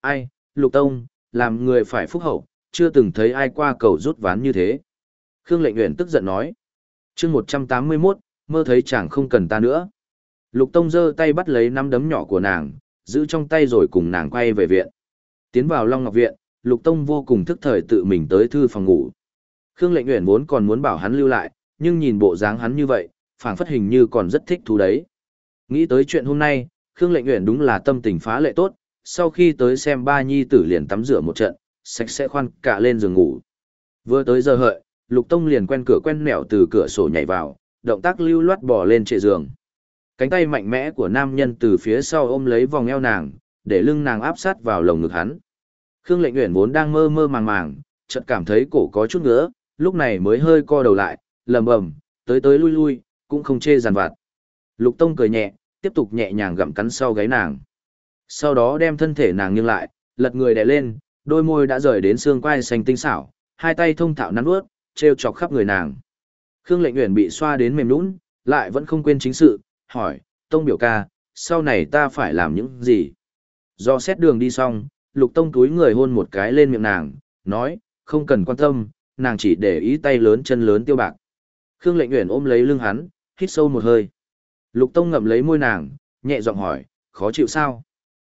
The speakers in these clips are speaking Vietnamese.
Ai, Lục Tông, làm người phải phúc hậu, chưa từng thấy ai qua cầu rút ván như thế. Khương lệnh nguyện tức giận nói. chương 181, mơ thấy chàng không cần ta nữa. Lục Tông giơ tay bắt lấy nắm đấm nhỏ của nàng, giữ trong tay rồi cùng nàng quay về viện. Tiến vào Long Ngọc Viện, Lục Tông vô cùng thức thời tự mình tới thư phòng ngủ. Khương lệnh nguyện vốn còn muốn bảo hắn lưu lại, nhưng nhìn bộ dáng hắn như vậy, phảng phất hình như còn rất thích thú đấy. Nghĩ tới chuyện hôm nay, Khương lệnh nguyện đúng là tâm tình phá lệ tốt, sau khi tới xem ba nhi tử liền tắm rửa một trận, sạch sẽ khoan cả lên giường ngủ. Vừa tới giờ hợi, Lục Tông liền quen cửa quen mẹo từ cửa sổ nhảy vào, động tác lưu loát bò lên trệ giường. Cánh tay mạnh mẽ của nam nhân từ phía sau ôm lấy vòng eo nàng, để lưng nàng áp sát vào lồng ngực hắn. Khương Lệnh Uyển vốn đang mơ mơ màng màng, chợt cảm thấy cổ có chút ngứa, lúc này mới hơi co đầu lại, lầm bầm, tới tới lui lui, cũng không chê giàn vặt. Lục Tông cười nhẹ, tiếp tục nhẹ nhàng gặm cắn sau gáy nàng. Sau đó đem thân thể nàng nghiêng lại, lật người đè lên, đôi môi đã rời đến xương quai xanh tinh xảo, hai tay thông thạo nắn ướt, treo chọc khắp người nàng. Khương Lệnh Uyển bị xoa đến mềm nhũn, lại vẫn không quên chính sự, hỏi, Tông biểu ca, sau này ta phải làm những gì? Do xét đường đi xong, Lục Tông túi người hôn một cái lên miệng nàng, nói, không cần quan tâm, nàng chỉ để ý tay lớn chân lớn tiêu bạc. Khương Lệnh Uyển ôm lấy lưng hắn, hít sâu một hơi. Lục Tông ngậm lấy môi nàng, nhẹ giọng hỏi, khó chịu sao?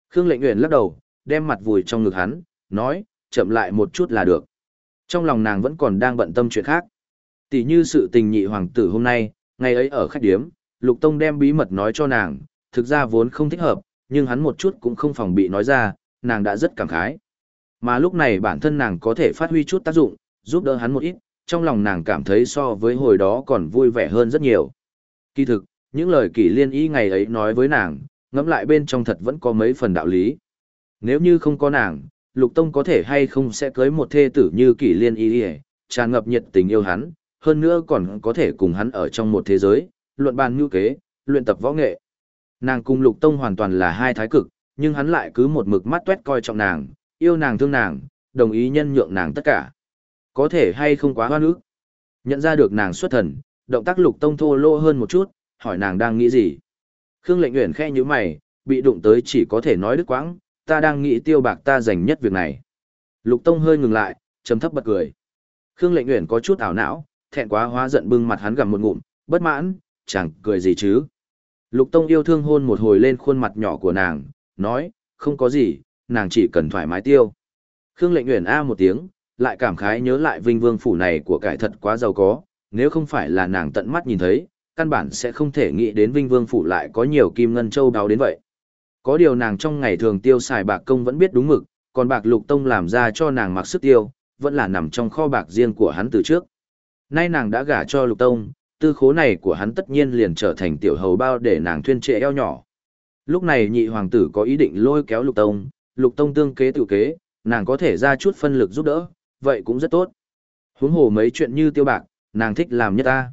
Khương Lệnh Uyển lắc đầu, đem mặt vùi trong ngực hắn, nói, chậm lại một chút là được. Trong lòng nàng vẫn còn đang bận tâm chuyện khác. Tỷ như sự tình nhị hoàng tử hôm nay, ngày ấy ở khách điếm, Lục Tông đem bí mật nói cho nàng, thực ra vốn không thích hợp, nhưng hắn một chút cũng không phòng bị nói ra, nàng đã rất cảm khái. Mà lúc này bản thân nàng có thể phát huy chút tác dụng, giúp đỡ hắn một ít, trong lòng nàng cảm thấy so với hồi đó còn vui vẻ hơn rất nhiều. Kỳ thực, những lời kỷ liên ý ngày ấy nói với nàng, ngẫm lại bên trong thật vẫn có mấy phần đạo lý. Nếu như không có nàng, Lục Tông có thể hay không sẽ cưới một thê tử như kỷ liên y tràn ngập nhiệt tình yêu hắn, hơn nữa còn có thể cùng hắn ở trong một thế giới, luận bàn ngữ kế, luyện tập võ nghệ. Nàng cùng Lục Tông hoàn toàn là hai thái cực, nhưng hắn lại cứ một mực mắt tuét coi trọng nàng, yêu nàng thương nàng, đồng ý nhân nhượng nàng tất cả. Có thể hay không quá hoa ức. Nhận ra được nàng xuất thần, động tác Lục Tông thô lô hơn một chút, hỏi nàng đang nghĩ gì. Khương Lệnh Uyển khe như mày, bị đụng tới chỉ có thể nói đứt quãng, ta đang nghĩ tiêu bạc ta dành nhất việc này. Lục Tông hơi ngừng lại, trầm thấp bật cười. Khương Lệnh Uyển có chút ảo não, thẹn quá hóa giận bưng mặt hắn gầm một ngụm, bất mãn, chẳng cười gì chứ. Lục Tông yêu thương hôn một hồi lên khuôn mặt nhỏ của nàng, nói, không có gì, nàng chỉ cần thoải mái tiêu. Khương lệnh nguyện A một tiếng, lại cảm khái nhớ lại vinh vương phủ này của cải thật quá giàu có, nếu không phải là nàng tận mắt nhìn thấy, căn bản sẽ không thể nghĩ đến vinh vương phủ lại có nhiều kim ngân châu đáo đến vậy. Có điều nàng trong ngày thường tiêu xài bạc công vẫn biết đúng mực, còn bạc lục tông làm ra cho nàng mặc sức tiêu, vẫn là nằm trong kho bạc riêng của hắn từ trước. Nay nàng đã gả cho lục tông, tư khố này của hắn tất nhiên liền trở thành tiểu hầu bao để nàng thuyên trệ eo nhỏ. Lúc này nhị hoàng tử có ý định lôi kéo lục tông, lục tông tương kế tự kế, nàng có thể ra chút phân lực giúp đỡ, vậy cũng rất tốt. Huống hồ mấy chuyện như tiêu bạc, nàng thích làm nhất ta.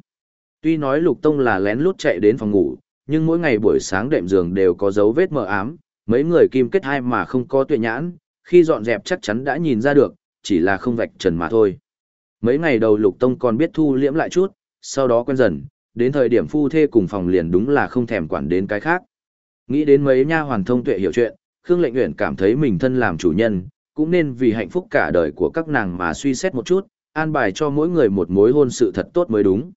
Tuy nói lục tông là lén lút chạy đến phòng ngủ, nhưng mỗi ngày buổi sáng đệm giường đều có dấu vết mờ ám, mấy người kim kết hai mà không có tuệ nhãn, khi dọn dẹp chắc chắn đã nhìn ra được, chỉ là không vạch trần mà thôi. Mấy ngày đầu lục tông còn biết thu liễm lại chút, sau đó quen dần, đến thời điểm phu thê cùng phòng liền đúng là không thèm quản đến cái khác. Nghĩ đến mấy nha hoàn thông tuệ hiểu chuyện, Khương Lệnh Uyển cảm thấy mình thân làm chủ nhân, cũng nên vì hạnh phúc cả đời của các nàng mà suy xét một chút, an bài cho mỗi người một mối hôn sự thật tốt mới đúng.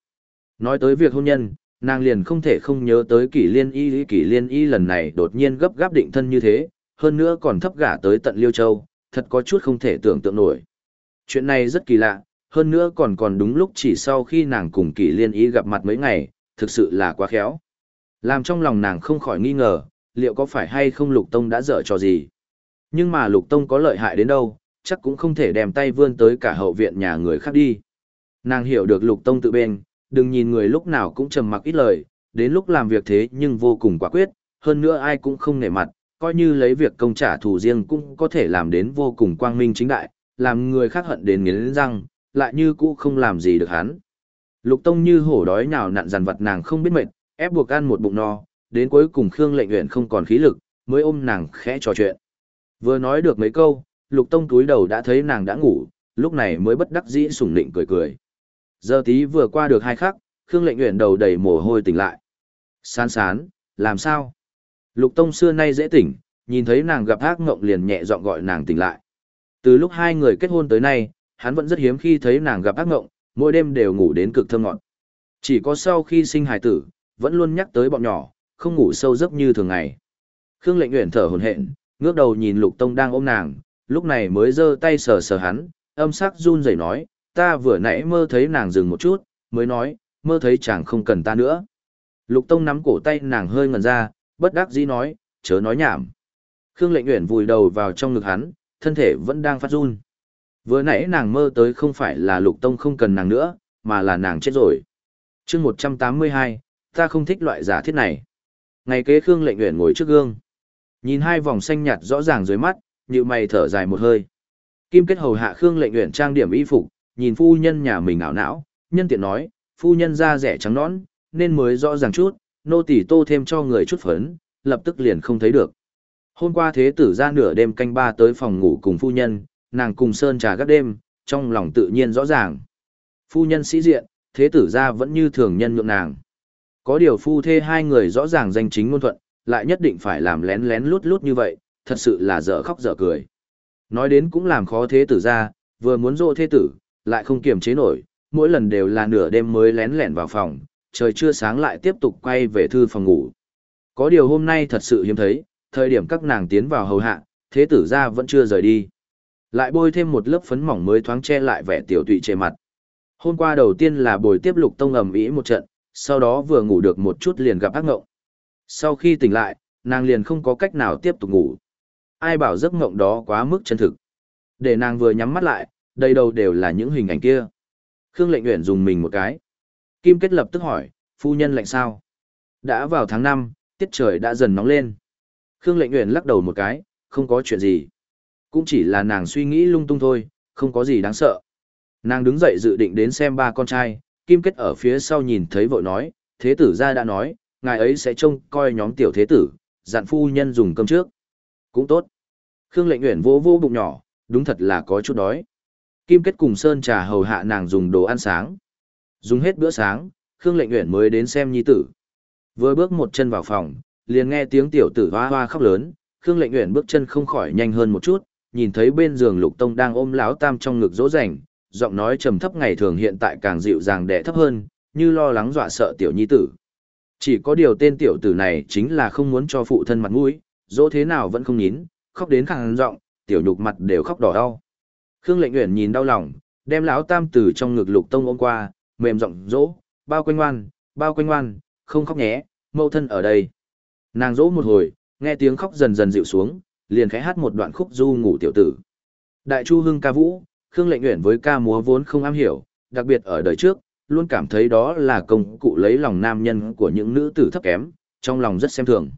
Nói tới việc hôn nhân, nàng liền không thể không nhớ tới kỷ liên y kỷ liên y lần này đột nhiên gấp gáp định thân như thế, hơn nữa còn thấp gả tới tận Liêu Châu, thật có chút không thể tưởng tượng nổi. Chuyện này rất kỳ lạ, hơn nữa còn còn đúng lúc chỉ sau khi nàng cùng kỷ liên y gặp mặt mấy ngày, thực sự là quá khéo. Làm trong lòng nàng không khỏi nghi ngờ, liệu có phải hay không lục tông đã dở trò gì. Nhưng mà lục tông có lợi hại đến đâu, chắc cũng không thể đem tay vươn tới cả hậu viện nhà người khác đi. Nàng hiểu được lục tông tự bên, đừng nhìn người lúc nào cũng trầm mặc ít lời, đến lúc làm việc thế nhưng vô cùng quả quyết, hơn nữa ai cũng không nể mặt, coi như lấy việc công trả thù riêng cũng có thể làm đến vô cùng quang minh chính đại, làm người khác hận đến nghiến răng, lại như cũ không làm gì được hắn. Lục Tông như hổ đói nhào nặn dằn vật nàng không biết mệt, ép buộc ăn một bụng no, đến cuối cùng Khương Lệnh Uyển không còn khí lực, mới ôm nàng khẽ trò chuyện. Vừa nói được mấy câu, Lục Tông túi đầu đã thấy nàng đã ngủ, lúc này mới bất đắc dĩ sủng nịnh cười cười. Giờ tí vừa qua được hai khắc, Khương Lệnh Uyển đầu đầy mồ hôi tỉnh lại. Sán sán, làm sao? Lục Tông xưa nay dễ tỉnh, nhìn thấy nàng gặp ác ngộng liền nhẹ giọng gọi nàng tỉnh lại. Từ lúc hai người kết hôn tới nay, hắn vẫn rất hiếm khi thấy nàng gặp ác ngộng, mỗi đêm đều ngủ đến cực thơm ngọt. Chỉ có sau khi sinh hài tử, vẫn luôn nhắc tới bọn nhỏ, không ngủ sâu giấc như thường ngày. Khương Lệnh Uyển thở hổn hển, ngước đầu nhìn Lục Tông đang ôm nàng, lúc này mới giơ tay sờ sờ hắn, âm sắc run rẩy nói, ta vừa nãy mơ thấy nàng dừng một chút, mới nói, mơ thấy chàng không cần ta nữa. Lục Tông nắm cổ tay nàng hơi ngẩn ra, bất đắc dĩ nói, chớ nói nhảm. Khương Lệnh Uyển vùi đầu vào trong ngực hắn, thân thể vẫn đang phát run. Vừa nãy nàng mơ tới không phải là Lục Tông không cần nàng nữa, mà là nàng chết rồi. chương 182, ta không thích loại giả thiết này. Ngày kế Khương Lệnh Uyển ngồi trước gương. Nhìn hai vòng xanh nhạt rõ ràng dưới mắt, nhịu mày thở dài một hơi. Kim kết hầu hạ Khương Lệnh Uyển trang điểm y phục, nhìn phu nhân nhà mình ảo não, nhân tiện nói, phu nhân da rẻ trắng nõn, nên mới rõ ràng chút, nô tỳ tô thêm cho người chút phấn, lập tức liền không thấy được. Hôm qua thế tử ra nửa đêm canh ba tới phòng ngủ cùng phu nhân, nàng cùng sơn trà gác đêm, trong lòng tự nhiên rõ ràng. Phu nhân sĩ diện, thế tử ra vẫn như thường nhân nhượng nàng. Có điều phu thê hai người rõ ràng danh chính ngôn thuận, lại nhất định phải làm lén lén lút lút như vậy, thật sự là dở khóc dở cười. Nói đến cũng làm khó thế tử ra, vừa muốn dỗ thế tử, lại không kiềm chế nổi, mỗi lần đều là nửa đêm mới lén lẻn vào phòng, trời chưa sáng lại tiếp tục quay về thư phòng ngủ. Có điều hôm nay thật sự hiếm thấy, thời điểm các nàng tiến vào hầu hạ, thế tử ra vẫn chưa rời đi. Lại bôi thêm một lớp phấn mỏng mới thoáng che lại vẻ tiểu tụy trên mặt. Hôm qua đầu tiên là bồi tiếp lục tông ầm ĩ một trận, sau đó vừa ngủ được một chút liền gặp ác ngộng. Sau khi tỉnh lại, nàng liền không có cách nào tiếp tục ngủ. Ai bảo giấc ngộng đó quá mức chân thực. Để nàng vừa nhắm mắt lại, đây đâu đều là những hình ảnh kia. Khương lệnh nguyện dùng mình một cái. Kim kết lập tức hỏi, phu nhân lạnh sao? Đã vào tháng 5, tiết trời đã dần nóng lên. Khương lệnh nguyện lắc đầu một cái, không có chuyện gì. Cũng chỉ là nàng suy nghĩ lung tung thôi, không có gì đáng sợ. Nàng đứng dậy dự định đến xem ba con trai, Kim Kết ở phía sau nhìn thấy vội nói, thế tử ra đã nói, ngài ấy sẽ trông coi nhóm tiểu thế tử, dặn phu nhân dùng cơm trước. Cũng tốt. Khương lệnh nguyện vô vô bụng nhỏ, đúng thật là có chút đói. Kim Kết cùng Sơn trà hầu hạ nàng dùng đồ ăn sáng. Dùng hết bữa sáng, Khương lệnh nguyện mới đến xem nhi tử. Vừa bước một chân vào phòng, liền nghe tiếng tiểu tử hoa hoa khóc lớn, Khương lệnh nguyện bước chân không khỏi nhanh hơn một chút, nhìn thấy bên giường lục tông đang ôm láo tam trong ngực dỗ dành, giọng nói trầm thấp ngày thường hiện tại càng dịu dàng đẻ thấp hơn, như lo lắng dọa sợ tiểu nhi tử. Chỉ có điều tên tiểu tử này chính là không muốn cho phụ thân mặt mũi, dỗ thế nào vẫn không nhín, khóc đến khàn giọng, tiểu nhục mặt đều khóc đỏ đau. Khương Lệnh Uyển nhìn đau lòng, đem lão tam từ trong ngực Lục Tông ôm qua, mềm giọng dỗ, bao quanh ngoan, bao quanh ngoan, không khóc nhé, mẫu thân ở đây. Nàng dỗ một hồi, nghe tiếng khóc dần dần dịu xuống, liền khẽ hát một đoạn khúc du ngủ tiểu tử. Đại Chu Hưng ca vũ, Khương Lệnh Uyển với ca múa vốn không am hiểu, đặc biệt ở đời trước, luôn cảm thấy đó là công cụ lấy lòng nam nhân của những nữ tử thấp kém, trong lòng rất xem thường.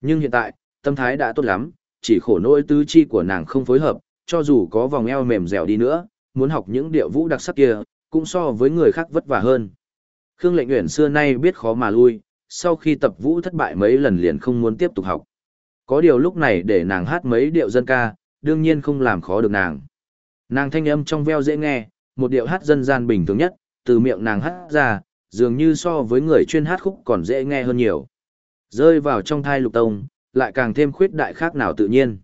Nhưng hiện tại, tâm thái đã tốt lắm, chỉ khổ nỗi tứ chi của nàng không phối hợp, cho dù có vòng eo mềm dẻo đi nữa, muốn học những điệu vũ đặc sắc kia, cũng so với người khác vất vả hơn. Khương Lệnh Uyển xưa nay biết khó mà lui, sau khi tập vũ thất bại mấy lần liền không muốn tiếp tục học. Có điều lúc này để nàng hát mấy điệu dân ca, đương nhiên không làm khó được nàng. Nàng thanh âm trong veo dễ nghe, một điệu hát dân gian bình thường nhất, từ miệng nàng hát ra, dường như so với người chuyên hát khúc còn dễ nghe hơn nhiều. Rơi vào trong thai lục tông, lại càng thêm khuyết đại khác nào tự nhiên.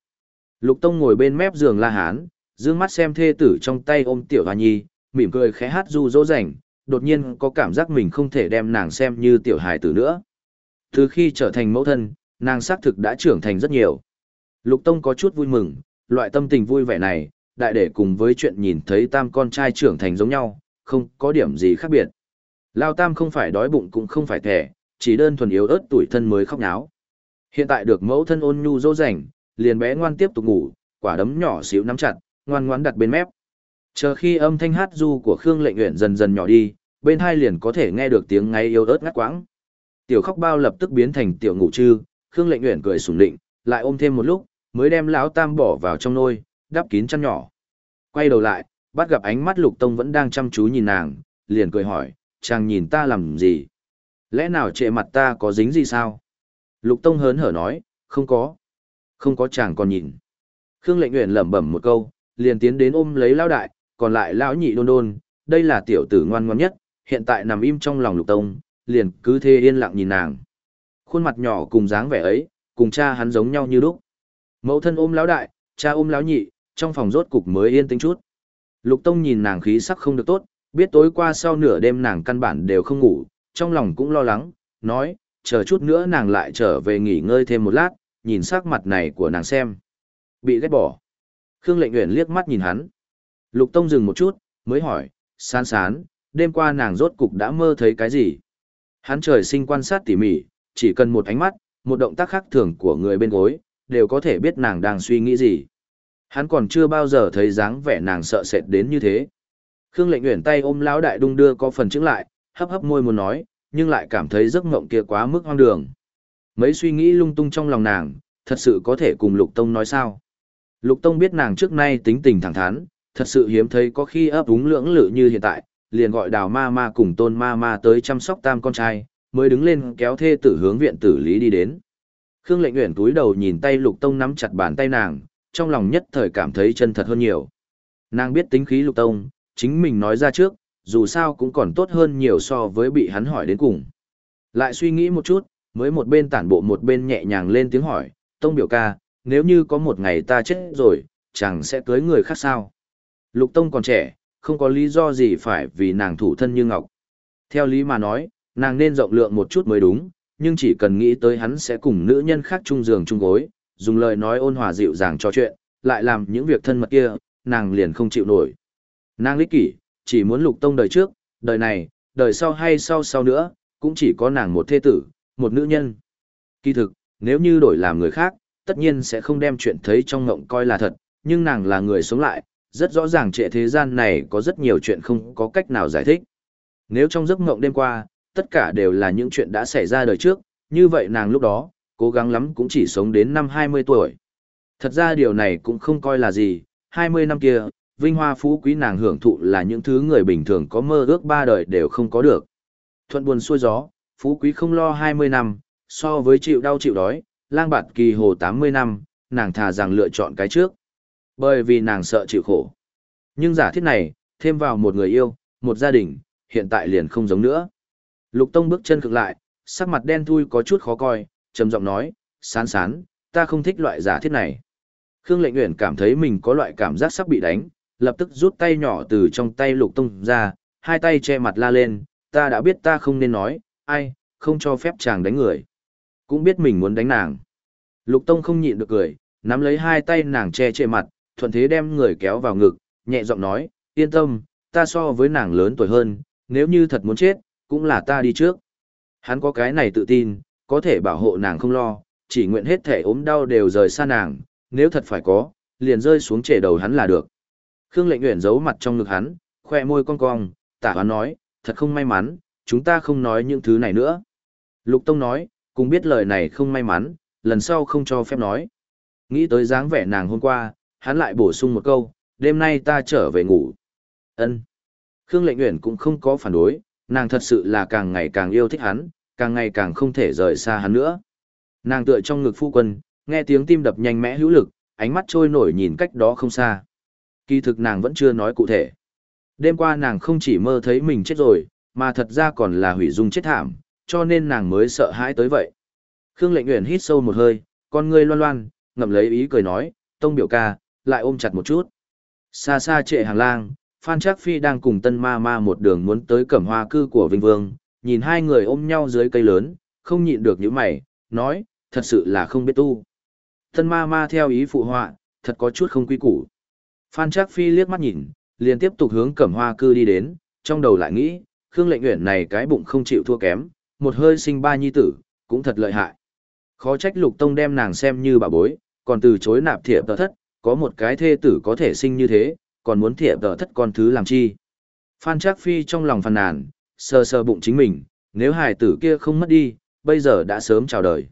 Lục tông ngồi bên mép giường la hán, dương mắt xem thê tử trong tay ôm tiểu hoa nhi, mỉm cười khẽ hát du dỗ rảnh, đột nhiên có cảm giác mình không thể đem nàng xem như tiểu hài tử nữa. Từ khi trở thành mẫu thân, nàng xác thực đã trưởng thành rất nhiều. Lục Tông có chút vui mừng, loại tâm tình vui vẻ này, đại để cùng với chuyện nhìn thấy tam con trai trưởng thành giống nhau, không có điểm gì khác biệt. Lao tam không phải đói bụng cũng không phải thẻ, chỉ đơn thuần yếu ớt tuổi thân mới khóc náo. Hiện tại được mẫu thân ôn nhu dỗ dành, liền bé ngoan tiếp tục ngủ, quả đấm nhỏ xíu nắm chặt, ngoan ngoãn đặt bên mép. Chờ khi âm thanh hát du của Khương Lệnh Uyển dần dần nhỏ đi, bên hai liền có thể nghe được tiếng ngay yêu ớt ngắt quãng. Tiểu khóc bao lập tức biến thành tiểu ngủ trư, Khương Lệnh Uyển cười sủng định, lại ôm thêm một lúc, mới đem lão tam bỏ vào trong nôi, đắp kín chăn nhỏ. Quay đầu lại, bắt gặp ánh mắt Lục Tông vẫn đang chăm chú nhìn nàng, liền cười hỏi, chàng nhìn ta làm gì? Lẽ nào trệ mặt ta có dính gì sao? Lục Tông hớn hở nói, không có. Không có chàng còn nhìn. Khương Lệnh nguyện lẩm bẩm một câu, liền tiến đến ôm lấy lão đại, còn lại lão nhị đôn đôn, đây là tiểu tử ngoan ngoãn nhất, hiện tại nằm im trong lòng Lục Tông, liền cứ thế yên lặng nhìn nàng. Khuôn mặt nhỏ cùng dáng vẻ ấy, cùng cha hắn giống nhau như lúc. Mẫu thân ôm lão đại, cha ôm lão nhị, trong phòng rốt cục mới yên tĩnh chút. Lục Tông nhìn nàng khí sắc không được tốt, biết tối qua sau nửa đêm nàng căn bản đều không ngủ, trong lòng cũng lo lắng, nói, chờ chút nữa nàng lại trở về nghỉ ngơi thêm một lát, nhìn sắc mặt này của nàng xem. Bị ghét bỏ. Khương Lệnh Nguyện liếc mắt nhìn hắn. Lục Tông dừng một chút, mới hỏi, sán sán, đêm qua nàng rốt cục đã mơ thấy cái gì? Hắn trời sinh quan sát tỉ mỉ, chỉ cần một ánh mắt, một động tác khác thường của người bên gối, đều có thể biết nàng đang suy nghĩ gì. Hắn còn chưa bao giờ thấy dáng vẻ nàng sợ sệt đến như thế. Khương Lệnh Nguyện tay ôm lão đại đung đưa có phần chứng lại, hấp hấp môi muốn nói, nhưng lại cảm thấy giấc mộng kia quá mức hoang đường. Mấy suy nghĩ lung tung trong lòng nàng, thật sự có thể cùng Lục Tông nói sao? Lục Tông biết nàng trước nay tính tình thẳng thắn, thật sự hiếm thấy có khi ấp úng lưỡng lự như hiện tại, liền gọi đào ma ma cùng tôn ma ma tới chăm sóc tam con trai, mới đứng lên kéo thê tử hướng viện tử lý đi đến. Khương lệnh nguyện túi đầu nhìn tay lục tông nắm chặt bàn tay nàng, trong lòng nhất thời cảm thấy chân thật hơn nhiều. Nàng biết tính khí lục tông, chính mình nói ra trước, dù sao cũng còn tốt hơn nhiều so với bị hắn hỏi đến cùng. Lại suy nghĩ một chút, mới một bên tản bộ một bên nhẹ nhàng lên tiếng hỏi, tông biểu ca, nếu như có một ngày ta chết rồi, chẳng sẽ cưới người khác sao. Lục tông còn trẻ, không có lý do gì phải vì nàng thủ thân như ngọc. Theo lý mà nói, nàng nên rộng lượng một chút mới đúng, nhưng chỉ cần nghĩ tới hắn sẽ cùng nữ nhân khác chung giường chung gối, dùng lời nói ôn hòa dịu dàng cho chuyện, lại làm những việc thân mật kia, nàng liền không chịu nổi. Nàng lý kỷ, chỉ muốn lục tông đời trước, đời này, đời sau hay sau sau nữa, cũng chỉ có nàng một thê tử, một nữ nhân. Kỳ thực, nếu như đổi làm người khác, tất nhiên sẽ không đem chuyện thấy trong ngộng coi là thật, nhưng nàng là người sống lại, rất rõ ràng trệ thế gian này có rất nhiều chuyện không có cách nào giải thích. Nếu trong giấc ngộng đêm qua, tất cả đều là những chuyện đã xảy ra đời trước, như vậy nàng lúc đó, cố gắng lắm cũng chỉ sống đến năm 20 tuổi. Thật ra điều này cũng không coi là gì, 20 năm kia, vinh hoa phú quý nàng hưởng thụ là những thứ người bình thường có mơ ước ba đời đều không có được. Thuận buồn xuôi gió, phú quý không lo 20 năm, so với chịu đau chịu đói, lang bạt kỳ hồ 80 năm, nàng thà rằng lựa chọn cái trước. Bởi vì nàng sợ chịu khổ. Nhưng giả thiết này, thêm vào một người yêu, một gia đình, hiện tại liền không giống nữa. Lục Tông bước chân cực lại, sắc mặt đen thui có chút khó coi, trầm giọng nói, sán sán, ta không thích loại giả thiết này. Khương Lệnh Uyển cảm thấy mình có loại cảm giác sắp bị đánh, lập tức rút tay nhỏ từ trong tay Lục Tông ra, hai tay che mặt la lên, ta đã biết ta không nên nói, ai, không cho phép chàng đánh người. Cũng biết mình muốn đánh nàng. Lục Tông không nhịn được cười, nắm lấy hai tay nàng che che mặt, thuận thế đem người kéo vào ngực, nhẹ giọng nói, yên tâm, ta so với nàng lớn tuổi hơn, nếu như thật muốn chết, cũng là ta đi trước. Hắn có cái này tự tin, có thể bảo hộ nàng không lo, chỉ nguyện hết thể ốm đau đều rời xa nàng, nếu thật phải có, liền rơi xuống trẻ đầu hắn là được. Khương lệnh nguyện giấu mặt trong ngực hắn, khoe môi cong cong, tả hắn nói, thật không may mắn, chúng ta không nói những thứ này nữa. Lục Tông nói, cùng biết lời này không may mắn, lần sau không cho phép nói. Nghĩ tới dáng vẻ nàng hôm qua, hắn lại bổ sung một câu, đêm nay ta trở về ngủ. Ân. Khương Lệnh Uyển cũng không có phản đối, nàng thật sự là càng ngày càng yêu thích hắn, càng ngày càng không thể rời xa hắn nữa. Nàng tựa trong ngực phu quân, nghe tiếng tim đập nhanh mẽ hữu lực, ánh mắt trôi nổi nhìn cách đó không xa. Kỳ thực nàng vẫn chưa nói cụ thể. Đêm qua nàng không chỉ mơ thấy mình chết rồi, mà thật ra còn là hủy dung chết thảm, cho nên nàng mới sợ hãi tới vậy. Khương Lệnh Uyển hít sâu một hơi, con ngươi loan loan, ngậm lấy ý cười nói, "Tông biểu ca, lại ôm chặt một chút." Xa xa trệ hàng lang, Phan Trác Phi đang cùng Tân Ma Ma một đường muốn tới cẩm hoa cư của Vinh Vương, nhìn hai người ôm nhau dưới cây lớn, không nhịn được những mày, nói, thật sự là không biết tu. Tân Ma Ma theo ý phụ họa, thật có chút không quy củ. Phan Trác Phi liếc mắt nhìn, liền tiếp tục hướng cẩm hoa cư đi đến, trong đầu lại nghĩ, Khương Lệnh Uyển này cái bụng không chịu thua kém, một hơi sinh ba nhi tử, cũng thật lợi hại. Khó trách Lục Tông đem nàng xem như bà bối, còn từ chối nạp thiệp tờ thất, có một cái thê tử có thể sinh như thế, còn muốn thiệp tờ thất con thứ làm chi. Phan Trác Phi trong lòng phàn nàn, sờ sờ bụng chính mình, nếu hài tử kia không mất đi, bây giờ đã sớm chào đời.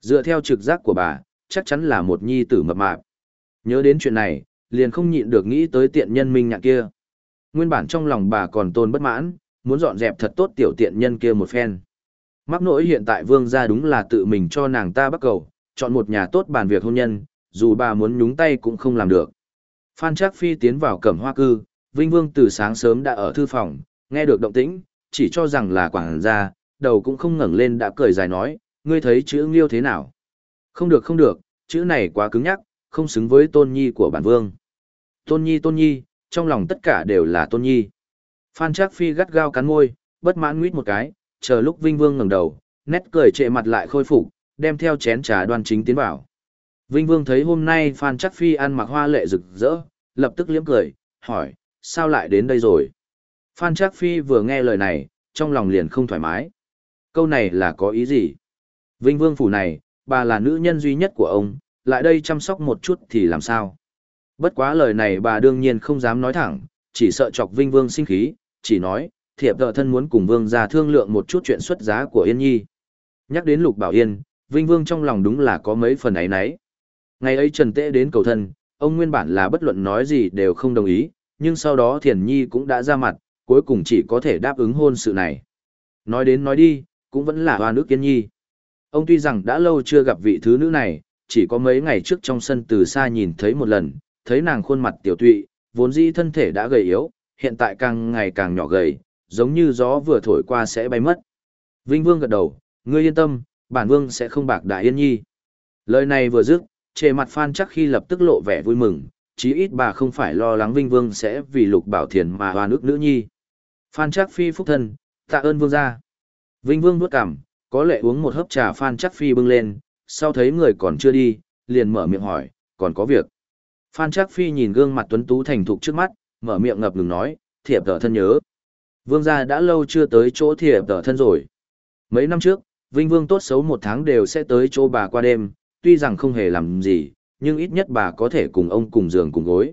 Dựa theo trực giác của bà, chắc chắn là một nhi tử mập mạp. Nhớ đến chuyện này, liền không nhịn được nghĩ tới tiện nhân minh nhạc kia. Nguyên bản trong lòng bà còn tôn bất mãn, muốn dọn dẹp thật tốt tiểu tiện nhân kia một phen. Mắc nỗi hiện tại vương gia đúng là tự mình cho nàng ta bắt cầu, chọn một nhà tốt bàn việc hôn nhân, dù bà muốn nhúng tay cũng không làm được. Phan Trác Phi tiến vào cẩm hoa cư, Vinh Vương từ sáng sớm đã ở thư phòng, nghe được động tĩnh, chỉ cho rằng là quảng gia, đầu cũng không ngẩng lên đã cười dài nói, ngươi thấy chữ nghiêu thế nào? Không được không được, chữ này quá cứng nhắc, không xứng với tôn nhi của bản vương. Tôn nhi tôn nhi, trong lòng tất cả đều là tôn nhi. Phan Trác Phi gắt gao cắn môi, bất mãn nguyết một cái, chờ lúc Vinh Vương ngẩng đầu, nét cười trệ mặt lại khôi phục, đem theo chén trà đoan chính tiến vào. Vinh Vương thấy hôm nay Phan Trác Phi ăn mặc hoa lệ rực rỡ, lập tức liếm cười, hỏi, sao lại đến đây rồi? Phan Trác Phi vừa nghe lời này, trong lòng liền không thoải mái. Câu này là có ý gì? Vinh Vương phủ này, bà là nữ nhân duy nhất của ông, lại đây chăm sóc một chút thì làm sao? Bất quá lời này bà đương nhiên không dám nói thẳng, chỉ sợ chọc Vinh Vương sinh khí, chỉ nói, thiệp tợ thân muốn cùng Vương ra thương lượng một chút chuyện xuất giá của Yên Nhi. Nhắc đến Lục Bảo Yên, Vinh Vương trong lòng đúng là có mấy phần ấy nấy. Ngày ấy Trần Tễ đến cầu thân, ông nguyên bản là bất luận nói gì đều không đồng ý, nhưng sau đó Thiền Nhi cũng đã ra mặt, cuối cùng chỉ có thể đáp ứng hôn sự này. Nói đến nói đi, cũng vẫn là hoa nước Yên Nhi. Ông tuy rằng đã lâu chưa gặp vị thứ nữ này, chỉ có mấy ngày trước trong sân từ xa nhìn thấy một lần, thấy nàng khuôn mặt tiểu tụy, vốn dĩ thân thể đã gầy yếu, hiện tại càng ngày càng nhỏ gầy, giống như gió vừa thổi qua sẽ bay mất. Vinh Vương gật đầu, ngươi yên tâm, bản Vương sẽ không bạc đại yên nhi. Lời này vừa dứt, trên mặt Phan chắc khi lập tức lộ vẻ vui mừng, chí ít bà không phải lo lắng Vinh Vương sẽ vì lục bảo thiền mà hoa nước nữ nhi. Phan chắc phi phúc thân, tạ ơn Vương gia. Vinh Vương bước cằm, có lệ uống một hớp trà Phan chắc phi bưng lên, sau thấy người còn chưa đi, liền mở miệng hỏi, còn có việc. Phan Trác Phi nhìn gương mặt tuấn tú thành thục trước mắt, mở miệng ngập ngừng nói, thiệp tờ thân nhớ. Vương gia đã lâu chưa tới chỗ thiệp tờ thân rồi. Mấy năm trước, Vinh Vương tốt xấu một tháng đều sẽ tới chỗ bà qua đêm, tuy rằng không hề làm gì, nhưng ít nhất bà có thể cùng ông cùng giường cùng gối.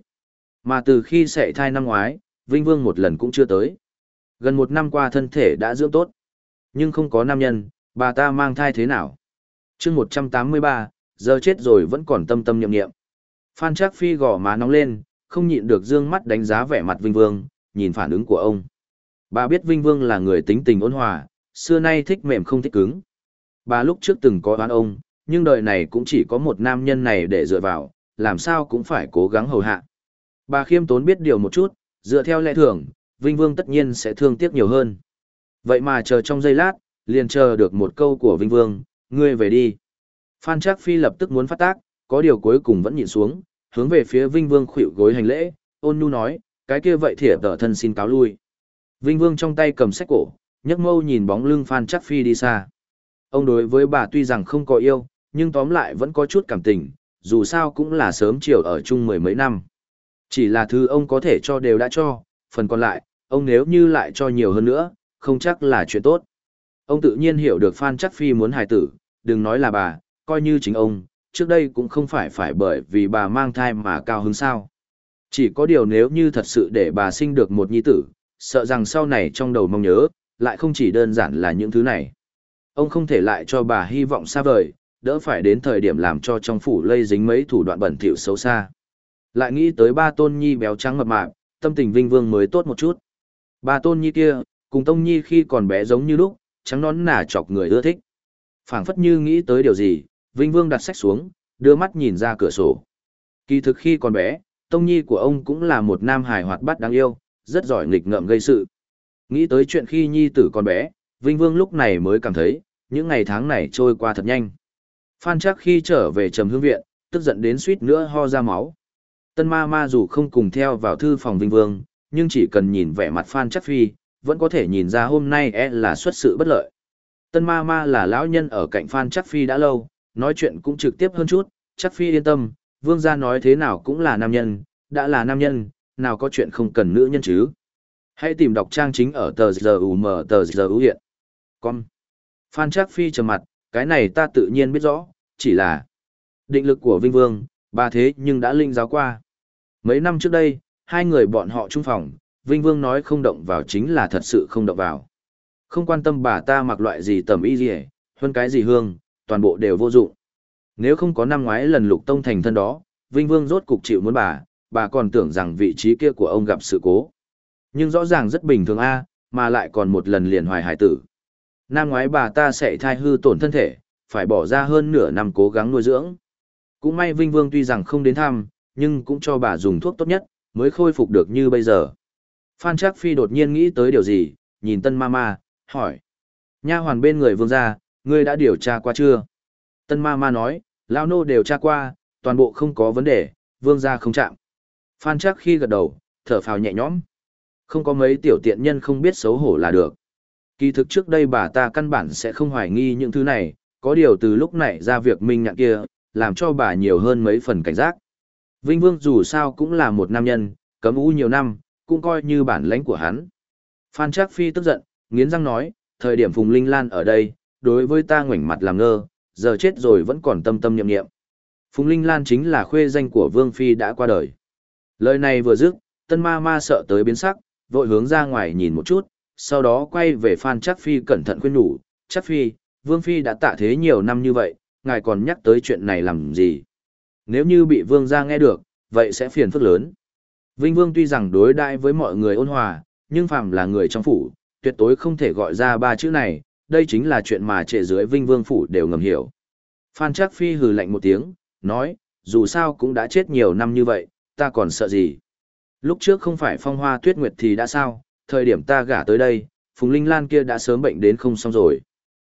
Mà từ khi sệ thai năm ngoái, Vinh Vương một lần cũng chưa tới. Gần một năm qua thân thể đã dưỡng tốt. Nhưng không có nam nhân, bà ta mang thai thế nào? chương 183, giờ chết rồi vẫn còn tâm tâm nhậm nghiệm. Phan Trác Phi gò má nóng lên, không nhịn được dương mắt đánh giá vẻ mặt Vinh Vương, nhìn phản ứng của ông. Bà biết Vinh Vương là người tính tình ôn hòa, xưa nay thích mềm không thích cứng. Bà lúc trước từng có đoán ông, nhưng đời này cũng chỉ có một nam nhân này để dựa vào, làm sao cũng phải cố gắng hầu hạ. Bà khiêm tốn biết điều một chút, dựa theo lẽ thường, Vinh Vương tất nhiên sẽ thương tiếc nhiều hơn. Vậy mà chờ trong giây lát, liền chờ được một câu của Vinh Vương, ngươi về đi. Phan Trác Phi lập tức muốn phát tác, có điều cuối cùng vẫn nhìn xuống, hướng về phía Vinh Vương khuỵu gối hành lễ, ôn nhu nói, cái kia vậy thiệp tở thân xin cáo lui. Vinh Vương trong tay cầm sách cổ, nhấc mâu nhìn bóng lưng Phan Chắc Phi đi xa. Ông đối với bà tuy rằng không có yêu, nhưng tóm lại vẫn có chút cảm tình, dù sao cũng là sớm chiều ở chung mười mấy năm. Chỉ là thứ ông có thể cho đều đã cho, phần còn lại, ông nếu như lại cho nhiều hơn nữa, không chắc là chuyện tốt. Ông tự nhiên hiểu được Phan Chắc Phi muốn hài tử, đừng nói là bà, coi như chính ông, trước đây cũng không phải phải bởi vì bà mang thai mà cao hứng sao. Chỉ có điều nếu như thật sự để bà sinh được một nhi tử, sợ rằng sau này trong đầu mong nhớ, lại không chỉ đơn giản là những thứ này. Ông không thể lại cho bà hy vọng xa vời, đỡ phải đến thời điểm làm cho trong phủ lây dính mấy thủ đoạn bẩn thỉu xấu xa. Lại nghĩ tới ba tôn nhi béo trắng mập mạp, tâm tình vinh vương mới tốt một chút. Ba tôn nhi kia, cùng tông nhi khi còn bé giống như lúc, trắng nón nà chọc người ưa thích. phảng phất như nghĩ tới điều gì, Vinh Vương đặt sách xuống, đưa mắt nhìn ra cửa sổ. Kỳ thực khi còn bé, Tông Nhi của ông cũng là một nam hài hoạt bát đáng yêu, rất giỏi nghịch ngợm gây sự. Nghĩ tới chuyện khi Nhi tử còn bé, Vinh Vương lúc này mới cảm thấy, những ngày tháng này trôi qua thật nhanh. Phan chắc khi trở về trầm hương viện, tức giận đến suýt nữa ho ra máu. Tân ma ma dù không cùng theo vào thư phòng Vinh Vương, nhưng chỉ cần nhìn vẻ mặt Phan chắc phi, vẫn có thể nhìn ra hôm nay e là xuất sự bất lợi. Tân ma ma là lão nhân ở cạnh Phan chắc phi đã lâu, nói chuyện cũng trực tiếp hơn chút, chắc phi yên tâm, vương gia nói thế nào cũng là nam nhân, đã là nam nhân, nào có chuyện không cần nữ nhân chứ. Hãy tìm đọc trang chính ở tờ giờ mở tờ giờ ưu hiện. Con. Phan Trác Phi trầm mặt, cái này ta tự nhiên biết rõ, chỉ là định lực của Vinh Vương, ba thế nhưng đã linh giáo qua. Mấy năm trước đây, hai người bọn họ chung phòng, Vinh Vương nói không động vào chính là thật sự không động vào. Không quan tâm bà ta mặc loại gì tầm y gì, hơn cái gì hương, toàn bộ đều vô dụng. Nếu không có năm ngoái lần lục tông thành thân đó, Vinh Vương rốt cục chịu muốn bà, bà còn tưởng rằng vị trí kia của ông gặp sự cố. Nhưng rõ ràng rất bình thường a, mà lại còn một lần liền hoài hải tử. Năm ngoái bà ta sẽ thai hư tổn thân thể, phải bỏ ra hơn nửa năm cố gắng nuôi dưỡng. Cũng may Vinh Vương tuy rằng không đến thăm, nhưng cũng cho bà dùng thuốc tốt nhất, mới khôi phục được như bây giờ. Phan Trác Phi đột nhiên nghĩ tới điều gì, nhìn Tân Mama, hỏi. Nha hoàn bên người Vương gia, Ngươi đã điều tra qua chưa? Tân ma ma nói, Lao nô đều tra qua, toàn bộ không có vấn đề, vương gia không chạm. Phan chắc khi gật đầu, thở phào nhẹ nhõm. Không có mấy tiểu tiện nhân không biết xấu hổ là được. Kỳ thực trước đây bà ta căn bản sẽ không hoài nghi những thứ này, có điều từ lúc này ra việc minh nhạn kia, làm cho bà nhiều hơn mấy phần cảnh giác. Vinh Vương dù sao cũng là một nam nhân, cấm u nhiều năm, cũng coi như bản lãnh của hắn. Phan Trác Phi tức giận, nghiến răng nói, thời điểm Phùng Linh Lan ở đây, đối với ta ngoảnh mặt làm ngơ, giờ chết rồi vẫn còn tâm tâm niệm niệm. Phùng Linh Lan chính là khuê danh của Vương Phi đã qua đời. Lời này vừa dứt, tân ma ma sợ tới biến sắc, vội hướng ra ngoài nhìn một chút, sau đó quay về Phan Chắc Phi cẩn thận khuyên nhủ, Chắc Phi, Vương Phi đã tạ thế nhiều năm như vậy, ngài còn nhắc tới chuyện này làm gì? Nếu như bị Vương ra nghe được, vậy sẽ phiền phức lớn. Vinh Vương tuy rằng đối đãi với mọi người ôn hòa, nhưng phàm là người trong phủ, tuyệt đối không thể gọi ra ba chữ này, đây chính là chuyện mà trệ dưới Vinh Vương phủ đều ngầm hiểu. Phan Trác Phi hừ lạnh một tiếng, nói, dù sao cũng đã chết nhiều năm như vậy, ta còn sợ gì? Lúc trước không phải phong hoa tuyết nguyệt thì đã sao, thời điểm ta gả tới đây, Phùng Linh Lan kia đã sớm bệnh đến không xong rồi.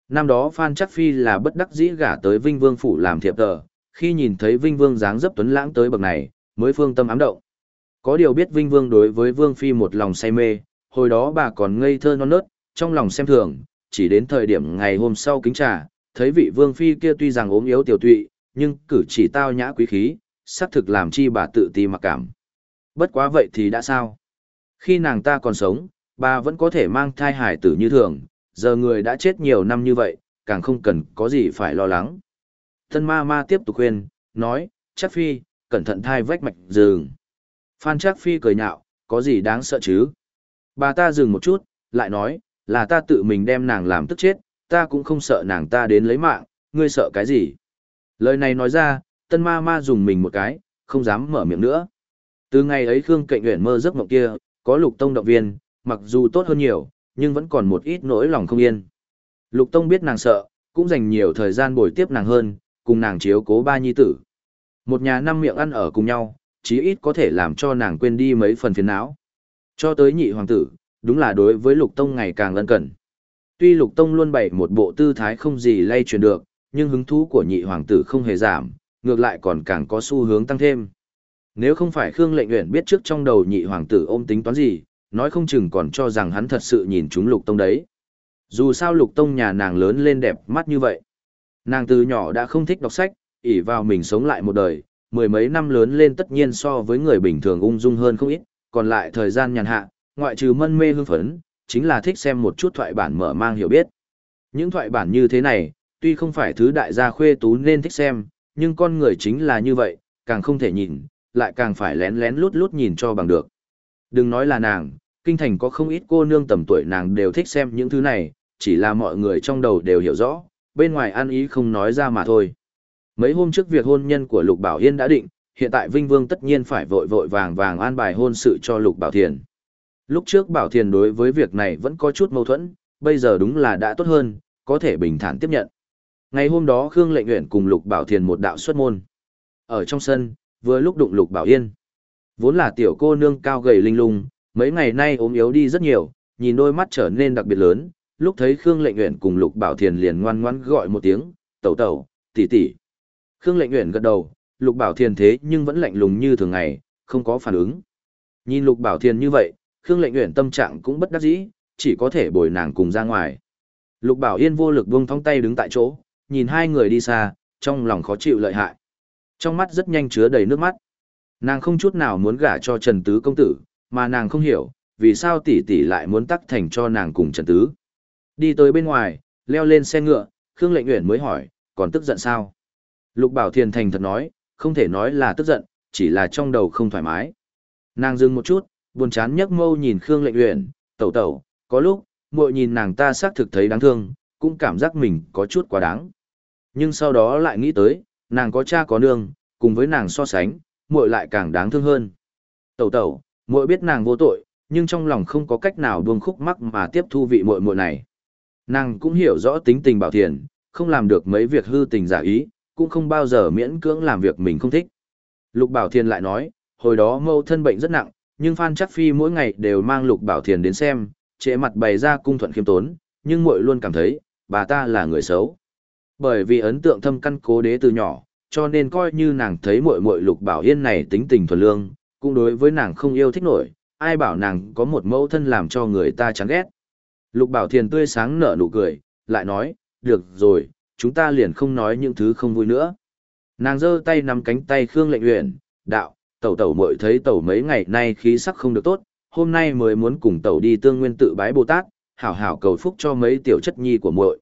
Năm đó Phan Trác Phi là bất đắc dĩ gả tới Vinh Vương Phủ làm thiệp tờ, khi nhìn thấy Vinh Vương dáng dấp tuấn lãng tới bậc này, mới phương tâm ám động. Có điều biết Vinh Vương đối với Vương Phi một lòng say mê, hồi đó bà còn ngây thơ non nớt, trong lòng xem thường, chỉ đến thời điểm ngày hôm sau kính trà, thấy vị Vương Phi kia tuy rằng ốm yếu tiểu tụy, nhưng cử chỉ tao nhã quý khí, xác thực làm chi bà tự ti mặc cảm. Bất quá vậy thì đã sao? Khi nàng ta còn sống, bà vẫn có thể mang thai hải tử như thường, giờ người đã chết nhiều năm như vậy, càng không cần có gì phải lo lắng. thân ma ma tiếp tục khuyên, nói, chắc phi, cẩn thận thai vách mạch dừng. Phan chắc phi cười nhạo, có gì đáng sợ chứ? Bà ta dừng một chút, lại nói, là ta tự mình đem nàng làm tức chết, ta cũng không sợ nàng ta đến lấy mạng, ngươi sợ cái gì? Lời này nói ra, tân ma ma dùng mình một cái, không dám mở miệng nữa. Từ ngày ấy Khương Cạnh Uyển mơ giấc mộng kia, có Lục Tông động viên, mặc dù tốt hơn nhiều, nhưng vẫn còn một ít nỗi lòng không yên. Lục Tông biết nàng sợ, cũng dành nhiều thời gian bồi tiếp nàng hơn, cùng nàng chiếu cố ba nhi tử. Một nhà năm miệng ăn ở cùng nhau, chí ít có thể làm cho nàng quên đi mấy phần phiền não. Cho tới nhị hoàng tử, đúng là đối với Lục Tông ngày càng lân cận. Tuy Lục Tông luôn bày một bộ tư thái không gì lay truyền được, nhưng hứng thú của nhị hoàng tử không hề giảm, ngược lại còn càng có xu hướng tăng thêm. Nếu không phải Khương Lệnh Uyển biết trước trong đầu nhị hoàng tử ôm tính toán gì, nói không chừng còn cho rằng hắn thật sự nhìn chúng Lục Tông đấy. Dù sao Lục Tông nhà nàng lớn lên đẹp mắt như vậy. Nàng từ nhỏ đã không thích đọc sách, ỷ vào mình sống lại một đời, mười mấy năm lớn lên tất nhiên so với người bình thường ung dung hơn không ít, còn lại thời gian nhàn hạ, ngoại trừ mân mê hưng phấn, chính là thích xem một chút thoại bản mở mang hiểu biết. Những thoại bản như thế này, tuy không phải thứ đại gia khuê tú nên thích xem, nhưng con người chính là như vậy, càng không thể nhìn, lại càng phải lén lén lút lút nhìn cho bằng được. Đừng nói là nàng, kinh thành có không ít cô nương tầm tuổi nàng đều thích xem những thứ này, chỉ là mọi người trong đầu đều hiểu rõ, bên ngoài ăn ý không nói ra mà thôi. Mấy hôm trước việc hôn nhân của Lục Bảo Yên đã định, hiện tại Vinh Vương tất nhiên phải vội vội vàng vàng an bài hôn sự cho Lục Bảo Thiền. Lúc trước Bảo Thiền đối với việc này vẫn có chút mâu thuẫn, bây giờ đúng là đã tốt hơn, có thể bình thản tiếp nhận. Ngày hôm đó Khương Lệnh Uyển cùng Lục Bảo Thiền một đạo xuất môn. Ở trong sân, vừa lúc đụng Lục Bảo Yên. Vốn là tiểu cô nương cao gầy linh lung, mấy ngày nay ốm yếu đi rất nhiều, nhìn đôi mắt trở nên đặc biệt lớn, lúc thấy Khương Lệnh Uyển cùng Lục Bảo Thiền liền ngoan ngoãn gọi một tiếng, "Tẩu tẩu, tỷ tỷ." Khương Lệnh Uyển gật đầu, Lục Bảo Thiền thế nhưng vẫn lạnh lùng như thường ngày, không có phản ứng. Nhìn Lục Bảo Thiền như vậy, Khương Lệnh Uyển tâm trạng cũng bất đắc dĩ, chỉ có thể bồi nàng cùng ra ngoài. Lục Bảo Yên vô lực buông thong tay đứng tại chỗ, nhìn hai người đi xa, trong lòng khó chịu lợi hại. Trong mắt rất nhanh chứa đầy nước mắt. Nàng không chút nào muốn gả cho Trần Tứ công tử, mà nàng không hiểu, vì sao tỷ tỷ lại muốn tắc thành cho nàng cùng Trần Tứ. Đi tới bên ngoài, leo lên xe ngựa, Khương Lệnh Uyển mới hỏi, còn tức giận sao? Lục Bảo Thiền thành thật nói, không thể nói là tức giận, chỉ là trong đầu không thoải mái. Nàng dừng một chút, buồn chán nhấc mâu nhìn Khương Lệnh Uyển, tẩu tẩu, có lúc, muội nhìn nàng ta xác thực thấy đáng thương, cũng cảm giác mình có chút quá đáng. Nhưng sau đó lại nghĩ tới, nàng có cha có nương, cùng với nàng so sánh, muội lại càng đáng thương hơn. Tẩu tẩu, muội biết nàng vô tội, nhưng trong lòng không có cách nào buông khúc mắc mà tiếp thu vị muội muội này. Nàng cũng hiểu rõ tính tình bảo thiền, không làm được mấy việc hư tình giả ý, cũng không bao giờ miễn cưỡng làm việc mình không thích. Lục Bảo Thiền lại nói, hồi đó mâu thân bệnh rất nặng, nhưng Phan Chắc Phi mỗi ngày đều mang Lục Bảo Thiền đến xem, trễ mặt bày ra cung thuận khiêm tốn, nhưng muội luôn cảm thấy, bà ta là người xấu. Bởi vì ấn tượng thâm căn cố đế từ nhỏ, cho nên coi như nàng thấy muội muội Lục Bảo Yên này tính tình thuần lương, cũng đối với nàng không yêu thích nổi, ai bảo nàng có một mẫu thân làm cho người ta chán ghét. Lục Bảo Thiền tươi sáng nở nụ cười, lại nói, được rồi, chúng ta liền không nói những thứ không vui nữa. Nàng giơ tay nắm cánh tay Khương Lệnh Uyển, đạo, tẩu tẩu muội thấy tẩu mấy ngày nay khí sắc không được tốt, hôm nay mới muốn cùng tẩu đi tương nguyên tự bái Bồ Tát, hảo hảo cầu phúc cho mấy tiểu chất nhi của muội.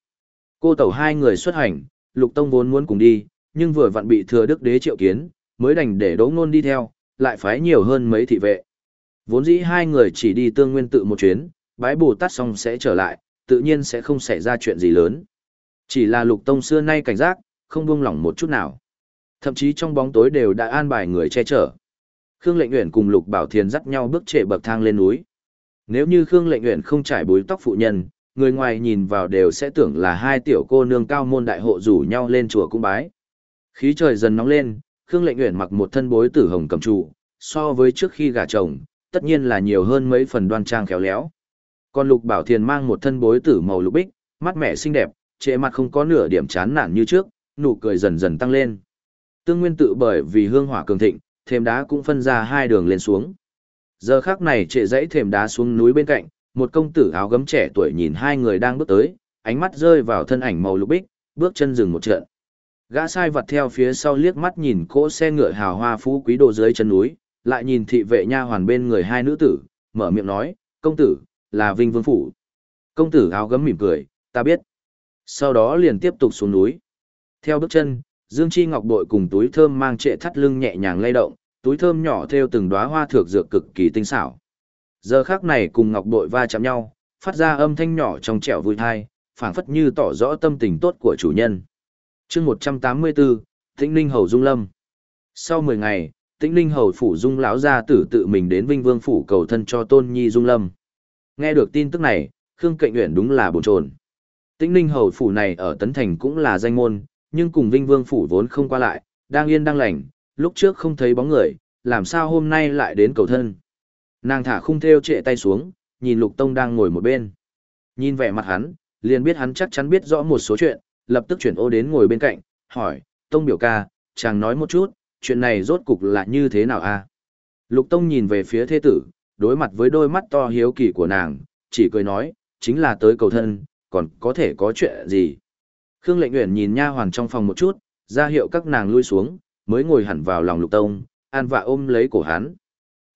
Cô tẩu hai người xuất hành, Lục Tông vốn muốn cùng đi, nhưng vừa vặn bị thừa đức đế triệu kiến, mới đành để đỗ ngôn đi theo, lại phái nhiều hơn mấy thị vệ. Vốn dĩ hai người chỉ đi tương nguyên tự một chuyến, bái Bồ Tát xong sẽ trở lại, tự nhiên sẽ không xảy ra chuyện gì lớn. Chỉ là Lục Tông xưa nay cảnh giác, không buông lỏng một chút nào. Thậm chí trong bóng tối đều đã an bài người che chở. Khương Lệnh Uyển cùng Lục Bảo Thiền dắt nhau bước trệ bậc thang lên núi. Nếu như Khương Lệnh Uyển không trải bối tóc phụ nhân, người ngoài nhìn vào đều sẽ tưởng là hai tiểu cô nương cao môn đại hộ rủ nhau lên chùa cung bái. Khí trời dần nóng lên, Khương Lệnh Uyển mặc một thân bối tử hồng cầm trụ, so với trước khi gả chồng, tất nhiên là nhiều hơn mấy phần đoan trang khéo léo. Còn Lục Bảo Thiền mang một thân bối tử màu lục bích, mắt mẹ xinh đẹp, trệ mặt không có nửa điểm chán nản như trước, nụ cười dần dần tăng lên. Tương Nguyên tự bởi vì hương hỏa cường thịnh, thềm đá cũng phân ra hai đường lên xuống. Giờ khắc này trệ dãy thềm đá xuống núi bên cạnh, một công tử áo gấm trẻ tuổi nhìn hai người đang bước tới, ánh mắt rơi vào thân ảnh màu lục bích, bước chân dừng một trận. Gã sai vật theo phía sau liếc mắt nhìn cỗ xe ngựa hào hoa phú quý đồ dưới chân núi, lại nhìn thị vệ nha hoàn bên người hai nữ tử, mở miệng nói, công tử, là Vinh Vương Phủ. Công tử áo gấm mỉm cười, ta biết. Sau đó liền tiếp tục xuống núi. Theo bước chân, Dương Chi Ngọc bội cùng túi thơm mang trệ thắt lưng nhẹ nhàng lay động, túi thơm nhỏ theo từng đóa hoa thược dược cực kỳ tinh xảo. Giờ khắc này cùng Ngọc bội va chạm nhau, phát ra âm thanh nhỏ trong trẻo vui thai, phảng phất như tỏ rõ tâm tình tốt của chủ nhân. Chương 184, Tĩnh Ninh Hầu Dung Lâm. Sau 10 ngày, Tĩnh Ninh Hầu phủ Dung lão gia tử tự mình đến Vinh Vương phủ cầu thân cho Tôn Nhi Dung Lâm. Nghe được tin tức này, Khương Cạnh Uyển đúng là bồn chồn. Tĩnh Ninh Hầu phủ này ở Tấn Thành cũng là danh môn, nhưng cùng Vinh Vương phủ vốn không qua lại, đang yên đang lành, lúc trước không thấy bóng người, làm sao hôm nay lại đến cầu thân. Nàng thả khung theo trệ tay xuống, nhìn Lục Tông đang ngồi một bên. Nhìn vẻ mặt hắn, liền biết hắn chắc chắn biết rõ một số chuyện, lập tức chuyển ô đến ngồi bên cạnh, hỏi, Tông biểu ca, chàng nói một chút, chuyện này rốt cục là như thế nào a? Lục Tông nhìn về phía thế tử, đối mặt với đôi mắt to hiếu kỳ của nàng, chỉ cười nói, chính là tới cầu thân, còn có thể có chuyện gì. Khương Lệnh Uyển nhìn nha hoàn trong phòng một chút, ra hiệu các nàng lui xuống, mới ngồi hẳn vào lòng Lục Tông, an vạ ôm lấy cổ hắn.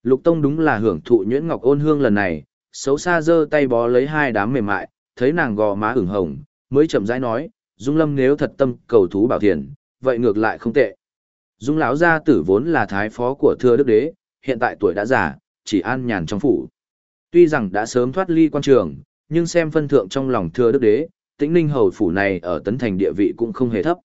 Lục Tông đúng là hưởng thụ nhuyễn ngọc ôn hương lần này, xấu xa giơ tay bó lấy hai đám mềm mại, thấy nàng gò má ửng hồng, mới chậm rãi nói, Dung Lâm nếu thật tâm cầu thú bảo thiền, vậy ngược lại không tệ. Dung lão gia tử vốn là thái phó của Thừa Đức Đế, hiện tại tuổi đã già, chỉ an nhàn trong phủ. Tuy rằng đã sớm thoát ly quan trường, nhưng xem phân thượng trong lòng Thừa Đức Đế, Tĩnh Ninh hầu phủ này ở Tấn Thành địa vị cũng không hề thấp.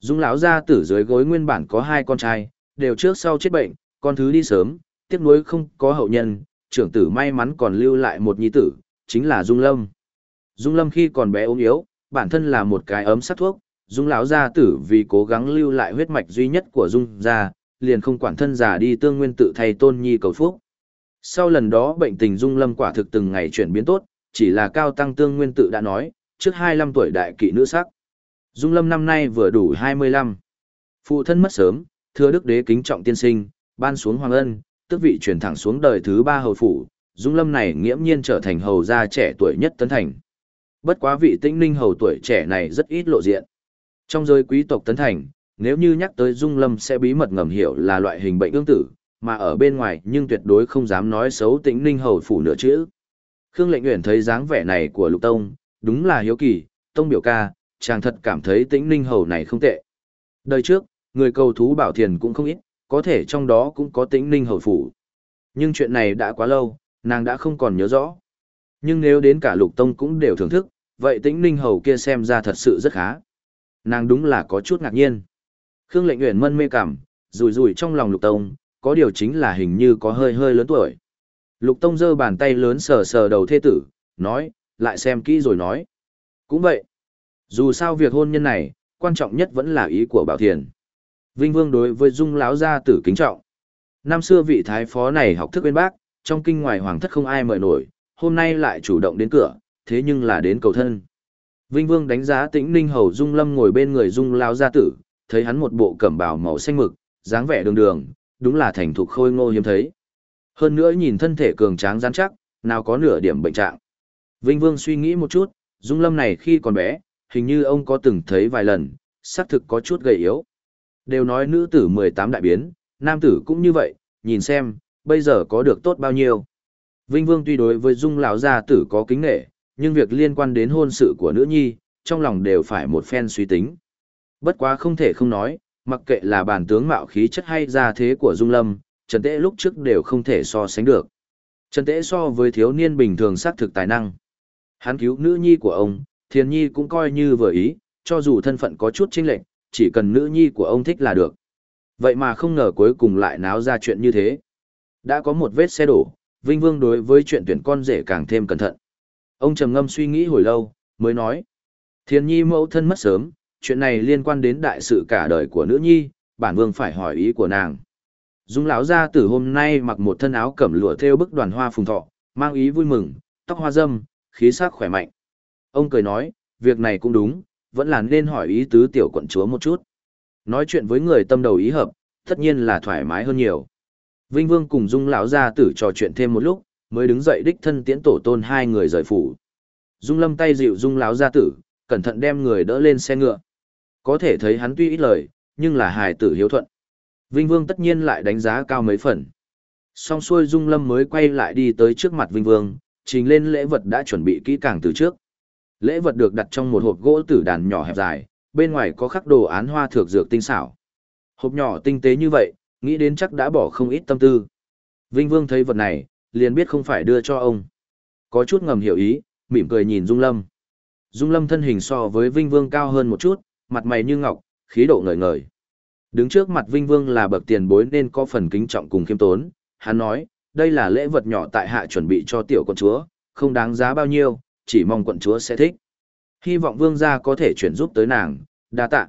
Dung lão gia tử dưới gối nguyên bản có hai con trai, đều trước sau chết bệnh, con thứ đi sớm, tiếc nuối không có hậu nhân, trưởng tử may mắn còn lưu lại một nhi tử, chính là Dung Lâm. Dung Lâm khi còn bé ốm yếu, bản thân là một cái ấm sát thuốc, Dung lão gia tử vì cố gắng lưu lại huyết mạch duy nhất của Dung gia, liền không quản thân già đi tương nguyên tự thay tôn nhi cầu phúc. Sau lần đó bệnh tình Dung Lâm quả thực từng ngày chuyển biến tốt, chỉ là cao tăng tương nguyên tự đã nói, trước 25 tuổi đại kỵ nữ sắc. Dung Lâm năm nay vừa đủ 25. Phụ thân mất sớm, thưa đức đế kính trọng tiên sinh, ban xuống hoàng ân, tước vị truyền thẳng xuống đời thứ ba hầu phủ, Dung Lâm này nghiễm nhiên trở thành hầu gia trẻ tuổi nhất tấn thành. Bất quá vị tĩnh ninh hầu tuổi trẻ này rất ít lộ diện. Trong giới quý tộc tấn thành, nếu như nhắc tới Dung Lâm sẽ bí mật ngầm hiểu là loại hình bệnh ương tử, mà ở bên ngoài nhưng tuyệt đối không dám nói xấu tĩnh ninh hầu phủ nửa chữ. Khương Lệnh Uyển thấy dáng vẻ này của Lục Tông, đúng là hiếu kỳ, Tông biểu ca, chàng thật cảm thấy tĩnh ninh hầu này không tệ. Đời trước, người cầu thú bảo thiền cũng không ít, có thể trong đó cũng có tĩnh ninh hầu phủ. Nhưng chuyện này đã quá lâu, nàng đã không còn nhớ rõ. Nhưng nếu đến cả lục tông cũng đều thưởng thức, vậy tĩnh ninh hầu kia xem ra thật sự rất khá. Nàng đúng là có chút ngạc nhiên. Khương lệnh nguyện mân mê cảm, rùi rùi trong lòng lục tông, có điều chính là hình như có hơi hơi lớn tuổi. Lục tông giơ bàn tay lớn sờ sờ đầu thê tử, nói, lại xem kỹ rồi nói. Cũng vậy. Dù sao việc hôn nhân này, quan trọng nhất vẫn là ý của Bảo Thiền. Vinh Vương đối với Dung lão gia tử kính trọng. Năm xưa vị thái phó này học thức bên bác, trong kinh ngoài hoàng thất không ai mời nổi, hôm nay lại chủ động đến cửa, thế nhưng là đến cầu thân. Vinh Vương đánh giá Tĩnh Ninh hầu Dung Lâm ngồi bên người Dung lão gia tử, thấy hắn một bộ cẩm bào màu xanh mực, dáng vẻ đường đường, đúng là thành thục khôi ngô hiếm thấy. Hơn nữa nhìn thân thể cường tráng rắn chắc, nào có nửa điểm bệnh trạng. Vinh Vương suy nghĩ một chút, Dung Lâm này khi còn bé, hình như ông có từng thấy vài lần, xác thực có chút gầy yếu. Đều nói nữ tử 18 đại biến, nam tử cũng như vậy, nhìn xem, bây giờ có được tốt bao nhiêu. Vinh Vương tuy đối với Dung lão gia tử có kính nể, nhưng việc liên quan đến hôn sự của nữ nhi, trong lòng đều phải một phen suy tính. Bất quá không thể không nói, mặc kệ là bản tướng mạo khí chất hay gia thế của Dung Lâm, Trần Tế lúc trước đều không thể so sánh được. Trần Tế so với thiếu niên bình thường xác thực tài năng. Hắn cứu nữ nhi của ông, Thiên Nhi cũng coi như vừa ý, cho dù thân phận có chút chênh lệch, chỉ cần nữ nhi của ông thích là được. Vậy mà không ngờ cuối cùng lại náo ra chuyện như thế. Đã có một vết xe đổ, Vinh Vương đối với chuyện tuyển con rể càng thêm cẩn thận. Ông trầm ngâm suy nghĩ hồi lâu, mới nói. Thiên nhi mẫu thân mất sớm, chuyện này liên quan đến đại sự cả đời của nữ nhi, bản vương phải hỏi ý của nàng. Dung lão gia tử hôm nay mặc một thân áo cẩm lụa thêu bức đoàn hoa phùng thọ, mang ý vui mừng, tóc hoa dâm, khí sắc khỏe mạnh. Ông cười nói, việc này cũng đúng, vẫn là nên hỏi ý tứ tiểu quận chúa một chút. Nói chuyện với người tâm đầu ý hợp, tất nhiên là thoải mái hơn nhiều. Vinh Vương cùng Dung lão gia tử trò chuyện thêm một lúc, mới đứng dậy đích thân tiễn tổ tôn hai người rời phủ. Dung Lâm tay dịu Dung lão gia tử, cẩn thận đem người đỡ lên xe ngựa. Có thể thấy hắn tuy ít lời, nhưng là hài tử hiếu thuận. Vinh Vương tất nhiên lại đánh giá cao mấy phần. Song xuôi Dung Lâm mới quay lại đi tới trước mặt Vinh Vương, trình lên lễ vật đã chuẩn bị kỹ càng từ trước. Lễ vật được đặt trong một hộp gỗ tử đàn nhỏ hẹp dài, bên ngoài có khắc đồ án hoa thược dược tinh xảo. Hộp nhỏ tinh tế như vậy, nghĩ đến chắc đã bỏ không ít tâm tư. Vinh Vương thấy vật này, liền biết không phải đưa cho ông. Có chút ngầm hiểu ý, mỉm cười nhìn Dung Lâm. Dung Lâm thân hình so với Vinh Vương cao hơn một chút, mặt mày như ngọc, khí độ ngời ngời. Đứng trước mặt Vinh Vương là bậc tiền bối nên có phần kính trọng cùng khiêm tốn, hắn nói, đây là lễ vật nhỏ tại hạ chuẩn bị cho tiểu quận chúa, không đáng giá bao nhiêu, chỉ mong quận chúa sẽ thích. Hy vọng vương gia có thể chuyển giúp tới nàng, đa tạ.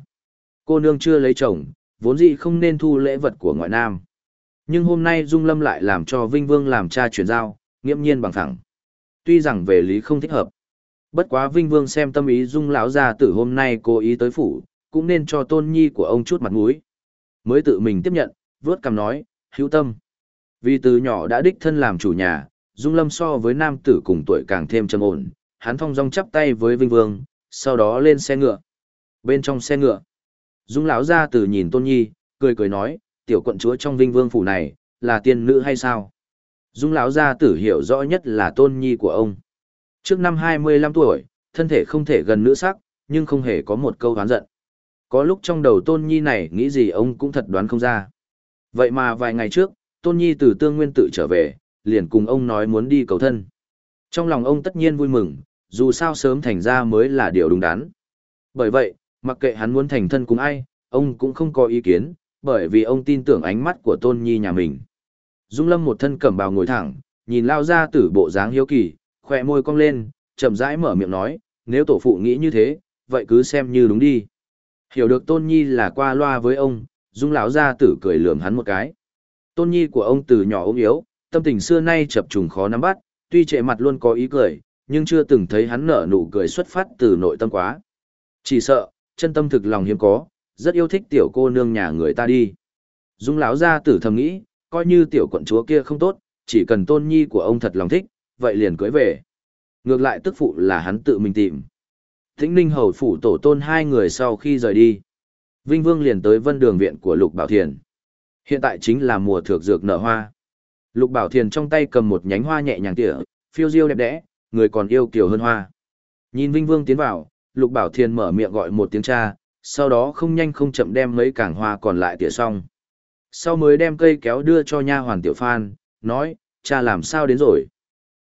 Cô nương chưa lấy chồng, vốn dĩ không nên thu lễ vật của ngoại nam. Nhưng hôm nay Dung Lâm lại làm cho Vinh Vương làm cha chuyển giao, nghiễm nhiên bằng thẳng. Tuy rằng về lý không thích hợp. Bất quá Vinh Vương xem tâm ý Dung lão gia tử hôm nay cố ý tới phủ, cũng nên cho tôn nhi của ông chút mặt mũi. Mới tự mình tiếp nhận, vớt cằm nói, hữu tâm. Vì từ nhỏ đã đích thân làm chủ nhà, Dung Lâm so với nam tử cùng tuổi càng thêm trầm ổn, hắn thong dong chắp tay với Vinh Vương, sau đó lên xe ngựa. Bên trong xe ngựa, Dung lão gia tử nhìn Tôn Nhi, cười cười nói, tiểu quận chúa trong Vinh Vương phủ này, là tiên nữ hay sao? Dung lão gia tử hiểu rõ nhất là Tôn Nhi của ông. Trước năm 25 tuổi, thân thể không thể gần nữ sắc, nhưng không hề có một câu oán giận. Có lúc trong đầu Tôn Nhi này nghĩ gì ông cũng thật đoán không ra. Vậy mà vài ngày trước, Tôn Nhi từ tương nguyên tự trở về, liền cùng ông nói muốn đi cầu thân. Trong lòng ông tất nhiên vui mừng, dù sao sớm thành ra mới là điều đúng đắn. Bởi vậy, mặc kệ hắn muốn thành thân cùng ai, ông cũng không có ý kiến, bởi vì ông tin tưởng ánh mắt của tôn nhi nhà mình. Dung Lâm một thân cẩm bào ngồi thẳng, nhìn lao ra tử bộ dáng hiếu kỳ, khỏe môi cong lên, chậm rãi mở miệng nói, nếu tổ phụ nghĩ như thế, vậy cứ xem như đúng đi. Hiểu được tôn nhi là qua loa với ông, Dung lão gia tử cười lườm hắn một cái. Tôn nhi của ông từ nhỏ ốm yếu, tâm tình xưa nay chập trùng khó nắm bắt, tuy trệ mặt luôn có ý cười, nhưng chưa từng thấy hắn nở nụ cười xuất phát từ nội tâm quá. Chỉ sợ, chân tâm thực lòng hiếm có, rất yêu thích tiểu cô nương nhà người ta đi. Dung lão gia tử thầm nghĩ, coi như tiểu quận chúa kia không tốt, chỉ cần tôn nhi của ông thật lòng thích, vậy liền cưới về. Ngược lại tức phụ là hắn tự mình tìm. Thính ninh hầu phủ tổ tôn hai người sau khi rời đi. Vinh Vương liền tới vân đường viện của Lục Bảo Thiền. Hiện tại chính là mùa thược dược nở hoa. Lục Bảo Thiền trong tay cầm một nhánh hoa nhẹ nhàng tỉa, phiêu diêu đẹp đẽ, người còn yêu kiều hơn hoa. Nhìn Vinh Vương tiến vào, Lục Bảo Thiền mở miệng gọi một tiếng cha, sau đó không nhanh không chậm đem mấy cảng hoa còn lại tỉa xong. Sau mới đem cây kéo đưa cho nha hoàn tiểu phan, nói, cha làm sao đến rồi?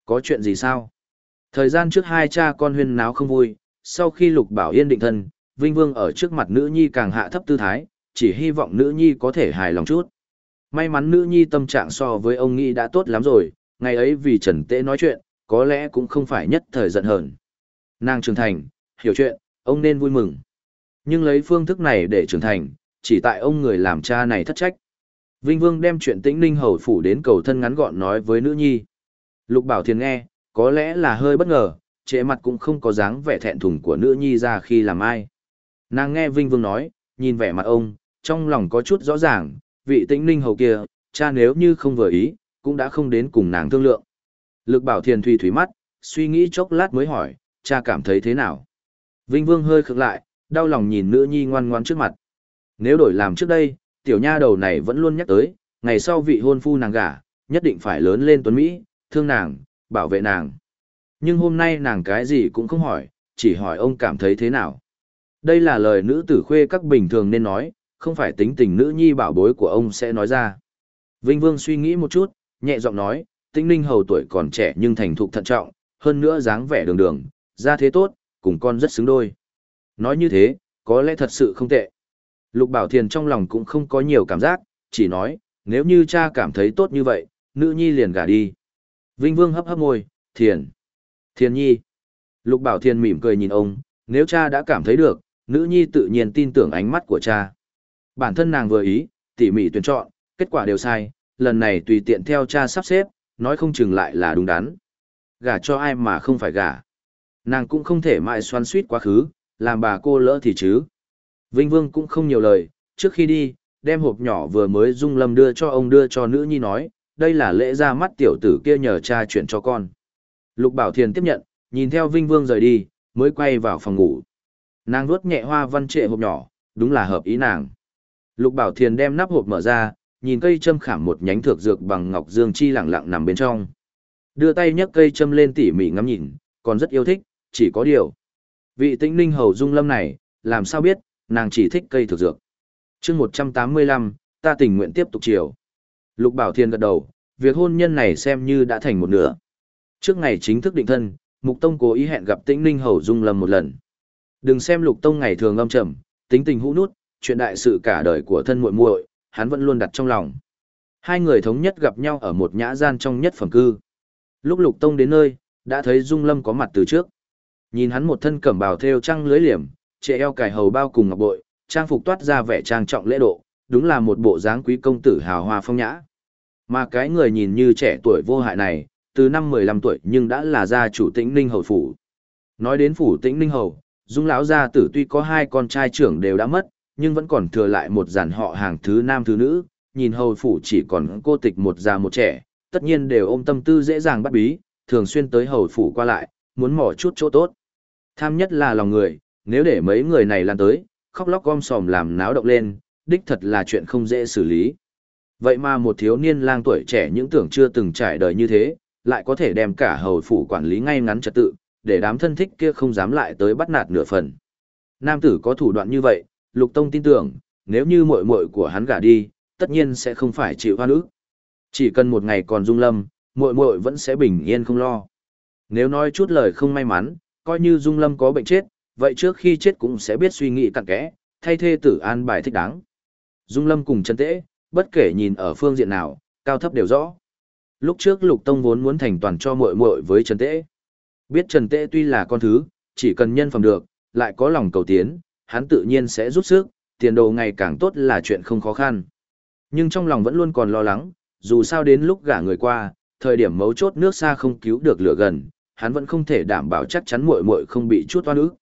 Có chuyện gì sao? Thời gian trước hai cha con huyên náo không vui, sau khi Lục Bảo yên định thân, Vinh Vương ở trước mặt nữ nhi càng hạ thấp tư thái, chỉ hy vọng nữ nhi có thể hài lòng chút. May mắn nữ nhi tâm trạng so với ông nghĩ đã tốt lắm rồi, ngày ấy vì Trần Tế nói chuyện, có lẽ cũng không phải nhất thời giận hờn. Nàng trưởng thành, hiểu chuyện, ông nên vui mừng. Nhưng lấy phương thức này để trưởng thành, chỉ tại ông người làm cha này thất trách. Vinh Vương đem chuyện tĩnh ninh hầu phủ đến cầu thân ngắn gọn nói với nữ nhi. Lục Bảo Thiền nghe, có lẽ là hơi bất ngờ, trễ mặt cũng không có dáng vẻ thẹn thùng của nữ nhi ra khi làm ai. Nàng nghe Vinh Vương nói, nhìn vẻ mặt ông, trong lòng có chút rõ ràng, vị tĩnh ninh hầu kia, cha nếu như không vừa ý, cũng đã không đến cùng nàng thương lượng. Lực bảo thiền thủy thủy mắt, suy nghĩ chốc lát mới hỏi, cha cảm thấy thế nào? Vinh Vương hơi khựng lại, đau lòng nhìn nữ nhi ngoan ngoan trước mặt. Nếu đổi làm trước đây, tiểu nha đầu này vẫn luôn nhắc tới, ngày sau vị hôn phu nàng gả, nhất định phải lớn lên tuấn Mỹ, thương nàng, bảo vệ nàng. Nhưng hôm nay nàng cái gì cũng không hỏi, chỉ hỏi ông cảm thấy thế nào. Đây là lời nữ tử khuê các bình thường nên nói, không phải tính tình nữ nhi bảo bối của ông sẽ nói ra. Vinh Vương suy nghĩ một chút, nhẹ giọng nói, tinh ninh hầu tuổi còn trẻ nhưng thành thục thận trọng, hơn nữa dáng vẻ đường đường, ra thế tốt, cùng con rất xứng đôi. Nói như thế, có lẽ thật sự không tệ. Lục Bảo Thiền trong lòng cũng không có nhiều cảm giác, chỉ nói, nếu như cha cảm thấy tốt như vậy, nữ nhi liền gả đi. Vinh Vương hấp hấp môi, Thiền. Thiền nhi. Lục Bảo Thiền mỉm cười nhìn ông, nếu cha đã cảm thấy được, nữ nhi tự nhiên tin tưởng ánh mắt của cha. Bản thân nàng vừa ý, tỉ mỉ tuyển chọn, kết quả đều sai, lần này tùy tiện theo cha sắp xếp, nói không chừng lại là đúng đắn. Gả cho ai mà không phải gả. Nàng cũng không thể mãi xoắn suýt quá khứ, làm bà cô lỡ thì chứ. Vinh Vương cũng không nhiều lời, trước khi đi, đem hộp nhỏ vừa mới dung lâm đưa cho ông đưa cho nữ nhi nói, đây là lễ ra mắt tiểu tử kia nhờ cha chuyển cho con. Lục Bảo Thiền tiếp nhận, nhìn theo Vinh Vương rời đi, mới quay vào phòng ngủ. Nàng vuốt nhẹ hoa văn trệ hộp nhỏ, đúng là hợp ý nàng. Lục Bảo Thiền đem nắp hộp mở ra, nhìn cây châm khảm một nhánh thược dược bằng ngọc dương chi lẳng lặng nằm bên trong. Đưa tay nhấc cây châm lên tỉ mỉ ngắm nhìn, còn rất yêu thích, chỉ có điều. Vị tĩnh ninh hầu dung lâm này, làm sao biết, nàng chỉ thích cây thực dược. chương 185, ta tình nguyện tiếp tục chiều. Lục Bảo Thiên gật đầu, việc hôn nhân này xem như đã thành một nửa. Trước ngày chính thức định thân, Mục Tông cố ý hẹn gặp Tĩnh Ninh Hầu Dung Lâm một lần. Đừng xem Lục Tông ngày thường âm trầm, tính tình hũ nút, chuyện đại sự cả đời của thân muội muội, hắn vẫn luôn đặt trong lòng. Hai người thống nhất gặp nhau ở một nhã gian trong nhất phẩm cư. Lúc Lục Tông đến nơi, đã thấy Dung Lâm có mặt từ trước. Nhìn hắn một thân cẩm bào thêu trăng lưới liềm, trệ eo cài hầu bao cùng ngọc bội, trang phục toát ra vẻ trang trọng lễ độ, đúng là một bộ dáng quý công tử hào hoa phong nhã. Mà cái người nhìn như trẻ tuổi vô hại này, từ năm 15 tuổi nhưng đã là gia chủ tĩnh ninh hầu phủ. Nói đến phủ tĩnh ninh hầu, dung lão gia tử tuy có hai con trai trưởng đều đã mất, nhưng vẫn còn thừa lại một dàn họ hàng thứ nam thứ nữ, nhìn hầu phủ chỉ còn cô tịch một già một trẻ, tất nhiên đều ôm tâm tư dễ dàng bắt bí, thường xuyên tới hầu phủ qua lại, muốn mỏ chút chỗ tốt. Tham nhất là lòng người, nếu để mấy người này lan tới, khóc lóc gom sòm làm náo động lên, đích thật là chuyện không dễ xử lý. Vậy mà một thiếu niên lang tuổi trẻ những tưởng chưa từng trải đời như thế, lại có thể đem cả hầu phủ quản lý ngay ngắn trật tự, để đám thân thích kia không dám lại tới bắt nạt nửa phần. Nam tử có thủ đoạn như vậy, Lục Tông tin tưởng, nếu như muội muội của hắn gả đi, tất nhiên sẽ không phải chịu hoa ức. Chỉ cần một ngày còn dung lâm, muội muội vẫn sẽ bình yên không lo. Nếu nói chút lời không may mắn, coi như dung lâm có bệnh chết, vậy trước khi chết cũng sẽ biết suy nghĩ cặn kẽ, thay thê tử an bài thích đáng. Dung lâm cùng chân tễ, bất kể nhìn ở phương diện nào, cao thấp đều rõ. Lúc trước Lục Tông vốn muốn thành toàn cho muội muội với Trần Tễ. Biết Trần Tễ tuy là con thứ, chỉ cần nhân phẩm được, lại có lòng cầu tiến, hắn tự nhiên sẽ rút sức, tiền đồ ngày càng tốt là chuyện không khó khăn. Nhưng trong lòng vẫn luôn còn lo lắng, dù sao đến lúc gả người qua, thời điểm mấu chốt nước xa không cứu được lửa gần, hắn vẫn không thể đảm bảo chắc chắn muội muội không bị chút oan ức.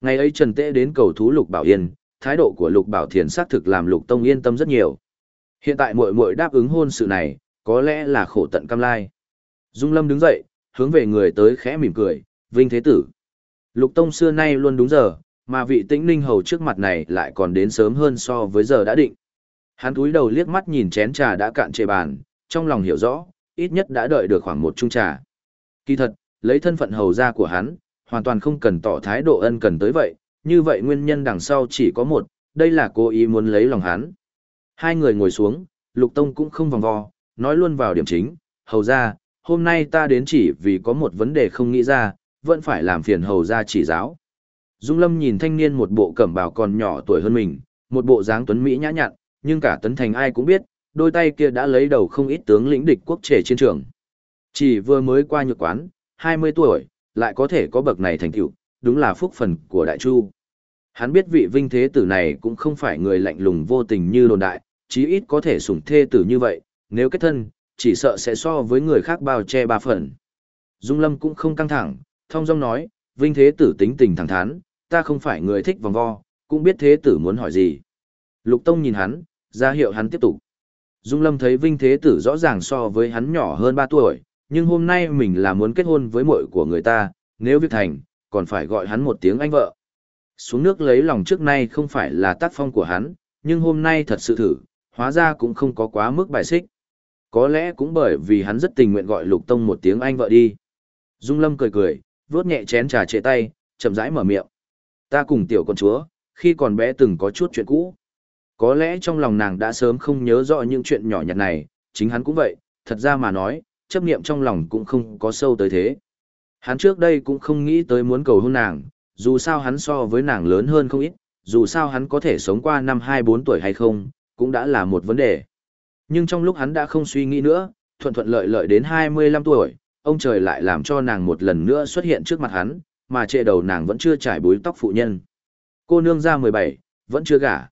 Ngày ấy Trần Tế đến cầu thú Lục Bảo Yên, thái độ của Lục Bảo Thiền xác thực làm Lục Tông yên tâm rất nhiều. Hiện tại muội muội đáp ứng hôn sự này, có lẽ là khổ tận cam lai. Dung Lâm đứng dậy, hướng về người tới khẽ mỉm cười, "Vinh thế tử." Lục Tông xưa nay luôn đúng giờ, mà vị Tĩnh Ninh hầu trước mặt này lại còn đến sớm hơn so với giờ đã định. Hắn cúi đầu liếc mắt nhìn chén trà đã cạn trề bàn, trong lòng hiểu rõ, ít nhất đã đợi được khoảng một chung trà. Kỳ thật, lấy thân phận hầu gia của hắn, hoàn toàn không cần tỏ thái độ ân cần tới vậy, như vậy nguyên nhân đằng sau chỉ có một, đây là cố ý muốn lấy lòng hắn. Hai người ngồi xuống, Lục Tông cũng không vòng vo, nói luôn vào điểm chính, hầu gia, hôm nay ta đến chỉ vì có một vấn đề không nghĩ ra, vẫn phải làm phiền hầu gia chỉ giáo. Dung Lâm nhìn thanh niên một bộ cẩm bào còn nhỏ tuổi hơn mình, một bộ dáng tuấn mỹ nhã nhặn, nhưng cả tấn thành ai cũng biết, đôi tay kia đã lấy đầu không ít tướng lĩnh địch quốc trẻ chiến trường. Chỉ vừa mới qua nhược quán, 20 tuổi, lại có thể có bậc này thành tựu, đúng là phúc phần của Đại Chu. Hắn biết vị vinh thế tử này cũng không phải người lạnh lùng vô tình như đồn đại, chí ít có thể sủng thê tử như vậy, nếu kết thân, chỉ sợ sẽ so với người khác bao che ba phần. Dung Lâm cũng không căng thẳng, thông dong nói, vinh thế tử tính tình thẳng thắn, ta không phải người thích vòng vo, cũng biết thế tử muốn hỏi gì. Lục Tông nhìn hắn, ra hiệu hắn tiếp tục. Dung Lâm thấy Vinh Thế Tử rõ ràng so với hắn nhỏ hơn 3 tuổi, nhưng hôm nay mình là muốn kết hôn với muội của người ta, nếu việc thành, còn phải gọi hắn một tiếng anh vợ. Xuống nước lấy lòng trước nay không phải là tác phong của hắn, nhưng hôm nay thật sự thử, hóa ra cũng không có quá mức bài xích. Có lẽ cũng bởi vì hắn rất tình nguyện gọi Lục Tông một tiếng anh vợ đi. Dung Lâm cười cười, vuốt nhẹ chén trà trệ tay, chậm rãi mở miệng. Ta cùng tiểu con chúa, khi còn bé từng có chút chuyện cũ. Có lẽ trong lòng nàng đã sớm không nhớ rõ những chuyện nhỏ nhặt này, chính hắn cũng vậy, thật ra mà nói, chấp niệm trong lòng cũng không có sâu tới thế. Hắn trước đây cũng không nghĩ tới muốn cầu hôn nàng, dù sao hắn so với nàng lớn hơn không ít, dù sao hắn có thể sống qua năm 24 tuổi hay không, cũng đã là một vấn đề. Nhưng trong lúc hắn đã không suy nghĩ nữa, thuận thuận lợi lợi đến 25 tuổi, ông trời lại làm cho nàng một lần nữa xuất hiện trước mặt hắn, mà trệ đầu nàng vẫn chưa trải búi tóc phụ nhân. Cô nương ra 17, vẫn chưa gả.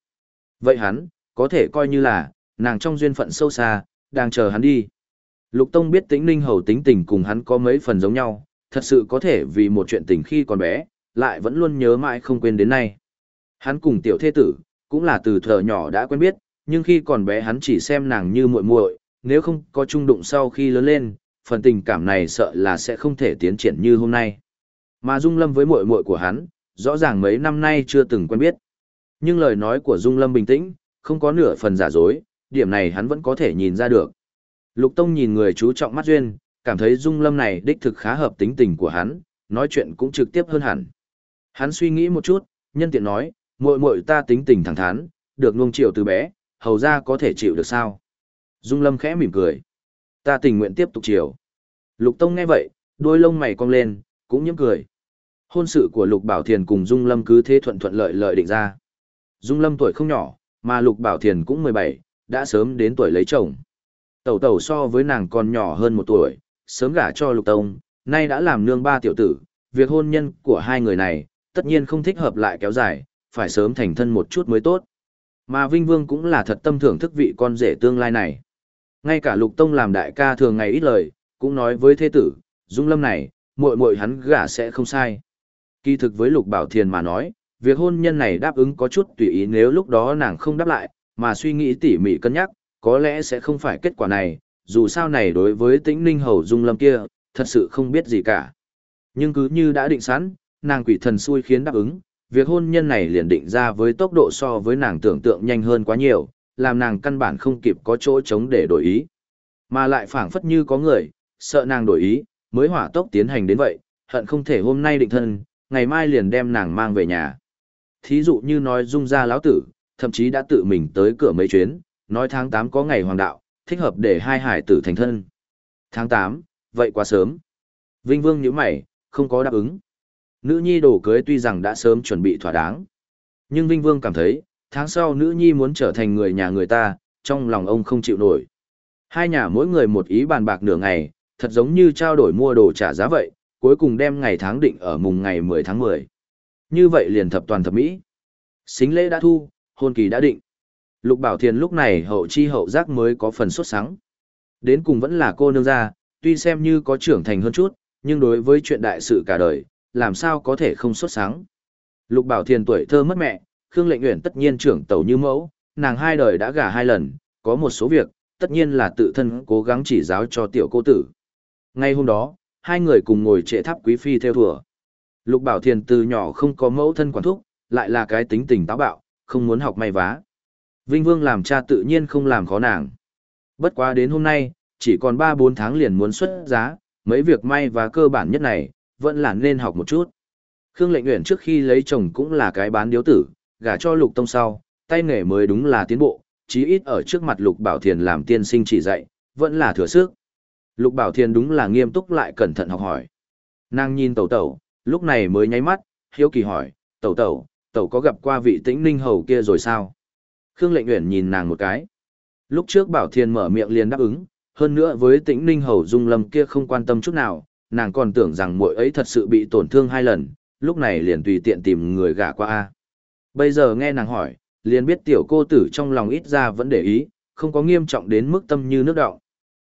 Vậy hắn, có thể coi như là, nàng trong duyên phận sâu xa, đang chờ hắn đi. Lục Tông biết tĩnh ninh hầu tính tình cùng hắn có mấy phần giống nhau, thật sự có thể vì một chuyện tình khi còn bé, lại vẫn luôn nhớ mãi không quên đến nay. Hắn cùng tiểu thế tử, cũng là từ thờ nhỏ đã quen biết, nhưng khi còn bé hắn chỉ xem nàng như muội muội, nếu không có chung đụng sau khi lớn lên, phần tình cảm này sợ là sẽ không thể tiến triển như hôm nay. Mà Dung Lâm với muội muội của hắn, rõ ràng mấy năm nay chưa từng quen biết. Nhưng lời nói của Dung Lâm bình tĩnh, không có nửa phần giả dối, điểm này hắn vẫn có thể nhìn ra được. Lục Tông nhìn người chú trọng mắt duyên, cảm thấy Dung Lâm này đích thực khá hợp tính tình của hắn, nói chuyện cũng trực tiếp hơn hẳn. Hắn suy nghĩ một chút, nhân tiện nói, muội muội ta tính tình thẳng thắn, được nuông chiều từ bé, hầu ra có thể chịu được sao? Dung Lâm khẽ mỉm cười. Ta tình nguyện tiếp tục chiều. Lục Tông nghe vậy, đôi lông mày cong lên, cũng nhếch cười. Hôn sự của Lục Bảo Thiền cùng Dung Lâm cứ thế thuận thuận lợi lợi định ra. Dung Lâm tuổi không nhỏ, mà Lục Bảo Thiền cũng 17, đã sớm đến tuổi lấy chồng. Tẩu tẩu so với nàng còn nhỏ hơn một tuổi, sớm gả cho Lục Tông, nay đã làm nương ba tiểu tử, việc hôn nhân của hai người này, tất nhiên không thích hợp lại kéo dài, phải sớm thành thân một chút mới tốt. Mà Vinh Vương cũng là thật tâm thưởng thức vị con rể tương lai này. Ngay cả Lục Tông làm đại ca thường ngày ít lời, cũng nói với thế tử, Dung Lâm này, muội muội hắn gả sẽ không sai. Kỳ thực với Lục Bảo Thiền mà nói, việc hôn nhân này đáp ứng có chút tùy ý nếu lúc đó nàng không đáp lại, mà suy nghĩ tỉ mỉ cân nhắc, có lẽ sẽ không phải kết quả này, dù sao này đối với tĩnh ninh hầu dung lâm kia, thật sự không biết gì cả. Nhưng cứ như đã định sẵn, nàng quỷ thần xui khiến đáp ứng, việc hôn nhân này liền định ra với tốc độ so với nàng tưởng tượng nhanh hơn quá nhiều, làm nàng căn bản không kịp có chỗ chống để đổi ý. Mà lại phảng phất như có người, sợ nàng đổi ý, mới hỏa tốc tiến hành đến vậy, hận không thể hôm nay định thân, ngày mai liền đem nàng mang về nhà. Thí dụ như nói dung ra lão tử, thậm chí đã tự mình tới cửa mấy chuyến, nói tháng 8 có ngày hoàng đạo, thích hợp để hai hải tử thành thân. Tháng 8, vậy quá sớm. Vinh Vương nhíu mày, không có đáp ứng. Nữ nhi đổ cưới tuy rằng đã sớm chuẩn bị thỏa đáng. Nhưng Vinh Vương cảm thấy, tháng sau nữ nhi muốn trở thành người nhà người ta, trong lòng ông không chịu nổi. Hai nhà mỗi người một ý bàn bạc nửa ngày, thật giống như trao đổi mua đồ trả giá vậy, cuối cùng đem ngày tháng định ở mùng ngày 10 tháng 10. Như vậy liền thập toàn thập mỹ. Xính lễ đã thu, hôn kỳ đã định. Lục Bảo Thiền lúc này hậu chi hậu giác mới có phần xuất sáng. Đến cùng vẫn là cô nương gia, tuy xem như có trưởng thành hơn chút, nhưng đối với chuyện đại sự cả đời, làm sao có thể không xuất sáng. Lục Bảo Thiền tuổi thơ mất mẹ, Khương Lệnh Uyển tất nhiên trưởng tẩu như mẫu, nàng hai đời đã gả hai lần, có một số việc, tất nhiên là tự thân cố gắng chỉ giáo cho tiểu cô tử. Ngay hôm đó, hai người cùng ngồi trệ tháp quý phi theo thùa. Lục Bảo Thiền từ nhỏ không có mẫu thân quản thúc, lại là cái tính tình táo bạo, không muốn học may vá. Vinh Vương làm cha tự nhiên không làm khó nàng. Bất quá đến hôm nay, chỉ còn 3-4 tháng liền muốn xuất giá, mấy việc may và cơ bản nhất này, vẫn là nên học một chút. Khương Lệnh Uyển trước khi lấy chồng cũng là cái bán điếu tử, gả cho Lục Tông sau, tay nghề mới đúng là tiến bộ, chí ít ở trước mặt Lục Bảo Thiền làm tiên sinh chỉ dạy, vẫn là thừa sức. Lục Bảo Thiên đúng là nghiêm túc lại cẩn thận học hỏi. Nàng nhìn tẩu tẩu, lúc này mới nháy mắt, hiếu kỳ hỏi, tẩu tẩu, tẩu có gặp qua vị tĩnh ninh hầu kia rồi sao? Khương Lệnh Uyển nhìn nàng một cái. Lúc trước Bảo Thiên mở miệng liền đáp ứng, hơn nữa với tĩnh ninh hầu dung lâm kia không quan tâm chút nào, nàng còn tưởng rằng muội ấy thật sự bị tổn thương hai lần, lúc này liền tùy tiện tìm người gả qua a. Bây giờ nghe nàng hỏi, liền biết tiểu cô tử trong lòng ít ra vẫn để ý, không có nghiêm trọng đến mức tâm như nước đọng.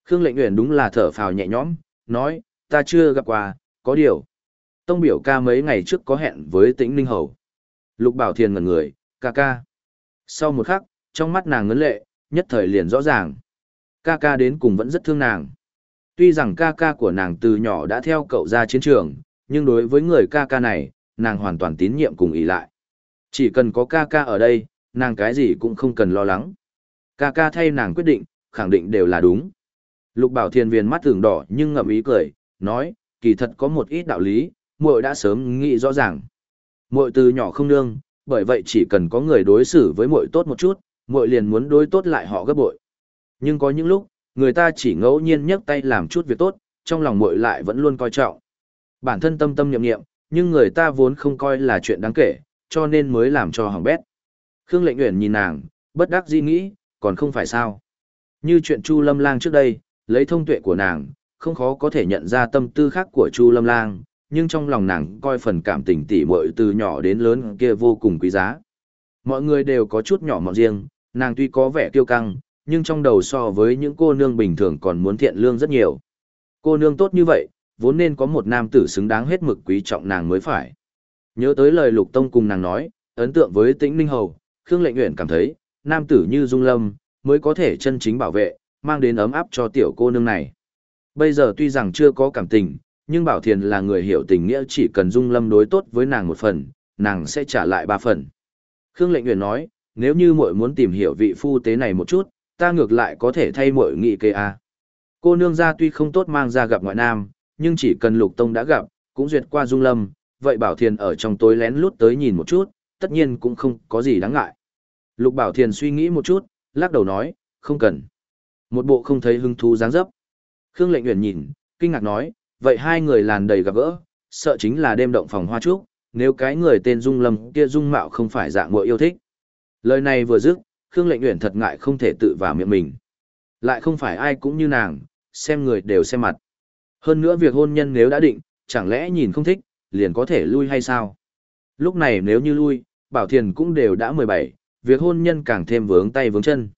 Khương Lệnh Uyển đúng là thở phào nhẹ nhõm, nói, ta chưa gặp qua, có điều. Tông biểu ca mấy ngày trước có hẹn với tĩnh ninh hầu. Lục Bảo Thiền ngẩn người, ca ca. Sau một khắc, trong mắt nàng ngấn lệ, nhất thời liền rõ ràng. Ca ca đến cùng vẫn rất thương nàng. Tuy rằng ca ca của nàng từ nhỏ đã theo cậu ra chiến trường, nhưng đối với người ca ca này, nàng hoàn toàn tín nhiệm cùng ý lại. Chỉ cần có ca ca ở đây, nàng cái gì cũng không cần lo lắng. Ca ca thay nàng quyết định, khẳng định đều là đúng. Lục Bảo Thiên Viên mắt thường đỏ nhưng ngậm ý cười, nói, kỳ thật có một ít đạo lý, muội đã sớm nghĩ rõ ràng. Muội từ nhỏ không nương, bởi vậy chỉ cần có người đối xử với muội tốt một chút, muội liền muốn đối tốt lại họ gấp bội. Nhưng có những lúc, người ta chỉ ngẫu nhiên nhấc tay làm chút việc tốt, trong lòng muội lại vẫn luôn coi trọng. Bản thân tâm tâm nhậm nghiệm, nhưng người ta vốn không coi là chuyện đáng kể, cho nên mới làm cho hỏng bét. Khương Lệnh Uyển nhìn nàng, bất đắc dĩ nghĩ, còn không phải sao? Như chuyện Chu Lâm Lang trước đây, lấy thông tuệ của nàng, không khó có thể nhận ra tâm tư khác của Chu Lâm Lang, nhưng trong lòng nàng coi phần cảm tình tỉ muội từ nhỏ đến lớn kia vô cùng quý giá. Mọi người đều có chút nhỏ mọn riêng, nàng tuy có vẻ kiêu căng, nhưng trong đầu so với những cô nương bình thường còn muốn thiện lương rất nhiều. Cô nương tốt như vậy, vốn nên có một nam tử xứng đáng hết mực quý trọng nàng mới phải. Nhớ tới lời Lục Tông cùng nàng nói, ấn tượng với Tĩnh Ninh Hầu, Khương Lệnh Uyển cảm thấy, nam tử như Dung Lâm, mới có thể chân chính bảo vệ, mang đến ấm áp cho tiểu cô nương này. Bây giờ tuy rằng chưa có cảm tình, nhưng Bảo Thiền là người hiểu tình nghĩa chỉ cần Dung Lâm đối tốt với nàng một phần, nàng sẽ trả lại ba phần. Khương Lệnh Uyển nói, nếu như muội muốn tìm hiểu vị phu tế này một chút, ta ngược lại có thể thay muội nghị kê a. Cô nương gia tuy không tốt mang ra gặp ngoại nam, nhưng chỉ cần Lục Tông đã gặp, cũng duyệt qua Dung Lâm, vậy Bảo Thiền ở trong tối lén lút tới nhìn một chút, tất nhiên cũng không có gì đáng ngại. Lục Bảo Thiền suy nghĩ một chút, lắc đầu nói, không cần. Một bộ không thấy hứng thú dáng dấp. Khương Lệnh Uyển nhìn, kinh ngạc nói, vậy hai người làn đầy gặp gỡ, sợ chính là đêm động phòng hoa trúc, nếu cái người tên Dung Lâm kia dung mạo không phải dạng muội yêu thích. Lời này vừa dứt, Khương Lệnh Uyển thật ngại không thể tự vào miệng mình. Lại không phải ai cũng như nàng, xem người đều xem mặt. Hơn nữa việc hôn nhân nếu đã định, chẳng lẽ nhìn không thích, liền có thể lui hay sao? Lúc này nếu như lui, Bảo Thiền cũng đều đã 17, việc hôn nhân càng thêm vướng tay vướng chân.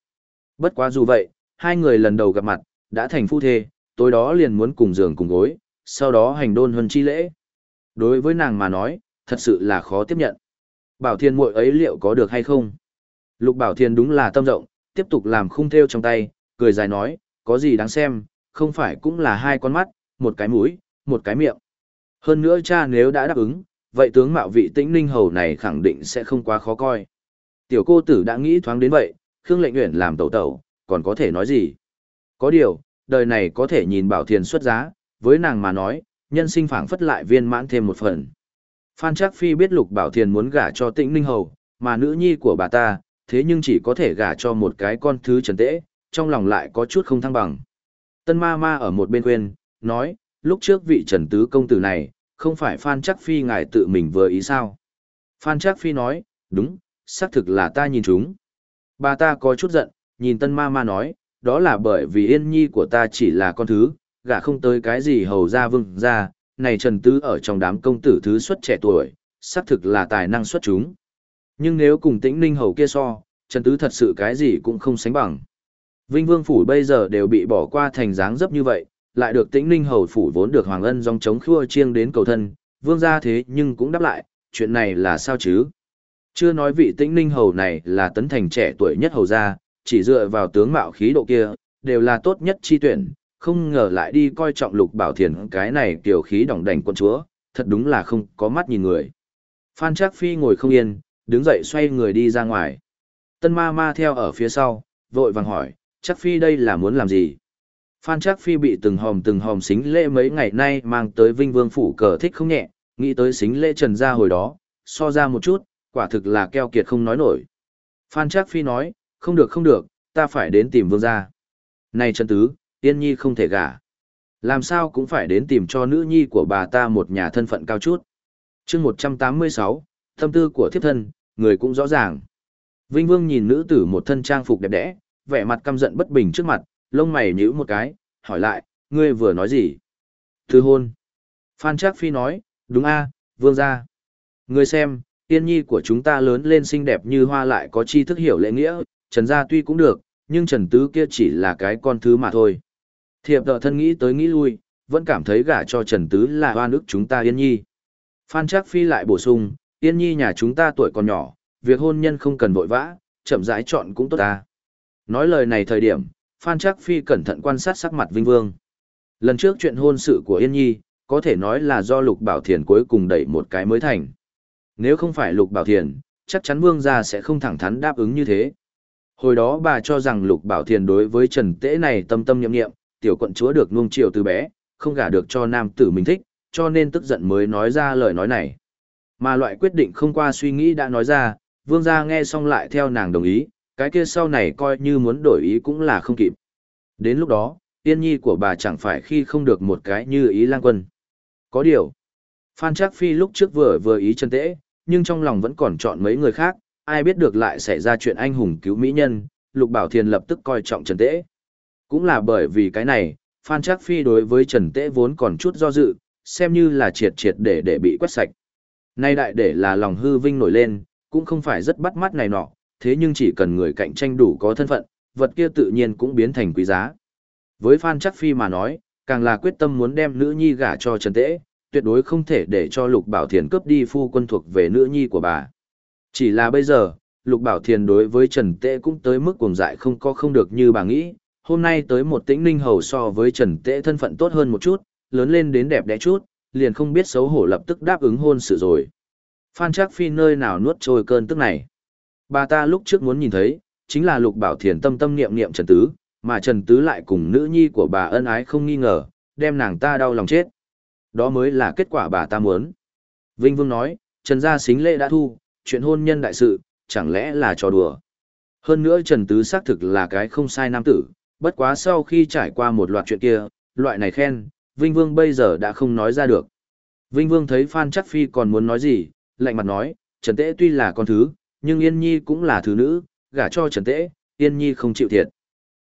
Bất quá dù vậy, hai người lần đầu gặp mặt, đã thành phu thê, tối đó liền muốn cùng giường cùng gối, sau đó hành đôn huân chi lễ. Đối với nàng mà nói, thật sự là khó tiếp nhận. Bảo Thiên muội ấy liệu có được hay không? Lục Bảo Thiên đúng là tâm rộng, tiếp tục làm khung theo trong tay, cười dài nói, có gì đáng xem, không phải cũng là hai con mắt, một cái mũi, một cái miệng. Hơn nữa cha nếu đã đáp ứng, vậy tướng mạo vị tĩnh ninh hầu này khẳng định sẽ không quá khó coi. Tiểu cô tử đã nghĩ thoáng đến vậy, Khương Lệnh Uyển làm tẩu tẩu, còn có thể nói gì? Có điều, đời này có thể nhìn Bảo Thiền xuất giá, với nàng mà nói, nhân sinh phảng phất lại viên mãn thêm một phần. Phan Trác Phi biết Lục Bảo Thiền muốn gả cho Tĩnh Ninh Hầu, mà nữ nhi của bà ta, thế nhưng chỉ có thể gả cho một cái con thứ trần tễ, trong lòng lại có chút không thăng bằng. Tân ma ma ở một bên quên, nói, lúc trước vị trần tứ công tử này, không phải Phan Trác Phi ngài tự mình vừa ý sao? Phan Trác Phi nói, đúng, xác thực là ta nhìn chúng. Bà ta có chút giận, nhìn tân ma ma nói, đó là bởi vì yên nhi của ta chỉ là con thứ, gả không tới cái gì hầu ra vương ra, này Trần Tứ ở trong đám công tử thứ xuất trẻ tuổi, xác thực là tài năng xuất chúng. Nhưng nếu cùng tĩnh ninh hầu kia so, Trần Tứ thật sự cái gì cũng không sánh bằng. Vinh Vương Phủ bây giờ đều bị bỏ qua thành dáng dấp như vậy, lại được tĩnh ninh hầu phủ vốn được Hoàng Ân dòng chống khua chiêng đến cầu thân, vương gia thế nhưng cũng đáp lại, chuyện này là sao chứ? Chưa nói vị tĩnh ninh hầu này là tấn thành trẻ tuổi nhất hầu gia, chỉ dựa vào tướng mạo khí độ kia, đều là tốt nhất chi tuyển, không ngờ lại đi coi trọng lục bảo thiền cái này kiểu khí đỏng đành quân chúa, thật đúng là không có mắt nhìn người. Phan Trác Phi ngồi không yên, đứng dậy xoay người đi ra ngoài. Tân ma ma theo ở phía sau, vội vàng hỏi, Trác Phi đây là muốn làm gì? Phan Trác Phi bị từng hòm từng hòm xính lễ mấy ngày nay mang tới Vinh Vương Phủ cờ thích không nhẹ, nghĩ tới xính lễ trần ra hồi đó, so ra một chút, quả thực là keo kiệt không nói nổi. Phan Trác Phi nói, không được không được, ta phải đến tìm vương gia. Này Trần Tứ, Tiên Nhi không thể gả. Làm sao cũng phải đến tìm cho nữ nhi của bà ta một nhà thân phận cao chút. chương 186, tâm tư của thiếp thân, người cũng rõ ràng. Vinh Vương nhìn nữ tử một thân trang phục đẹp đẽ, vẻ mặt căm giận bất bình trước mặt, lông mày nhíu một cái, hỏi lại, ngươi vừa nói gì? Thư hôn. Phan Trác Phi nói, đúng a, vương gia. Ngươi xem, tiên nhi của chúng ta lớn lên xinh đẹp như hoa lại có tri thức hiểu lễ nghĩa, Trần gia tuy cũng được, nhưng Trần Tứ kia chỉ là cái con thứ mà thôi. Thiệp đợ thân nghĩ tới nghĩ lui, vẫn cảm thấy gả cho Trần Tứ là hoa nước chúng ta Yên Nhi. Phan Trác Phi lại bổ sung, Yên Nhi nhà chúng ta tuổi còn nhỏ, việc hôn nhân không cần vội vã, chậm rãi chọn cũng tốt ta. Nói lời này thời điểm, Phan Trác Phi cẩn thận quan sát sắc mặt Vinh Vương. Lần trước chuyện hôn sự của Yên Nhi, có thể nói là do Lục Bảo Thiền cuối cùng đẩy một cái mới thành. Nếu không phải Lục Bảo Thiền, chắc chắn Vương gia sẽ không thẳng thắn đáp ứng như thế. Hồi đó bà cho rằng Lục Bảo Thiền đối với Trần Tễ này tâm tâm nhậm nghiệm, tiểu quận chúa được nuông chiều từ bé, không gả được cho nam tử mình thích, cho nên tức giận mới nói ra lời nói này. Mà loại quyết định không qua suy nghĩ đã nói ra, Vương gia nghe xong lại theo nàng đồng ý, cái kia sau này coi như muốn đổi ý cũng là không kịp. Đến lúc đó, tiên nhi của bà chẳng phải khi không được một cái như ý lang quân. Có điều, Phan Trác Phi lúc trước vừa vừa ý chân tễ, nhưng trong lòng vẫn còn chọn mấy người khác, ai biết được lại xảy ra chuyện anh hùng cứu mỹ nhân, Lục Bảo Thiền lập tức coi trọng Trần Tễ. Cũng là bởi vì cái này, Phan Trác Phi đối với Trần Tễ vốn còn chút do dự, xem như là triệt triệt để để bị quét sạch. Nay đại để là lòng hư vinh nổi lên, cũng không phải rất bắt mắt này nọ, thế nhưng chỉ cần người cạnh tranh đủ có thân phận, vật kia tự nhiên cũng biến thành quý giá. Với Phan Trác Phi mà nói, càng là quyết tâm muốn đem nữ nhi gả cho Trần Tễ, tuyệt đối không thể để cho Lục Bảo Thiền cướp đi phu quân thuộc về nữ nhi của bà. Chỉ là bây giờ, Lục Bảo Thiền đối với Trần Tễ cũng tới mức cuồng dại không có không được như bà nghĩ, hôm nay tới một tĩnh ninh hầu so với Trần Tễ thân phận tốt hơn một chút, lớn lên đến đẹp đẽ chút, liền không biết xấu hổ lập tức đáp ứng hôn sự rồi. Phan Trác Phi nơi nào nuốt trôi cơn tức này. Bà ta lúc trước muốn nhìn thấy, chính là Lục Bảo Thiền tâm tâm niệm niệm Trần Tứ, mà Trần Tứ lại cùng nữ nhi của bà ân ái không nghi ngờ, đem nàng ta đau lòng chết. Đó mới là kết quả bà ta muốn. Vinh Vương nói, Trần gia xính lễ đã thu, chuyện hôn nhân đại sự, chẳng lẽ là trò đùa. Hơn nữa Trần Tứ xác thực là cái không sai nam tử, bất quá sau khi trải qua một loạt chuyện kia, loại này khen, Vinh Vương bây giờ đã không nói ra được. Vinh Vương thấy Phan Chắc Phi còn muốn nói gì, lạnh mặt nói, Trần Tế tuy là con thứ, nhưng Yên Nhi cũng là thứ nữ, gả cho Trần Tế, Yên Nhi không chịu thiệt.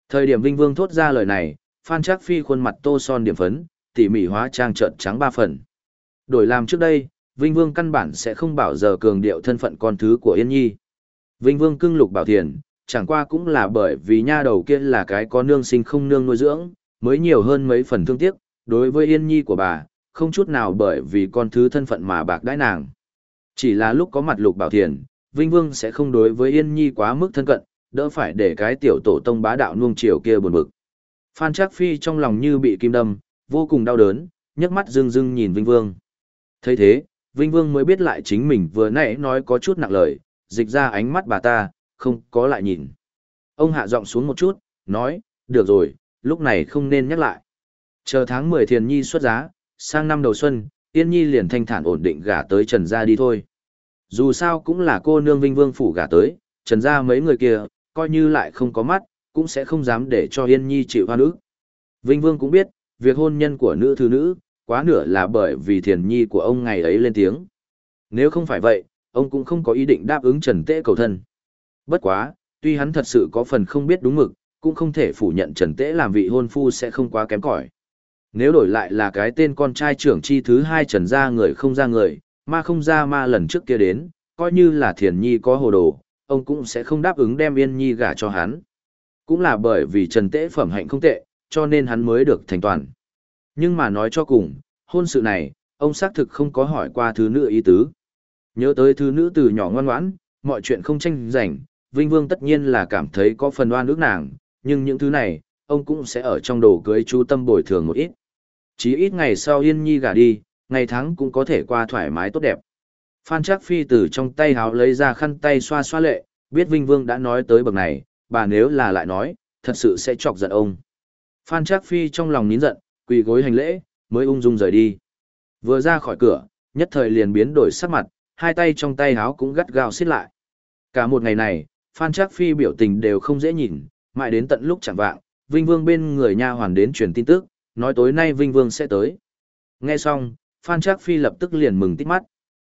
Thời điểm Vinh Vương thốt ra lời này, Phan Trác Phi khuôn mặt tô son điểm phấn, tỉ mỉ hóa trang trợn trắng ba phần. Đổi làm trước đây, Vinh Vương căn bản sẽ không bảo giờ cường điệu thân phận con thứ của Yên Nhi. Vinh Vương cưng lục bảo thiền, chẳng qua cũng là bởi vì nha đầu kia là cái có nương sinh không nương nuôi dưỡng, mới nhiều hơn mấy phần thương tiếc, đối với Yên Nhi của bà, không chút nào bởi vì con thứ thân phận mà bạc đãi nàng. Chỉ là lúc có mặt lục bảo thiền, Vinh Vương sẽ không đối với Yên Nhi quá mức thân cận, đỡ phải để cái tiểu tổ tông bá đạo nuông chiều kia buồn bực. Phan Trác Phi trong lòng như bị kim đâm, vô cùng đau đớn, nhấc mắt rưng rưng nhìn Vinh Vương. thấy thế, Vinh Vương mới biết lại chính mình vừa nãy nói có chút nặng lời, dịch ra ánh mắt bà ta, không có lại nhìn. Ông hạ giọng xuống một chút, nói, được rồi, lúc này không nên nhắc lại. Chờ tháng 10 thiền nhi xuất giá, sang năm đầu xuân, Yên Nhi liền thanh thản ổn định gả tới Trần gia đi thôi. Dù sao cũng là cô nương Vinh Vương phủ gả tới, Trần gia mấy người kia, coi như lại không có mắt, cũng sẽ không dám để cho Yên Nhi chịu hoa nữ. Vinh Vương cũng biết, việc hôn nhân của nữ thư nữ, quá nửa là bởi vì thiền nhi của ông ngày ấy lên tiếng. Nếu không phải vậy, ông cũng không có ý định đáp ứng Trần Tế cầu thân. Bất quá, tuy hắn thật sự có phần không biết đúng mực, cũng không thể phủ nhận Trần Tế làm vị hôn phu sẽ không quá kém cỏi. Nếu đổi lại là cái tên con trai trưởng chi thứ hai Trần ra người không ra người, ma không ra ma lần trước kia đến, coi như là thiền nhi có hồ đồ, ông cũng sẽ không đáp ứng đem yên nhi gả cho hắn. Cũng là bởi vì Trần Tế phẩm hạnh không tệ, cho nên hắn mới được thành toàn. Nhưng mà nói cho cùng, hôn sự này, ông xác thực không có hỏi qua thứ nữ ý tứ. Nhớ tới thứ nữ từ nhỏ ngoan ngoãn, mọi chuyện không tranh giành, Vinh Vương tất nhiên là cảm thấy có phần oan ước nàng, nhưng những thứ này, ông cũng sẽ ở trong đồ cưới chú tâm bồi thường một ít. Chí ít ngày sau Yên Nhi gả đi, ngày tháng cũng có thể qua thoải mái tốt đẹp. Phan Trác Phi từ trong tay háo lấy ra khăn tay xoa xoa lệ, biết Vinh Vương đã nói tới bậc này, bà nếu là lại nói, thật sự sẽ chọc giận ông. Phan Trác Phi trong lòng nín giận, quỳ gối hành lễ, mới ung dung rời đi. Vừa ra khỏi cửa, nhất thời liền biến đổi sắc mặt, hai tay trong tay háo cũng gắt gao xiết lại. Cả một ngày này, Phan Trác Phi biểu tình đều không dễ nhìn, mãi đến tận lúc chẳng vạng, Vinh Vương bên người nha hoàn đến truyền tin tức, nói tối nay Vinh Vương sẽ tới. Nghe xong, Phan Trác Phi lập tức liền mừng tít mắt.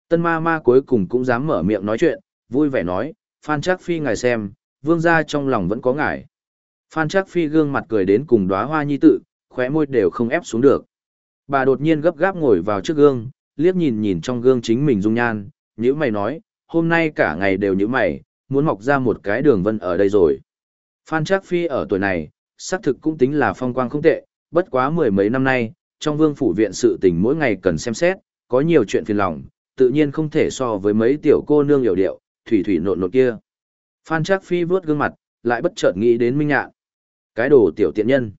Tân ma ma cuối cùng cũng dám mở miệng nói chuyện, vui vẻ nói, Phan Trác Phi ngài xem, Vương gia trong lòng vẫn có ngài. Phan Trác Phi gương mặt cười đến cùng đóa hoa nhi tự, khóe môi đều không ép xuống được. Bà đột nhiên gấp gáp ngồi vào trước gương, liếc nhìn nhìn trong gương chính mình dung nhan, nhữ mày nói, hôm nay cả ngày đều nhữ mày, muốn mọc ra một cái đường vân ở đây rồi. Phan Trác Phi ở tuổi này, xác thực cũng tính là phong quang không tệ, bất quá mười mấy năm nay, trong vương phủ viện sự tình mỗi ngày cần xem xét, có nhiều chuyện phiền lòng, tự nhiên không thể so với mấy tiểu cô nương hiểu điệu, thủy thủy nộn nộn kia. Phan Trác Phi vướt gương mặt, lại bất chợt nghĩ đến Minh Nhạn. Cái đồ tiểu tiện nhân.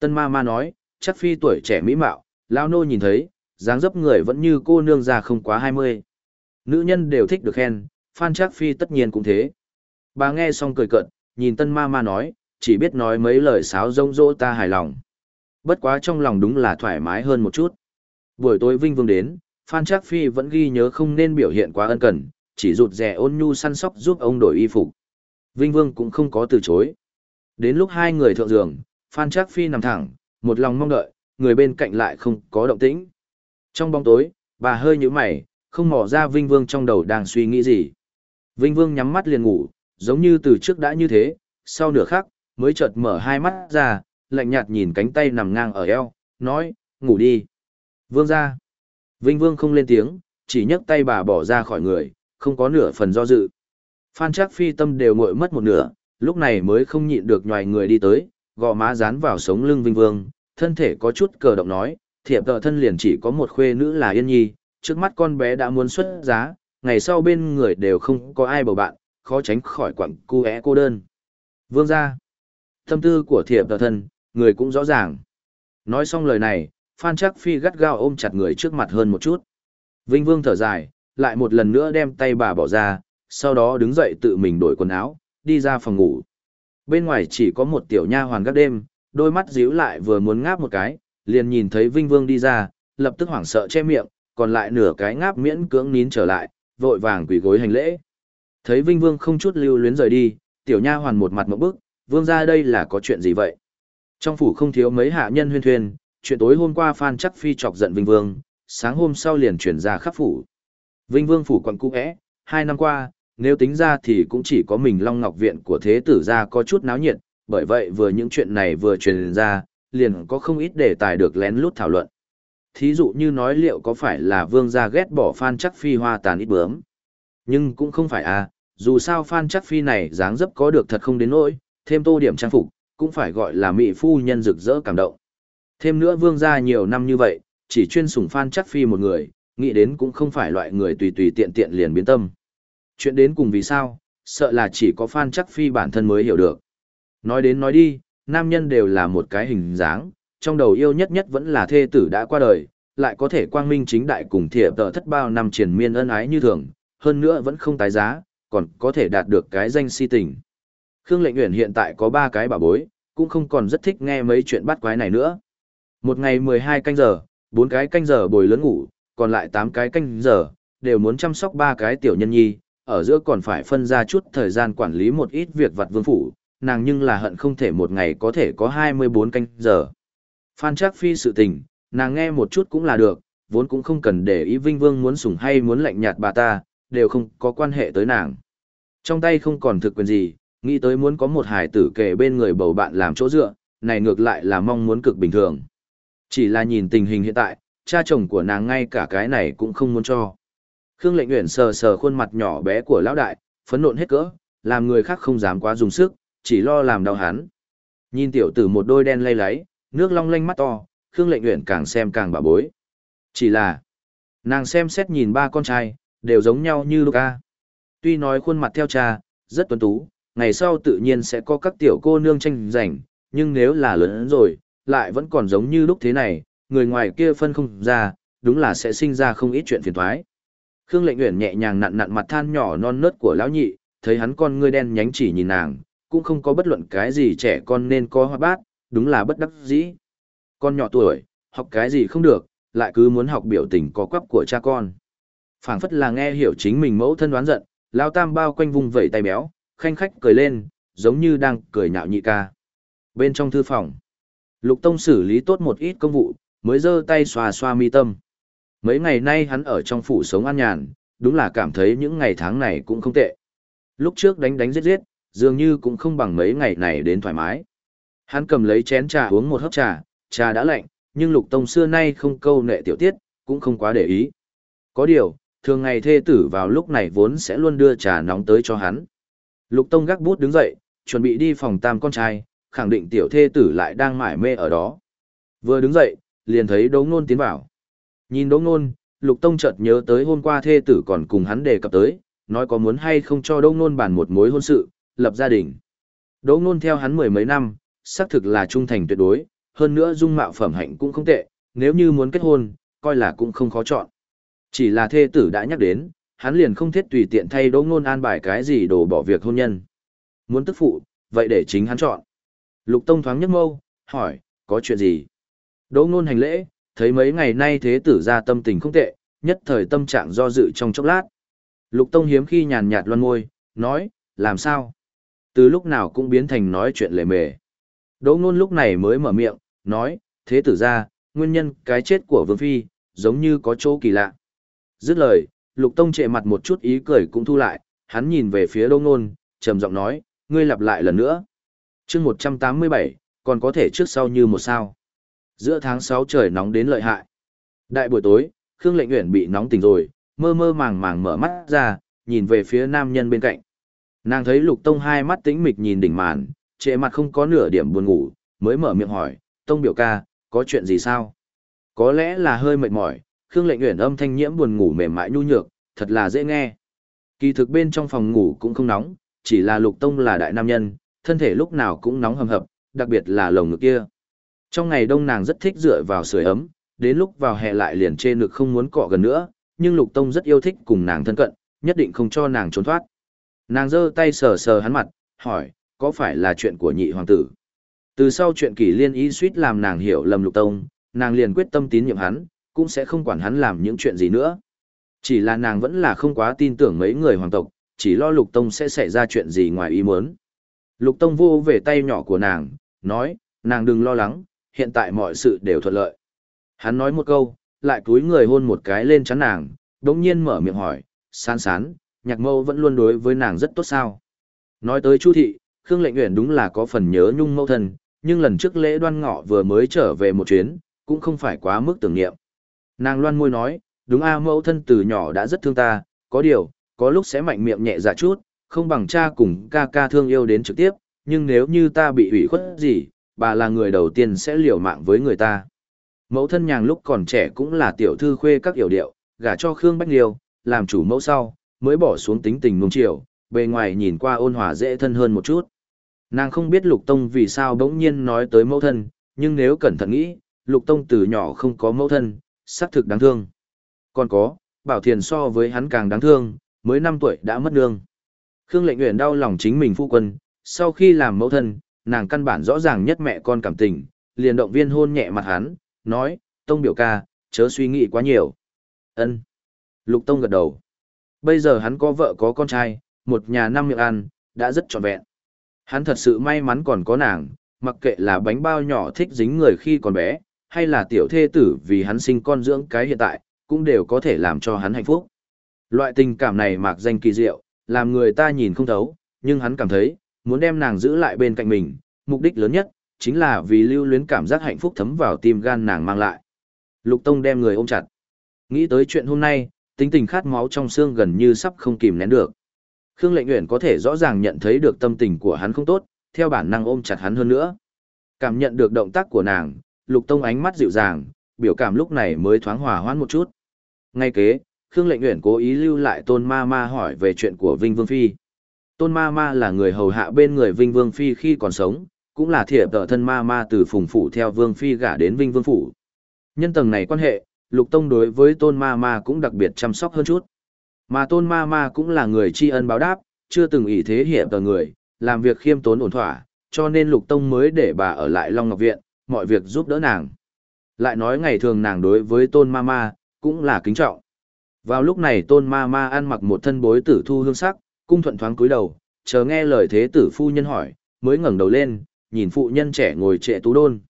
Tân ma ma nói, Chắc Phi tuổi trẻ mỹ mạo, Lao nô nhìn thấy, dáng dấp người vẫn như cô nương già không quá 20. Nữ nhân đều thích được khen, Phan Trác Phi tất nhiên cũng thế. Bà nghe xong cười cợt, nhìn tân ma ma nói, chỉ biết nói mấy lời sáo rông rỗ ta hài lòng. Bất quá trong lòng đúng là thoải mái hơn một chút. Buổi tối Vinh Vương đến, Phan Trác Phi vẫn ghi nhớ không nên biểu hiện quá ân cần, chỉ rụt rè ôn nhu săn sóc giúp ông đổi y phục. Vinh Vương cũng không có từ chối. Đến lúc hai người thượng giường, Phan Trác Phi nằm thẳng, một lòng mong đợi, người bên cạnh lại không có động tĩnh. Trong bóng tối, bà hơi nhíu mày, không mò ra Vinh Vương trong đầu đang suy nghĩ gì. Vinh Vương nhắm mắt liền ngủ, giống như từ trước đã như thế, sau nửa khắc, mới chợt mở hai mắt ra, lạnh nhạt nhìn cánh tay nằm ngang ở eo, nói, ngủ đi. Vương ra. Vinh Vương không lên tiếng, chỉ nhấc tay bà bỏ ra khỏi người, không có nửa phần do dự. Phan Trác Phi tâm đều nguội mất một nửa, lúc này mới không nhịn được nhòi người đi tới, gò má dán vào sống lưng Vinh Vương, thân thể có chút cờ động nói, thiệp tợ thân liền chỉ có một khuê nữ là Yên Nhi, trước mắt con bé đã muốn xuất giá, ngày sau bên người đều không có ai bầu bạn, khó tránh khỏi quặng cu é cô đơn. Vương ra. Tâm tư của thiệp tợ thân, người cũng rõ ràng. Nói xong lời này, Phan Trác Phi gắt gao ôm chặt người trước mặt hơn một chút. Vinh Vương thở dài, lại một lần nữa đem tay bà bỏ ra, sau đó đứng dậy tự mình đổi quần áo, đi ra phòng ngủ. Bên ngoài chỉ có một tiểu nha hoàn gác đêm, đôi mắt díu lại vừa muốn ngáp một cái, liền nhìn thấy Vinh Vương đi ra, lập tức hoảng sợ che miệng, còn lại nửa cái ngáp miễn cưỡng nín trở lại, vội vàng quỳ gối hành lễ. Thấy Vinh Vương không chút lưu luyến rời đi, tiểu nha hoàn một mặt mộng bức, Vương ra đây là có chuyện gì vậy? Trong phủ không thiếu mấy hạ nhân huyên thuyên, chuyện tối hôm qua Phan Chắc Phi chọc giận Vinh Vương, sáng hôm sau liền chuyển ra khắp phủ. Vinh Vương phủ quận cũ é, hai năm qua, nếu tính ra thì cũng chỉ có mình Long Ngọc Viện của Thế tử gia có chút náo nhiệt, bởi vậy vừa những chuyện này vừa truyền ra, liền có không ít đề tài được lén lút thảo luận. Thí dụ như nói liệu có phải là Vương gia ghét bỏ Phan Chắc Phi hoa tàn ít bướm. Nhưng cũng không phải à, dù sao Phan Chắc Phi này dáng dấp có được thật không đến nỗi, thêm tô điểm trang phục, cũng phải gọi là mỹ phu nhân rực rỡ cảm động. Thêm nữa Vương gia nhiều năm như vậy, chỉ chuyên sủng Phan Chắc Phi một người, nghĩ đến cũng không phải loại người tùy tùy tiện tiện liền biến tâm. Chuyện đến cùng vì sao, sợ là chỉ có Phan Chắc Phi bản thân mới hiểu được. Nói đến nói đi, nam nhân đều là một cái hình dáng, trong đầu yêu nhất nhất vẫn là thê tử đã qua đời, lại có thể quang minh chính đại cùng thiệp tờ thất bao năm triển miên ân ái như thường, hơn nữa vẫn không tái giá, còn có thể đạt được cái danh si tình. Khương Lệnh Uyển hiện tại có ba cái bà bối, cũng không còn rất thích nghe mấy chuyện bắt quái này nữa. Một ngày 12 canh giờ, bốn cái canh giờ bồi lớn ngủ, còn lại 8 cái canh giờ, đều muốn chăm sóc ba cái tiểu nhân nhi, ở giữa còn phải phân ra chút thời gian quản lý một ít việc vặt vương phủ, nàng nhưng là hận không thể một ngày có thể có 24 canh giờ. Phan Trác Phi sự tình, nàng nghe một chút cũng là được, vốn cũng không cần để ý Vinh Vương muốn sủng hay muốn lạnh nhạt bà ta, đều không có quan hệ tới nàng. Trong tay không còn thực quyền gì, nghĩ tới muốn có một hài tử kể bên người bầu bạn làm chỗ dựa, này ngược lại là mong muốn cực bình thường. Chỉ là nhìn tình hình hiện tại, cha chồng của nàng ngay cả cái này cũng không muốn cho. Khương Lệnh Uyển sờ sờ khuôn mặt nhỏ bé của lão đại, phấn nộn hết cỡ, làm người khác không dám quá dùng sức, chỉ lo làm đau hắn. Nhìn tiểu tử một đôi đen lay láy, nước long lanh mắt to, Khương Lệnh Uyển càng xem càng bà bối. Chỉ là, nàng xem xét nhìn ba con trai, đều giống nhau như Luca. Tuy nói khuôn mặt theo cha, rất tuấn tú, ngày sau tự nhiên sẽ có các tiểu cô nương tranh giành, nhưng nếu là lớn rồi, lại vẫn còn giống như lúc thế này, người ngoài kia phân không ra, đúng là sẽ sinh ra không ít chuyện phiền toái. Khương Lệnh Uyển nhẹ nhàng nặn nặn mặt than nhỏ non nớt của lão nhị, thấy hắn con ngươi đen nhánh chỉ nhìn nàng, cũng không có bất luận cái gì trẻ con nên có hoa bát, đúng là bất đắc dĩ. Con nhỏ tuổi, học cái gì không được, lại cứ muốn học biểu tình có quắp của cha con. phảng phất là nghe hiểu chính mình mẫu thân đoán giận, lão tam bao quanh vùng vẩy tay béo, khanh khách cười lên, giống như đang cười nhạo nhị ca. Bên trong thư phòng, Lục Tông xử lý tốt một ít công vụ, mới giơ tay xoa xoa mi tâm. Mấy ngày nay hắn ở trong phủ sống an nhàn, đúng là cảm thấy những ngày tháng này cũng không tệ. Lúc trước đánh đánh giết giết, dường như cũng không bằng mấy ngày này đến thoải mái. Hắn cầm lấy chén trà uống một hớp trà, trà đã lạnh, nhưng lục tông xưa nay không câu nệ tiểu tiết, cũng không quá để ý. Có điều, thường ngày thê tử vào lúc này vốn sẽ luôn đưa trà nóng tới cho hắn. Lục tông gác bút đứng dậy, chuẩn bị đi phòng tam con trai, khẳng định tiểu thê tử lại đang mải mê ở đó. Vừa đứng dậy, liền thấy đống nôn tiến vào. Nhìn Đỗ nôn, lục tông chợt nhớ tới hôm qua thê tử còn cùng hắn đề cập tới, nói có muốn hay không cho Đỗ nôn bàn một mối hôn sự, lập gia đình. Đỗ Nôn theo hắn mười mấy năm, xác thực là trung thành tuyệt đối, hơn nữa dung mạo phẩm hạnh cũng không tệ, nếu như muốn kết hôn, coi là cũng không khó chọn. Chỉ là thê tử đã nhắc đến, hắn liền không thiết tùy tiện thay đỗ Nôn an bài cái gì đổ bỏ việc hôn nhân. Muốn tức phụ, vậy để chính hắn chọn. Lục Tông thoáng nhấc mâu, hỏi, có chuyện gì? Đỗ Nôn hành lễ, thấy mấy ngày nay thế tử ra tâm tình không tệ, nhất thời tâm trạng do dự trong chốc lát. Lục Tông hiếm khi nhàn nhạt loan môi, nói, làm sao? Từ lúc nào cũng biến thành nói chuyện lề mề. Đỗ ngôn lúc này mới mở miệng, nói, thế tử ra, nguyên nhân cái chết của Vương Phi, giống như có chỗ kỳ lạ. Dứt lời, Lục Tông trệ mặt một chút ý cười cũng thu lại, hắn nhìn về phía Đỗ ngôn, trầm giọng nói, ngươi lặp lại lần nữa. chương 187, còn có thể trước sau như một sao. Giữa tháng 6 trời nóng đến lợi hại. Đại buổi tối, Khương Lệnh Uyển bị nóng tỉnh rồi, mơ mơ màng màng mở mắt ra, nhìn về phía nam nhân bên cạnh. Nàng thấy Lục Tông hai mắt tĩnh mịch nhìn đỉnh màn, trệ mặt không có nửa điểm buồn ngủ, mới mở miệng hỏi, Tông biểu ca, có chuyện gì sao? Có lẽ là hơi mệt mỏi, Khương Lệnh Uyển âm thanh nhiễm buồn ngủ mềm mại nhu nhược, thật là dễ nghe. Kỳ thực bên trong phòng ngủ cũng không nóng, chỉ là Lục Tông là đại nam nhân, thân thể lúc nào cũng nóng hầm hập, đặc biệt là lồng ngực kia. Trong ngày đông nàng rất thích dựa vào sưởi ấm, đến lúc vào hè lại liền trên ngực không muốn cọ gần nữa, nhưng Lục Tông rất yêu thích cùng nàng thân cận, nhất định không cho nàng trốn thoát. Nàng giơ tay sờ sờ hắn mặt, hỏi, có phải là chuyện của nhị hoàng tử? Từ sau chuyện kỷ liên ý suýt làm nàng hiểu lầm Lục Tông, nàng liền quyết tâm tín nhiệm hắn, cũng sẽ không quản hắn làm những chuyện gì nữa. Chỉ là nàng vẫn là không quá tin tưởng mấy người hoàng tộc, chỉ lo Lục Tông sẽ xảy ra chuyện gì ngoài ý muốn. Lục Tông vô về tay nhỏ của nàng, nói, nàng đừng lo lắng, hiện tại mọi sự đều thuận lợi. Hắn nói một câu, lại cúi người hôn một cái lên chán nàng, đống nhiên mở miệng hỏi, sán sán, nhạc mâu vẫn luôn đối với nàng rất tốt sao. Nói tới Chu thị, Khương Lệnh Uyển đúng là có phần nhớ nhung mâu thân, nhưng lần trước lễ đoan ngọ vừa mới trở về một chuyến, cũng không phải quá mức tưởng niệm. Nàng loan môi nói, đúng a mẫu thân từ nhỏ đã rất thương ta, có điều, có lúc sẽ mạnh miệng nhẹ dạ chút, không bằng cha cùng ca ca thương yêu đến trực tiếp, nhưng nếu như ta bị ủy khuất gì, bà là người đầu tiên sẽ liều mạng với người ta. Mẫu thân nhàng lúc còn trẻ cũng là tiểu thư khuê các hiểu điệu, gả cho Khương Bách Liêu, làm chủ mẫu sau, mới bỏ xuống tính tình nung chiều, bề ngoài nhìn qua ôn hòa dễ thân hơn một chút. Nàng không biết Lục Tông vì sao bỗng nhiên nói tới mẫu thân, nhưng nếu cẩn thận nghĩ, Lục Tông từ nhỏ không có mẫu thân, xác thực đáng thương. Còn có, Bảo Thiền so với hắn càng đáng thương, mới 5 tuổi đã mất nương. Khương Lệnh Uyển đau lòng chính mình phu quân, sau khi làm mẫu thân, nàng căn bản rõ ràng nhất mẹ con cảm tình, liền động viên hôn nhẹ mặt hắn, nói, Tông biểu ca, chớ suy nghĩ quá nhiều. Ân. Lục Tông gật đầu. Bây giờ hắn có vợ có con trai, một nhà năm miệng ăn, đã rất trọn vẹn. Hắn thật sự may mắn còn có nàng, mặc kệ là bánh bao nhỏ thích dính người khi còn bé, hay là tiểu thê tử vì hắn sinh con dưỡng cái hiện tại, cũng đều có thể làm cho hắn hạnh phúc. Loại tình cảm này mạc danh kỳ diệu, làm người ta nhìn không thấu, nhưng hắn cảm thấy, muốn đem nàng giữ lại bên cạnh mình, mục đích lớn nhất, chính là vì lưu luyến cảm giác hạnh phúc thấm vào tim gan nàng mang lại. Lục Tông đem người ôm chặt. Nghĩ tới chuyện hôm nay, tính tình khát máu trong xương gần như sắp không kìm nén được. Khương Lệnh Uyển có thể rõ ràng nhận thấy được tâm tình của hắn không tốt, theo bản năng ôm chặt hắn hơn nữa. Cảm nhận được động tác của nàng, Lục Tông ánh mắt dịu dàng, biểu cảm lúc này mới thoáng hòa hoãn một chút. Ngay kế, Khương Lệnh Uyển cố ý lưu lại Tôn Ma Ma hỏi về chuyện của Vinh Vương Phi. Tôn Ma Ma là người hầu hạ bên người Vinh Vương Phi khi còn sống, cũng là thiệp tợ thân Ma Ma từ phùng phủ theo Vương Phi gả đến Vinh Vương Phủ. Nhân tầng này quan hệ, Lục Tông đối với Tôn Ma Ma cũng đặc biệt chăm sóc hơn chút. Mà Tôn Ma Ma cũng là người tri ân báo đáp, chưa từng ý thế hiệp tờ người, làm việc khiêm tốn ổn thỏa, cho nên Lục Tông mới để bà ở lại Long Ngọc Viện, mọi việc giúp đỡ nàng. Lại nói ngày thường nàng đối với Tôn Ma Ma, cũng là kính trọng. Vào lúc này tôn ma ma ăn mặc một thân bối tử thu hương sắc, cung thuận thoáng cúi đầu, chờ nghe lời thế tử phu nhân hỏi, mới ngẩng đầu lên, nhìn phụ nhân trẻ ngồi trệ tú đôn.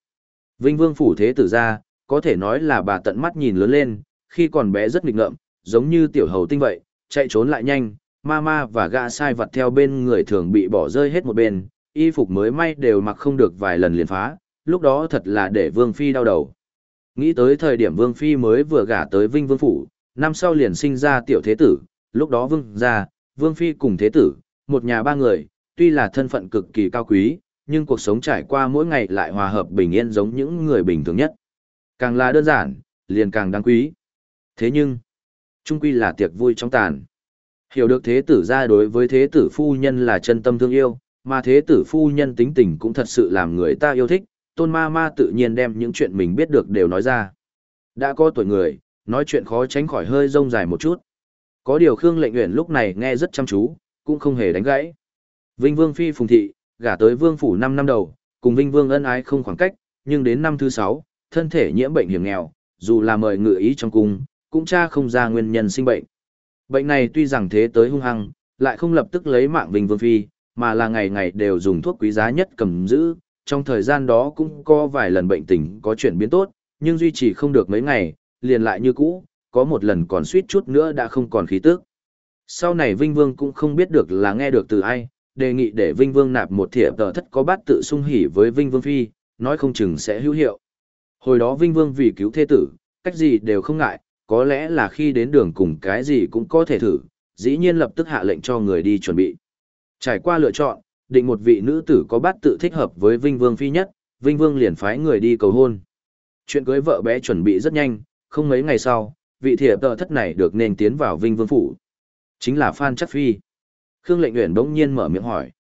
Vinh vương phủ thế tử ra, có thể nói là bà tận mắt nhìn lớn lên, khi còn bé rất nghịch ngợm, giống như tiểu hầu tinh vậy, chạy trốn lại nhanh, ma ma và gã sai vặt theo bên người thường bị bỏ rơi hết một bên, y phục mới may đều mặc không được vài lần liền phá, lúc đó thật là để vương phi đau đầu. Nghĩ tới thời điểm vương phi mới vừa gả tới Vinh vương phủ, năm sau liền sinh ra tiểu thế tử, lúc đó vương gia, vương phi cùng thế tử, một nhà ba người, tuy là thân phận cực kỳ cao quý, nhưng cuộc sống trải qua mỗi ngày lại hòa hợp bình yên giống những người bình thường nhất. Càng là đơn giản, liền càng đáng quý. Thế nhưng, trung quy là tiệc vui trong tàn. Hiểu được thế tử ra đối với thế tử phu nhân là chân tâm thương yêu, mà thế tử phu nhân tính tình cũng thật sự làm người ta yêu thích, tôn ma ma tự nhiên đem những chuyện mình biết được đều nói ra. Đã có tuổi người, nói chuyện khó tránh khỏi hơi rông dài một chút. Có điều Khương Lệnh Uyển lúc này nghe rất chăm chú, cũng không hề đánh gãy. Vinh Vương phi phùng thị, gả tới vương phủ năm năm đầu, cùng Vinh Vương ân ái không khoảng cách, nhưng đến năm thứ sáu, thân thể nhiễm bệnh hiểm nghèo, dù là mời ngự ý trong cung, cũng tra không ra nguyên nhân sinh bệnh. Bệnh này tuy rằng thế tới hung hăng, lại không lập tức lấy mạng Vinh Vương phi, mà là ngày ngày đều dùng thuốc quý giá nhất cầm giữ, trong thời gian đó cũng có vài lần bệnh tình có chuyển biến tốt, nhưng duy trì không được mấy ngày, liền lại như cũ, có một lần còn suýt chút nữa đã không còn khí tức. Sau này Vinh Vương cũng không biết được là nghe được từ ai, đề nghị để Vinh Vương nạp một thiệp tờ thất có bát tự sung hỉ với Vinh Vương Phi, nói không chừng sẽ hữu hiệu. Hồi đó Vinh Vương vì cứu thế tử, cách gì đều không ngại, có lẽ là khi đến đường cùng cái gì cũng có thể thử, dĩ nhiên lập tức hạ lệnh cho người đi chuẩn bị. Trải qua lựa chọn, định một vị nữ tử có bát tự thích hợp với Vinh Vương Phi nhất, Vinh Vương liền phái người đi cầu hôn. Chuyện cưới vợ bé chuẩn bị rất nhanh, không mấy ngày sau, vị thiệp tờ thất này được nên tiến vào Vinh Vương Phủ. Chính là Phan Chắc Phi. Khương Lệnh Uyển bỗng nhiên mở miệng hỏi.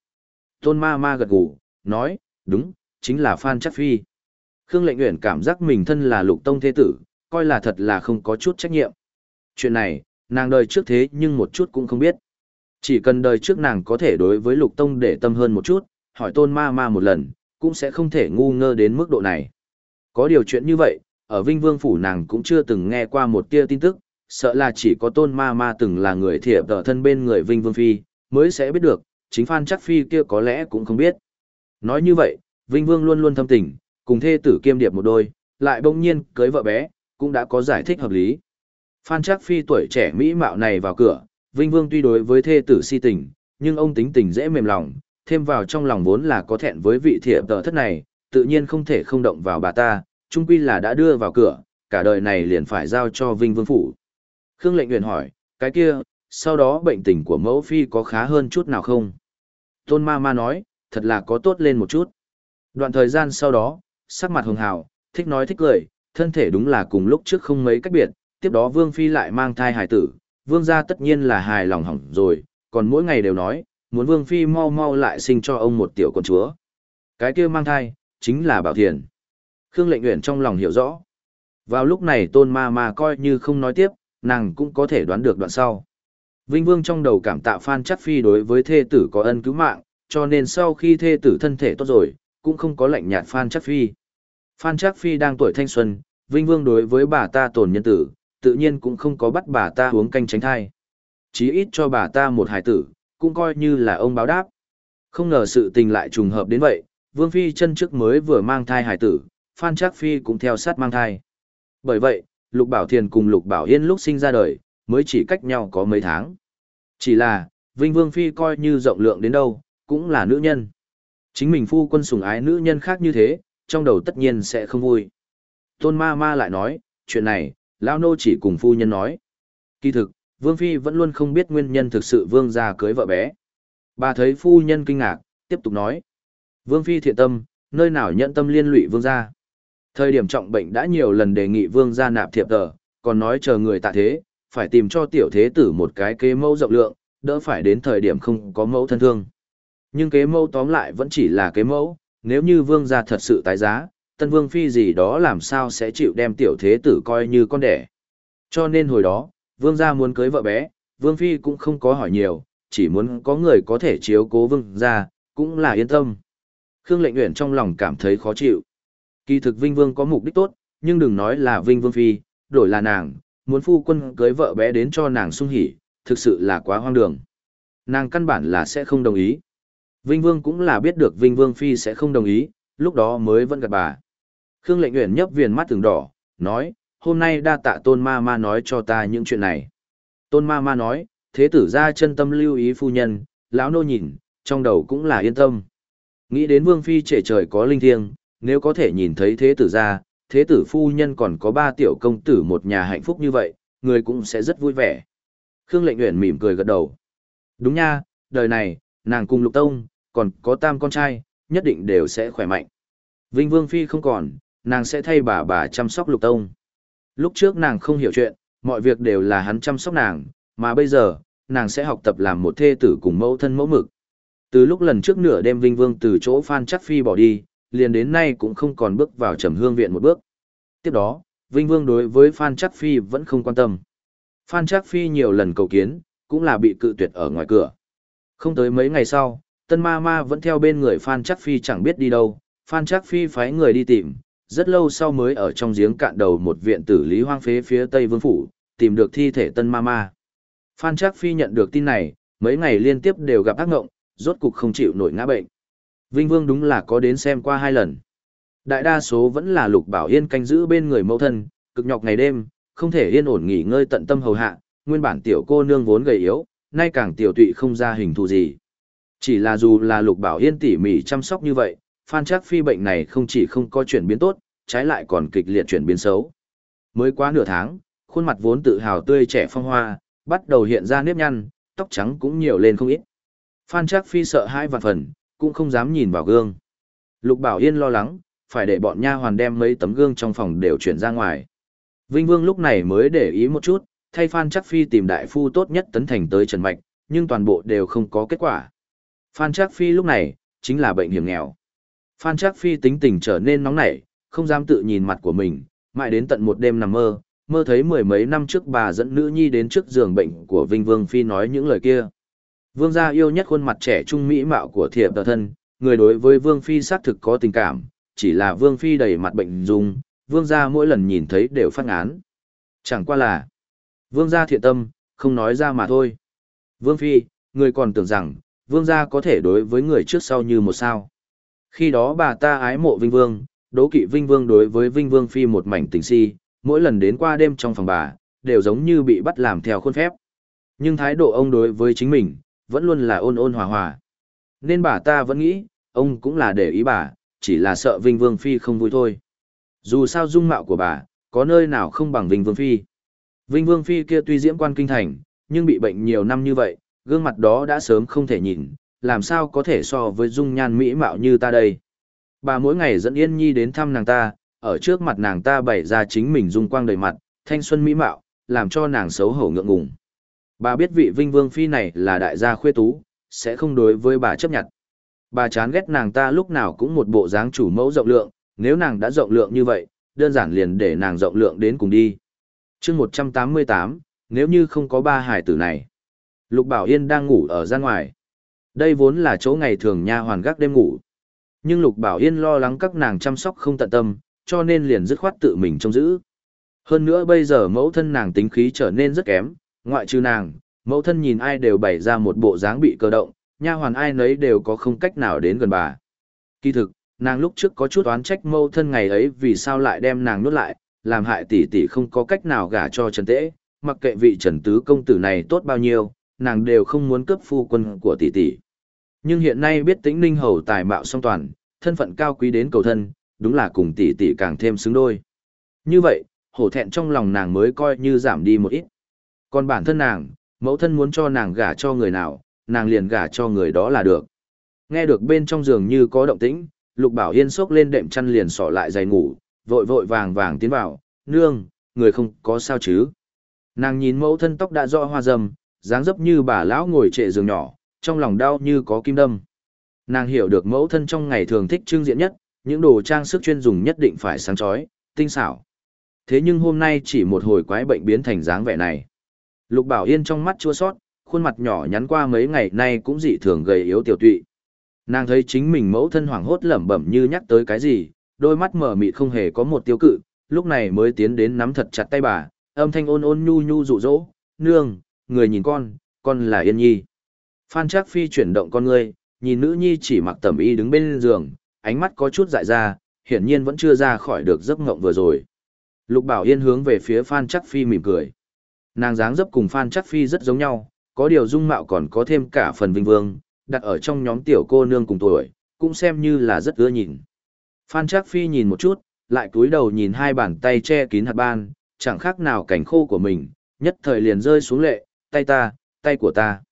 Tôn Ma Ma gật gù, nói, đúng, chính là Phan Chắc Phi. Khương Lệnh Uyển cảm giác mình thân là lục tông thế tử, coi là thật là không có chút trách nhiệm. Chuyện này, nàng đời trước thế nhưng một chút cũng không biết. Chỉ cần đời trước nàng có thể đối với lục tông để tâm hơn một chút, hỏi tôn ma ma một lần, cũng sẽ không thể ngu ngơ đến mức độ này. Có điều chuyện như vậy, ở Vinh Vương Phủ nàng cũng chưa từng nghe qua một tia tin tức, sợ là chỉ có tôn ma ma từng là người thiệp tờ thân bên người Vinh Vương Phi, mới sẽ biết được, chính Phan chắc Phi kia có lẽ cũng không biết. Nói như vậy, Vinh Vương luôn luôn thâm tình, cùng thê tử kiêm điệp một đôi, lại bỗng nhiên cưới vợ bé, cũng đã có giải thích hợp lý. Phan chắc Phi tuổi trẻ mỹ mạo này vào cửa, Vinh Vương tuy đối với thê tử si tình, nhưng ông tính tình dễ mềm lòng, thêm vào trong lòng vốn là có thẹn với vị thiệp tờ thất này, tự nhiên không thể không động vào bà ta, Trung quy là đã đưa vào cửa, cả đời này liền phải giao cho Vinh Vương Phủ. Khương lệnh nguyện hỏi, cái kia, sau đó bệnh tình của mẫu phi có khá hơn chút nào không? Tôn ma ma nói, thật là có tốt lên một chút. Đoạn thời gian sau đó, sắc mặt hường hào, thích nói thích cười, thân thể đúng là cùng lúc trước không mấy cách biệt, tiếp đó Vương Phi lại mang thai hài tử, Vương gia tất nhiên là hài lòng hỏng rồi, còn mỗi ngày đều nói, muốn Vương Phi mau mau lại sinh cho ông một tiểu con chúa. Cái kia mang thai, chính là Bảo Thiền. Khương Lệnh Uyển trong lòng hiểu rõ. Vào lúc này Tôn Ma Ma coi như không nói tiếp, nàng cũng có thể đoán được đoạn sau. Vinh Vương trong đầu cảm tạ Phan Chắc Phi đối với thê tử có ân cứu mạng, cho nên sau khi thê tử thân thể tốt rồi, cũng không có lệnh nhạt Phan Chắc Phi. Phan Chắc Phi đang tuổi thanh xuân, Vinh Vương đối với bà ta tổn nhân tử, tự nhiên cũng không có bắt bà ta uống canh tránh thai. Chí ít cho bà ta một hài tử, cũng coi như là ông báo đáp. Không ngờ sự tình lại trùng hợp đến vậy, Vương Phi chân trước mới vừa mang thai hài tử, Phan Trác Phi cũng theo sát mang thai. Bởi vậy, Lục Bảo Thiền cùng Lục Bảo Yên lúc sinh ra đời, mới chỉ cách nhau có mấy tháng. Chỉ là, Vinh Vương Phi coi như rộng lượng đến đâu, cũng là nữ nhân. Chính mình phu quân sủng ái nữ nhân khác như thế, trong đầu tất nhiên sẽ không vui. Tôn ma ma lại nói, chuyện này, Lao Nô chỉ cùng phu nhân nói. Kỳ thực, Vương Phi vẫn luôn không biết nguyên nhân thực sự Vương gia cưới vợ bé. Bà thấy phu nhân kinh ngạc, tiếp tục nói. Vương Phi thiện tâm, nơi nào nhận tâm liên lụy Vương gia. Thời điểm trọng bệnh đã nhiều lần đề nghị Vương gia nạp thiệp tờ, còn nói chờ người tạ thế, phải tìm cho tiểu thế tử một cái kế mẫu rộng lượng, đỡ phải đến thời điểm không có mẫu thân thương. Nhưng kế mẫu tóm lại vẫn chỉ là kế mẫu, nếu như Vương gia thật sự tái giá, tân vương phi gì đó làm sao sẽ chịu đem tiểu thế tử coi như con đẻ. Cho nên hồi đó, vương gia muốn cưới vợ bé, vương phi cũng không có hỏi nhiều, chỉ muốn có người có thể chiếu cố vương gia, cũng là yên tâm. Khương lệnh nguyện trong lòng cảm thấy khó chịu. Kỳ thực Vinh Vương có mục đích tốt, nhưng đừng nói là Vinh Vương Phi, đổi là nàng, muốn phu quân cưới vợ bé đến cho nàng sung hỉ, thực sự là quá hoang đường. Nàng căn bản là sẽ không đồng ý. Vinh Vương cũng là biết được Vinh Vương Phi sẽ không đồng ý, lúc đó mới vẫn gặp bà. Khương lệnh nguyện nhấp viền mắt từng đỏ, nói, hôm nay đa tạ tôn ma ma nói cho ta những chuyện này. Tôn ma ma nói, thế tử ra chân tâm lưu ý phu nhân, lão nô nhìn, trong đầu cũng là yên tâm. Nghĩ đến vương phi trẻ trời có linh thiêng, nếu có thể nhìn thấy thế tử gia, thế tử phu nhân còn có ba tiểu công tử một nhà hạnh phúc như vậy, người cũng sẽ rất vui vẻ. Khương lệnh nguyện mỉm cười gật đầu. Đúng nha, đời này, nàng cùng lục tông, còn có tam con trai, nhất định đều sẽ khỏe mạnh. Vinh Vương Phi không còn, nàng sẽ thay bà bà chăm sóc lục tông. Lúc trước nàng không hiểu chuyện, mọi việc đều là hắn chăm sóc nàng, mà bây giờ, nàng sẽ học tập làm một thê tử cùng mẫu thân mẫu mực. Từ lúc lần trước nửa đêm Vinh Vương từ chỗ Phan Chắc Phi bỏ đi, liền đến nay cũng không còn bước vào trầm hương viện một bước. Tiếp đó, Vinh Vương đối với Phan Chắc Phi vẫn không quan tâm. Phan Chắc Phi nhiều lần cầu kiến, cũng là bị cự tuyệt ở ngoài cửa. Không tới mấy ngày sau, Tân Ma Ma vẫn theo bên người Phan Chắc Phi chẳng biết đi đâu, Phan Chắc Phi phái người đi tìm, rất lâu sau mới ở trong giếng cạn đầu một viện tử lý hoang phế phía Tây Vương Phủ, tìm được thi thể Tân Ma Ma. Phan Chắc Phi nhận được tin này, mấy ngày liên tiếp đều gặp ác ngộng, rốt cục không chịu nổi ngã bệnh. Vinh Vương đúng là có đến xem qua hai lần. Đại đa số vẫn là Lục Bảo Yên canh giữ bên người mẫu thân, cực nhọc ngày đêm, không thể yên ổn nghỉ ngơi tận tâm hầu hạ, nguyên bản tiểu cô nương vốn gầy yếu, nay càng tiểu tụy không ra hình thù gì. Chỉ là dù là Lục Bảo Yên tỉ mỉ chăm sóc như vậy, Phan Trác Phi bệnh này không chỉ không có chuyển biến tốt, trái lại còn kịch liệt chuyển biến xấu. Mới quá nửa tháng, khuôn mặt vốn tự hào tươi trẻ phong hoa, bắt đầu hiện ra nếp nhăn, tóc trắng cũng nhiều lên không ít. Phan Trác Phi sợ hai vạn phần, cũng không dám nhìn vào gương. Lục Bảo Yên lo lắng, phải để bọn nha hoàn đem mấy tấm gương trong phòng đều chuyển ra ngoài. Vinh Vương lúc này mới để ý một chút, thay Phan Trác Phi tìm đại phu tốt nhất tấn thành tới Trần Mạch, nhưng toàn bộ đều không có kết quả. Phan Trác Phi lúc này, chính là bệnh hiểm nghèo. Phan Trác Phi tính tình trở nên nóng nảy, không dám tự nhìn mặt của mình, mãi đến tận một đêm nằm mơ, mơ thấy mười mấy năm trước bà dẫn nữ nhi đến trước giường bệnh của Vinh Vương Phi nói những lời kia. Vương gia yêu nhất khuôn mặt trẻ trung mỹ mạo của thiệp tờ thân, người đối với Vương Phi xác thực có tình cảm, chỉ là Vương Phi đầy mặt bệnh dung, Vương gia mỗi lần nhìn thấy đều phát án. Chẳng qua là, Vương gia thiện tâm, không nói ra mà thôi. Vương Phi, người còn tưởng rằng, Vương gia có thể đối với người trước sau như một sao. Khi đó bà ta ái mộ Vinh Vương, đố kỵ Vinh Vương đối với Vinh Vương Phi một mảnh tình si, mỗi lần đến qua đêm trong phòng bà, đều giống như bị bắt làm theo khuôn phép. Nhưng thái độ ông đối với chính mình, vẫn luôn là ôn ôn hòa hòa. Nên bà ta vẫn nghĩ, ông cũng là để ý bà, chỉ là sợ Vinh Vương Phi không vui thôi. Dù sao dung mạo của bà, có nơi nào không bằng Vinh Vương Phi. Vinh Vương Phi kia tuy diễm quan kinh thành, nhưng bị bệnh nhiều năm như vậy, gương mặt đó đã sớm không thể nhìn, làm sao có thể so với dung nhan mỹ mạo như ta đây. Bà mỗi ngày dẫn Yên Nhi đến thăm nàng ta, ở trước mặt nàng ta bày ra chính mình dung quang đầy mặt, thanh xuân mỹ mạo, làm cho nàng xấu hổ ngượng ngùng. Bà biết vị Vinh Vương Phi này là đại gia khuê tú, sẽ không đối với bà chấp nhận. Bà chán ghét nàng ta lúc nào cũng một bộ dáng chủ mẫu rộng lượng, nếu nàng đã rộng lượng như vậy, đơn giản liền để nàng rộng lượng đến cùng đi. chương 188, nếu như không có ba hải tử này. Lục Bảo Yên đang ngủ ở ra ngoài. Đây vốn là chỗ ngày thường nha hoàn gác đêm ngủ. Nhưng Lục Bảo Yên lo lắng các nàng chăm sóc không tận tâm, cho nên liền dứt khoát tự mình trông giữ. Hơn nữa bây giờ mẫu thân nàng tính khí trở nên rất kém, ngoại trừ nàng, mẫu thân nhìn ai đều bày ra một bộ dáng bị cơ động, nha hoàn ai nấy đều có không cách nào đến gần bà. Kỳ thực, nàng lúc trước có chút oán trách mẫu thân ngày ấy vì sao lại đem nàng nuốt lại, làm hại tỷ tỷ không có cách nào gả cho Trần Tế, mặc kệ vị Trần Tứ công tử này tốt bao nhiêu, nàng đều không muốn cướp phu quân của tỷ tỷ. Nhưng hiện nay biết tĩnh ninh hầu tài mạo song toàn, thân phận cao quý đến cầu thân, đúng là cùng tỷ tỷ càng thêm xứng đôi. Như vậy, hổ thẹn trong lòng nàng mới coi như giảm đi một ít. Còn bản thân nàng, mẫu thân muốn cho nàng gả cho người nào, nàng liền gả cho người đó là được. Nghe được bên trong giường như có động tĩnh, Lục Bảo Yên sốc lên đệm chăn liền sỏ lại giày ngủ, vội vội vàng vàng tiến vào, nương, người không có sao chứ. Nàng nhìn mẫu thân tóc đã rõ hoa râm, dáng dấp như bà lão ngồi trệ giường nhỏ, trong lòng đau như có kim đâm. Nàng hiểu được mẫu thân trong ngày thường thích trưng diện nhất, những đồ trang sức chuyên dùng nhất định phải sáng chói, tinh xảo. Thế nhưng hôm nay chỉ một hồi quái bệnh biến thành dáng vẻ này. Lục Bảo Yên trong mắt chua sót, khuôn mặt nhỏ nhắn qua mấy ngày nay cũng dị thường gầy yếu tiểu tụy. Nàng thấy chính mình mẫu thân hoảng hốt lẩm bẩm như nhắc tới cái gì, đôi mắt mở mịt không hề có một tiêu cự, lúc này mới tiến đến nắm thật chặt tay bà, âm thanh ôn ôn nhu nhu dụ dỗ, nương, người nhìn con, con là Yên Nhi. Phan Trác Phi chuyển động con ngươi, nhìn nữ nhi chỉ mặc tẩm y đứng bên giường, ánh mắt có chút dại ra, hiển nhiên vẫn chưa ra khỏi được giấc ngộng vừa rồi. Lục Bảo Yên hướng về phía Phan Trác Phi mỉm cười. Nàng dáng dấp cùng Phan Trác Phi rất giống nhau, có điều dung mạo còn có thêm cả phần vinh vương, đặt ở trong nhóm tiểu cô nương cùng tuổi, cũng xem như là rất ưa nhìn. Phan Trác Phi nhìn một chút, lại cúi đầu nhìn hai bàn tay che kín hạt ban, chẳng khác nào cảnh khô của mình, nhất thời liền rơi xuống lệ, tay ta, tay của ta.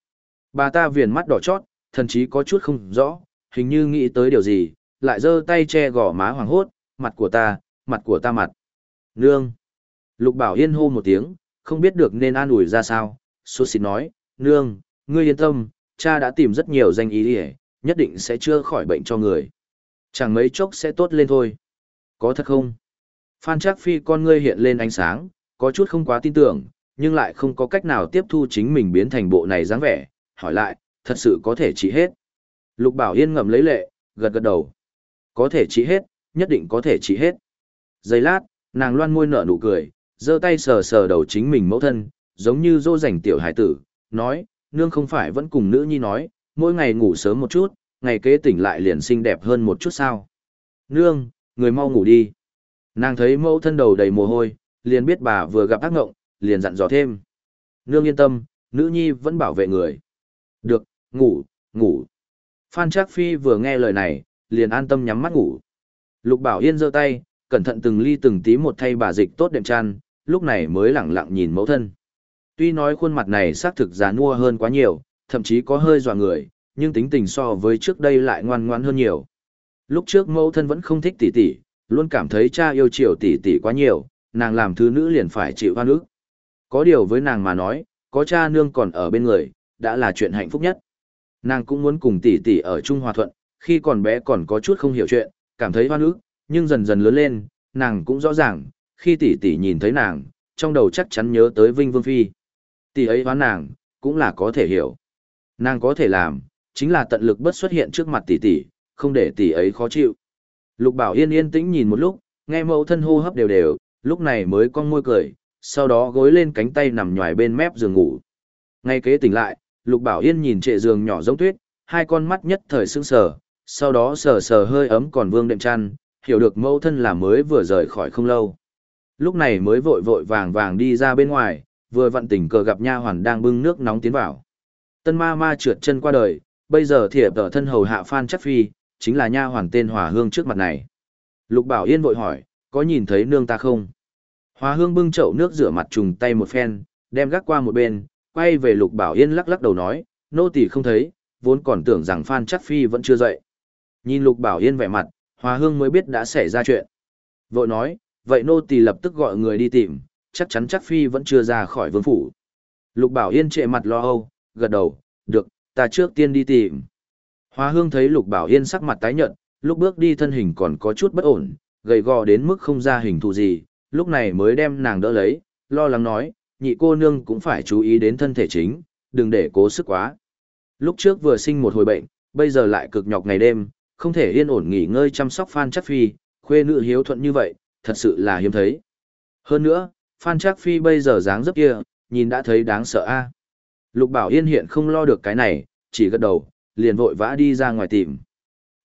Bà ta viền mắt đỏ chót, thần chí có chút không rõ, hình như nghĩ tới điều gì, lại giơ tay che gò má hoàng hốt, mặt của ta, mặt của ta mặt. Nương. Lục Bảo Yên hô một tiếng, không biết được nên an ủi ra sao, số xịt nói, nương, ngươi yên tâm, cha đã tìm rất nhiều danh ý để, nhất định sẽ chữa khỏi bệnh cho người. Chẳng mấy chốc sẽ tốt lên thôi. Có thật không? Phan Trác Phi con ngươi hiện lên ánh sáng, có chút không quá tin tưởng, nhưng lại không có cách nào tiếp thu chính mình biến thành bộ này dáng vẻ, hỏi lại, thật sự có thể trị hết. Lục Bảo Yên ngậm lấy lệ, gật gật đầu. Có thể trị hết, nhất định có thể trị hết. Giây lát, nàng loan môi nở nụ cười, giơ tay sờ sờ đầu chính mình mẫu thân, giống như dô rảnh tiểu hải tử, nói, nương không phải vẫn cùng nữ nhi nói, mỗi ngày ngủ sớm một chút, ngày kế tỉnh lại liền xinh đẹp hơn một chút sao. Nương, người mau ngủ đi. Nàng thấy mẫu thân đầu đầy mồ hôi, liền biết bà vừa gặp ác ngộng, liền dặn dò thêm. Nương yên tâm, nữ nhi vẫn bảo vệ người. Được, ngủ, ngủ. Phan Trác Phi vừa nghe lời này, liền an tâm nhắm mắt ngủ. Lục Bảo Yên giơ tay, cẩn thận từng ly từng tí một thay bà dịch tốt đệm chăn, lúc này mới lẳng lặng nhìn mẫu thân. Tuy nói khuôn mặt này xác thực già nua hơn quá nhiều, thậm chí có hơi dọa người, nhưng tính tình so với trước đây lại ngoan ngoãn hơn nhiều. Lúc trước mẫu thân vẫn không thích tỷ tỷ, luôn cảm thấy cha yêu chiều tỷ tỷ quá nhiều, nàng làm thứ nữ liền phải chịu hoa nước. Có điều với nàng mà nói, có cha nương còn ở bên người, đã là chuyện hạnh phúc nhất. Nàng cũng muốn cùng tỷ tỷ ở chung hòa thuận, khi còn bé còn có chút không hiểu chuyện, cảm thấy hoa nước, nhưng dần dần lớn lên, nàng cũng rõ ràng, khi tỷ tỷ nhìn thấy nàng, trong đầu chắc chắn nhớ tới Vinh Vương Phi. Tỷ ấy hoán nàng, cũng là có thể hiểu. Nàng có thể làm, chính là tận lực bất xuất hiện trước mặt tỷ tỷ, không để tỷ ấy khó chịu. Lục Bảo Yên yên tĩnh nhìn một lúc, nghe mẫu thân hô hấp đều đều, lúc này mới cong môi cười, sau đó gối lên cánh tay nằm nhòi bên mép giường ngủ. Ngay kế tỉnh lại, Lục Bảo Yên nhìn trệ giường nhỏ giống tuyết, hai con mắt nhất thời sững sờ, sau đó sờ sờ hơi ấm còn vương đệm chăn, hiểu được mẫu thân là mới vừa rời khỏi không lâu. Lúc này mới vội vội vàng vàng đi ra bên ngoài, vừa vặn tình cờ gặp nha hoàn đang bưng nước nóng tiến vào. Tân ma ma trượt chân qua đời, bây giờ thiệp ở thân hầu hạ Phan Chắc Phi, chính là nha hoàn tên Hòa Hương trước mặt này. Lục Bảo Yên vội hỏi, có nhìn thấy nương ta không? Hòa Hương bưng chậu nước rửa mặt trùng tay một phen, đem gác qua một bên, quay về Lục Bảo Yên lắc lắc đầu nói, nô tỳ không thấy, vốn còn tưởng rằng Phan Chắc Phi vẫn chưa dậy. Nhìn Lục Bảo Yên vẻ mặt, Hòa Hương mới biết đã xảy ra chuyện. Vội nói, vậy nô tỳ lập tức gọi người đi tìm, chắc chắn chắc Phi vẫn chưa ra khỏi vương phủ. Lục Bảo Yên trệ mặt lo âu, gật đầu, được, ta trước tiên đi tìm. hoa Hương thấy Lục Bảo Yên sắc mặt tái nhợt, lúc bước đi thân hình còn có chút bất ổn, gầy gò đến mức không ra hình thù gì, lúc này mới đem nàng đỡ lấy, lo lắng nói, nhị cô nương cũng phải chú ý đến thân thể chính, đừng để cố sức quá. Lúc trước vừa sinh một hồi bệnh, bây giờ lại cực nhọc ngày đêm, không thể yên ổn nghỉ ngơi chăm sóc Phan Chắc Phi, khuê nữ hiếu thuận như vậy, thật sự là hiếm thấy. Hơn nữa, Phan Trác Phi bây giờ dáng dấp kia, nhìn đã thấy đáng sợ a. À? Lục Bảo Yên hiện không lo được cái này, chỉ gật đầu, liền vội vã đi ra ngoài tìm.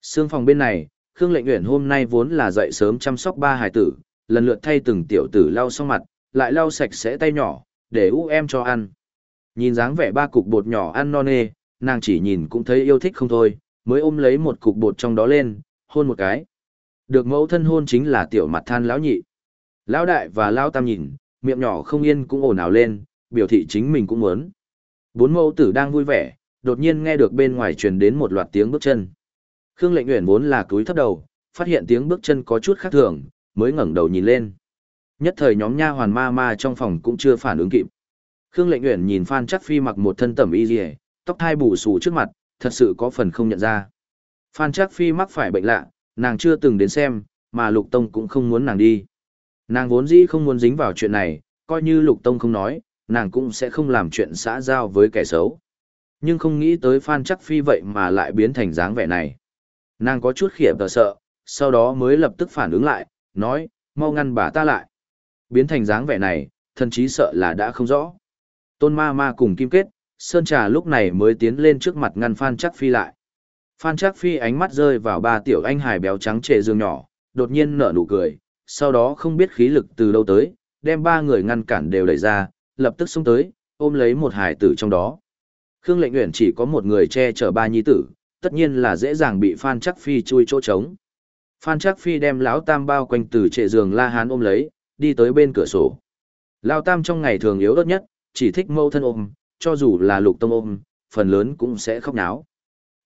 Sương phòng bên này, Khương Lệnh Uyển hôm nay vốn là dậy sớm chăm sóc ba hài tử, lần lượt thay từng tiểu tử lau xong mặt, lại lau sạch sẽ tay nhỏ, để u em cho ăn. Nhìn dáng vẻ ba cục bột nhỏ ăn non nê, nàng chỉ nhìn cũng thấy yêu thích không thôi, mới ôm lấy một cục bột trong đó lên, hôn một cái. Được mẫu thân hôn chính là tiểu mặt than lão nhị. Lão đại và lão tam nhìn, miệng nhỏ không yên cũng ồn ào lên, biểu thị chính mình cũng muốn. Bốn mẫu tử đang vui vẻ, đột nhiên nghe được bên ngoài truyền đến một loạt tiếng bước chân. Khương Lệnh Uyển vốn là cúi thấp đầu, phát hiện tiếng bước chân có chút khác thường, mới ngẩng đầu nhìn lên. Nhất thời nhóm nha hoàn ma ma trong phòng cũng chưa phản ứng kịp. Khương Lệnh Uyển nhìn Phan Chắc Phi mặc một thân tẩm y liễu, tóc hai bù xù trước mặt, thật sự có phần không nhận ra. Phan Trác Phi mắc phải bệnh lạ, nàng chưa từng đến xem, mà Lục Tông cũng không muốn nàng đi. Nàng vốn dĩ không muốn dính vào chuyện này, coi như Lục Tông không nói, nàng cũng sẽ không làm chuyện xã giao với kẻ xấu. Nhưng không nghĩ tới Phan Trác Phi vậy mà lại biến thành dáng vẻ này. Nàng có chút khiếp sợ, sau đó mới lập tức phản ứng lại, nói, mau ngăn bà ta lại. Biến thành dáng vẻ này, thần chí sợ là đã không rõ. Tôn ma ma cùng kim kết, Sơn Trà lúc này mới tiến lên trước mặt ngăn Phan Chắc Phi lại. Phan Trác Phi ánh mắt rơi vào ba tiểu anh hài béo trắng trẻ giường nhỏ, đột nhiên nở nụ cười, sau đó không biết khí lực từ đâu tới, đem ba người ngăn cản đều đẩy ra, lập tức xông tới, ôm lấy một hài tử trong đó. Khương Lệnh Uyển chỉ có một người che chở ba nhi tử, tất nhiên là dễ dàng bị Phan Trác Phi chui chỗ trống. Phan Trác Phi đem lão tam bao quanh từ trệ giường La Hán ôm lấy, đi tới bên cửa sổ. Lão tam trong ngày thường yếu ớt nhất, chỉ thích mâu thân ôm, cho dù là lục tông ôm, phần lớn cũng sẽ khóc náo.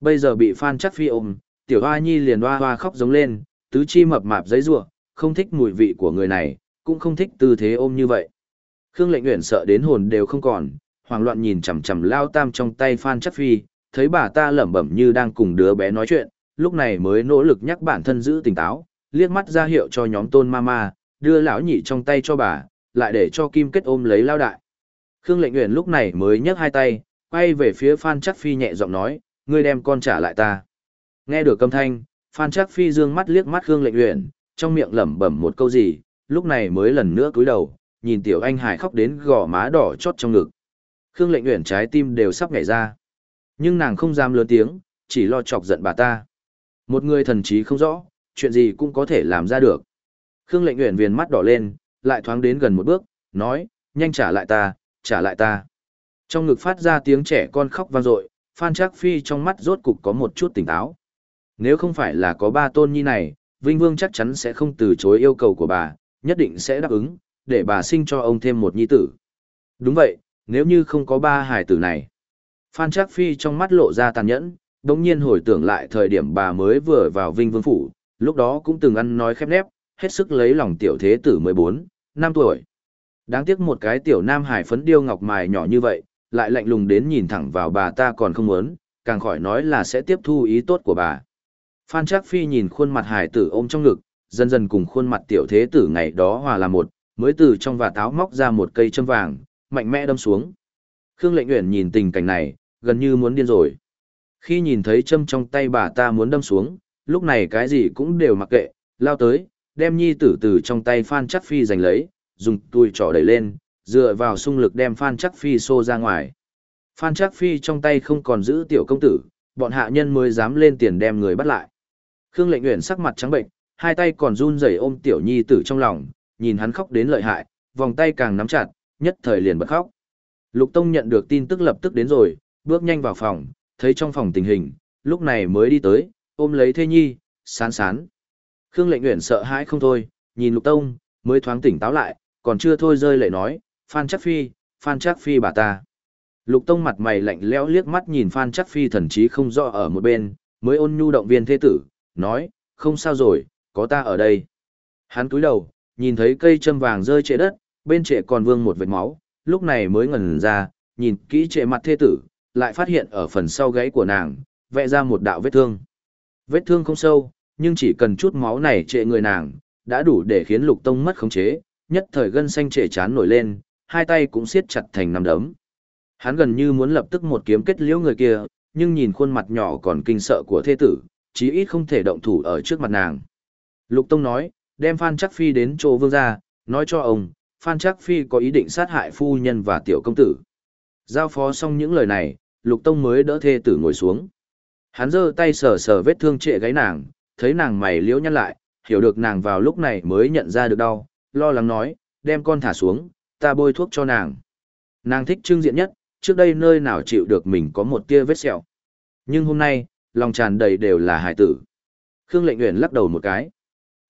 Bây giờ bị Phan Chắc Phi ôm, tiểu hoa nhi liền hoa hoa khóc giống lên, tứ chi mập mạp giấy rủa không thích mùi vị của người này, cũng không thích tư thế ôm như vậy. Khương lệnh nguyện sợ đến hồn đều không còn, hoảng loạn nhìn chằm chằm lao tam trong tay Phan Chắc Phi, thấy bà ta lẩm bẩm như đang cùng đứa bé nói chuyện, lúc này mới nỗ lực nhắc bản thân giữ tỉnh táo, liếc mắt ra hiệu cho nhóm tôn mama, đưa lão nhị trong tay cho bà, lại để cho kim kết ôm lấy lao đại. Khương Lệnh Uyển lúc này mới nhấc hai tay, quay về phía Phan Chắc Phi nhẹ giọng nói, ngươi đem con trả lại ta. Nghe được âm thanh, Phan Trác Phi dương mắt liếc mắt Khương Lệnh Uyển, trong miệng lẩm bẩm một câu gì, lúc này mới lần nữa cúi đầu, nhìn tiểu anh hải khóc đến gò má đỏ chót trong ngực. Khương Lệnh Uyển trái tim đều sắp nhảy ra. Nhưng nàng không dám lớn tiếng, chỉ lo chọc giận bà ta. Một người thần trí không rõ, chuyện gì cũng có thể làm ra được. Khương Lệnh Uyển viền mắt đỏ lên, lại thoáng đến gần một bước, nói, nhanh trả lại ta, trả lại ta. Trong ngực phát ra tiếng trẻ con khóc vang dội, Phan Trác Phi trong mắt rốt cục có một chút tỉnh táo. Nếu không phải là có ba tôn nhi này, Vinh Vương chắc chắn sẽ không từ chối yêu cầu của bà, nhất định sẽ đáp ứng, để bà sinh cho ông thêm một nhi tử. Đúng vậy, nếu như không có ba hải tử này. Phan Trác Phi trong mắt lộ ra tàn nhẫn, Đống nhiên hồi tưởng lại thời điểm bà mới vừa vào Vinh Vương Phủ, lúc đó cũng từng ăn nói khép nép, hết sức lấy lòng tiểu thế tử 14, năm tuổi. Đáng tiếc một cái tiểu nam hải phấn điêu ngọc mài nhỏ như vậy, lại lạnh lùng đến nhìn thẳng vào bà ta còn không muốn, càng khỏi nói là sẽ tiếp thu ý tốt của bà. Phan Trác Phi nhìn khuôn mặt hải tử ôm trong ngực, dần dần cùng khuôn mặt tiểu thế tử ngày đó hòa là một, mới từ trong và táo móc ra một cây châm vàng, mạnh mẽ đâm xuống. Khương Lệnh Uyển nhìn tình cảnh này, gần như muốn điên rồi. Khi nhìn thấy châm trong tay bà ta muốn đâm xuống, lúc này cái gì cũng đều mặc kệ, lao tới, đem nhi tử từ trong tay Phan Trác Phi giành lấy, dùng tui trỏ đẩy lên, dựa vào xung lực đem Phan Chắc Phi xô ra ngoài. Phan Chắc Phi trong tay không còn giữ tiểu công tử, bọn hạ nhân mới dám lên tiền đem người bắt lại. Khương Lệnh Uyển sắc mặt trắng bệnh, hai tay còn run rẩy ôm tiểu nhi tử trong lòng, nhìn hắn khóc đến lợi hại, vòng tay càng nắm chặt, nhất thời liền bật khóc. Lục Tông nhận được tin tức lập tức đến rồi, bước nhanh vào phòng, thấy trong phòng tình hình, lúc này mới đi tới, ôm lấy Thê Nhi, sán sán. Khương Lệnh Uyển sợ hãi không thôi, nhìn Lục Tông, mới thoáng tỉnh táo lại, còn chưa thôi rơi lệ nói, Phan Chắc Phi, Phan Chắc Phi bà ta. Lục Tông mặt mày lạnh lẽo liếc mắt nhìn Phan Chắc Phi thần chí không rõ ở một bên, mới ôn nhu động viên thế tử, nói, không sao rồi, có ta ở đây. Hắn cúi đầu, nhìn thấy cây châm vàng rơi trệ đất, bên trệ còn vương một vệt máu, lúc này mới ngẩn ra, nhìn kỹ trệ mặt thế tử, lại phát hiện ở phần sau gáy của nàng, vẽ ra một đạo vết thương. Vết thương không sâu, nhưng chỉ cần chút máu này trệ người nàng, đã đủ để khiến lục tông mất khống chế, nhất thời gân xanh trệ chán nổi lên, hai tay cũng siết chặt thành nắm đấm. Hắn gần như muốn lập tức một kiếm kết liễu người kia, nhưng nhìn khuôn mặt nhỏ còn kinh sợ của thế tử, chí ít không thể động thủ ở trước mặt nàng. Lục Tông nói, đem Phan Chắc Phi đến chỗ vương gia, nói cho ông, Phan Chắc Phi có ý định sát hại phu nhân và tiểu công tử. Giao phó xong những lời này, Lục Tông mới đỡ thê tử ngồi xuống. Hắn giơ tay sờ sờ vết thương trệ gáy nàng, thấy nàng mày liễu nhăn lại, hiểu được nàng vào lúc này mới nhận ra được đau, lo lắng nói, đem con thả xuống, ta bôi thuốc cho nàng. Nàng thích trưng diện nhất, trước đây nơi nào chịu được mình có một tia vết sẹo. Nhưng hôm nay, lòng tràn đầy đều là hài tử. Khương Lệnh Uyển lắc đầu một cái.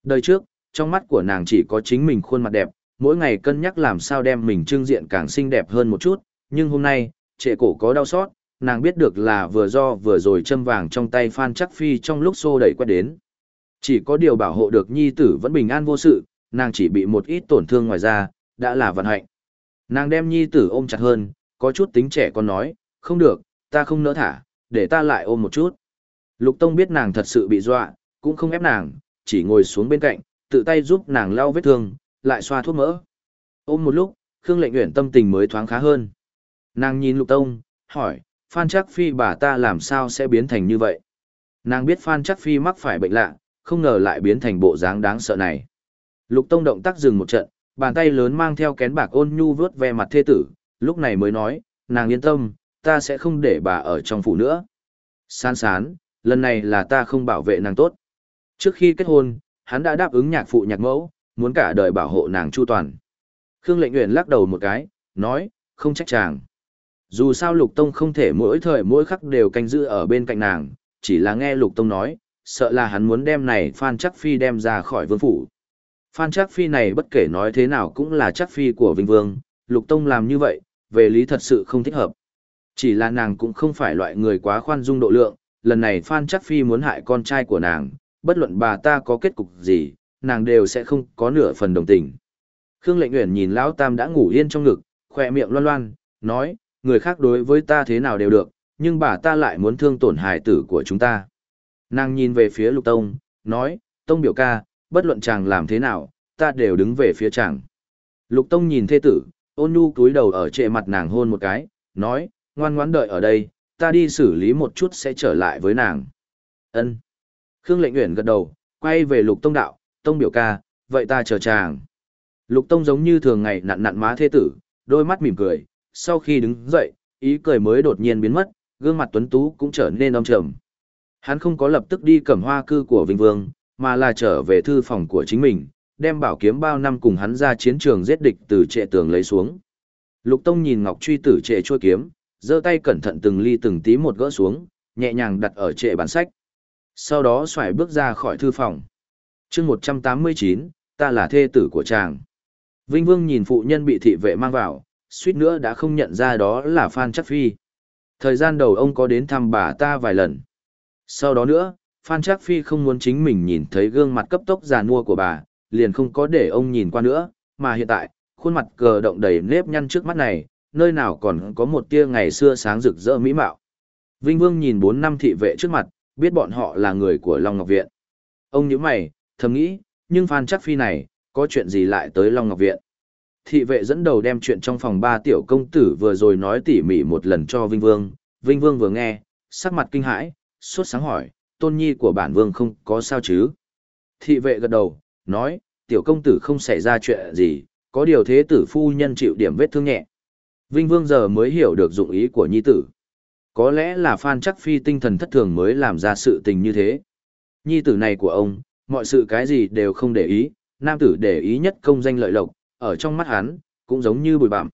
Đời trước, trong mắt của nàng chỉ có chính mình khuôn mặt đẹp, mỗi ngày cân nhắc làm sao đem mình trưng diện càng xinh đẹp hơn một chút, nhưng hôm nay, trệ cổ có đau xót, nàng biết được là vừa do vừa rồi châm vàng trong tay Phan Chắc Phi trong lúc xô đẩy quét đến. Chỉ có điều bảo hộ được nhi tử vẫn bình an vô sự, nàng chỉ bị một ít tổn thương ngoài ra, đã là vận hạnh. Nàng đem nhi tử ôm chặt hơn, có chút tính trẻ con nói, không được, ta không nỡ thả, để ta lại ôm một chút. Lục Tông biết nàng thật sự bị dọa, cũng không ép nàng, chỉ ngồi xuống bên cạnh, tự tay giúp nàng lau vết thương, lại xoa thuốc mỡ. Ôm một lúc, Khương Lệnh Uyển tâm tình mới thoáng khá hơn. Nàng nhìn Lục Tông, hỏi, Phan Trắc Phi bà ta làm sao sẽ biến thành như vậy? Nàng biết Phan Trắc Phi mắc phải bệnh lạ, không ngờ lại biến thành bộ dáng đáng sợ này. Lục Tông động tác dừng một trận, bàn tay lớn mang theo kén bạc ôn nhu vớt ve mặt thê tử, lúc này mới nói, nàng yên tâm, ta sẽ không để bà ở trong phủ nữa. San sán, lần này là ta không bảo vệ nàng tốt. Trước khi kết hôn, hắn đã đáp ứng nhạc phụ nhạc mẫu, muốn cả đời bảo hộ nàng chu toàn. Khương Lệnh nguyện lắc đầu một cái, nói, không trách chàng. Dù sao Lục Tông không thể mỗi thời mỗi khắc đều canh giữ ở bên cạnh nàng, chỉ là nghe Lục Tông nói, sợ là hắn muốn đem này Phan Chắc Phi đem ra khỏi vương phủ. Phan Trác Phi này bất kể nói thế nào cũng là Trác Phi của Vinh Vương, Lục Tông làm như vậy, về lý thật sự không thích hợp. Chỉ là nàng cũng không phải loại người quá khoan dung độ lượng, lần này Phan Trác Phi muốn hại con trai của nàng, bất luận bà ta có kết cục gì, nàng đều sẽ không có nửa phần đồng tình. Khương Lệnh Uyển nhìn Lão Tam đã ngủ yên trong ngực, khỏe miệng loan loan, nói, người khác đối với ta thế nào đều được, nhưng bà ta lại muốn thương tổn hài tử của chúng ta. Nàng nhìn về phía lục tông, nói, tông biểu ca, bất luận chàng làm thế nào, ta đều đứng về phía chàng. Lục tông nhìn thê tử, ôn nhu cúi đầu ở trệ mặt nàng hôn một cái, nói, ngoan ngoãn đợi ở đây, ta đi xử lý một chút sẽ trở lại với nàng. Ân. Khương lệnh nguyện gật đầu, quay về lục tông đạo, tông biểu ca, vậy ta chờ chàng. Lục tông giống như thường ngày nặn nặn má thê tử, đôi mắt mỉm cười, sau khi đứng dậy, ý cười mới đột nhiên biến mất, gương mặt tuấn tú cũng trở nên âm trầm. Hắn không có lập tức đi cầm hoa cư của Vinh Vương, mà là trở về thư phòng của chính mình, đem bảo kiếm bao năm cùng hắn ra chiến trường giết địch từ trệ tường lấy xuống. Lục Tông nhìn Ngọc Truy tử trệ chua kiếm, giơ tay cẩn thận từng ly từng tí một gỡ xuống, nhẹ nhàng đặt ở trệ bản sách. Sau đó xoài bước ra khỏi thư phòng. chương 189, ta là thê tử của chàng. Vinh Vương nhìn phụ nhân bị thị vệ mang vào, suýt nữa đã không nhận ra đó là Phan Chắc Phi. Thời gian đầu ông có đến thăm bà ta vài lần. Sau đó nữa, Phan Trác Phi không muốn chính mình nhìn thấy gương mặt cấp tốc già nua của bà, liền không có để ông nhìn qua nữa, mà hiện tại, khuôn mặt cờ động đầy nếp nhăn trước mắt này, nơi nào còn có một tia ngày xưa sáng rực rỡ mỹ mạo. Vinh Vương nhìn bốn năm thị vệ trước mặt, biết bọn họ là người của Long Ngọc Viện. Ông nhíu mày, thầm nghĩ, nhưng Phan Trác Phi này, có chuyện gì lại tới Long Ngọc Viện? Thị vệ dẫn đầu đem chuyện trong phòng ba tiểu công tử vừa rồi nói tỉ mỉ một lần cho Vinh Vương. Vinh Vương vừa nghe, sắc mặt kinh hãi, suốt sáng hỏi, tôn nhi của bản vương không có sao chứ? Thị vệ gật đầu, nói, tiểu công tử không xảy ra chuyện gì, có điều thế tử phu nhân chịu điểm vết thương nhẹ. Vinh Vương giờ mới hiểu được dụng ý của nhi tử. Có lẽ là Phan Chắc Phi tinh thần thất thường mới làm ra sự tình như thế. Nhi tử này của ông, mọi sự cái gì đều không để ý, nam tử để ý nhất công danh lợi lộc, ở trong mắt hắn, cũng giống như bụi bặm.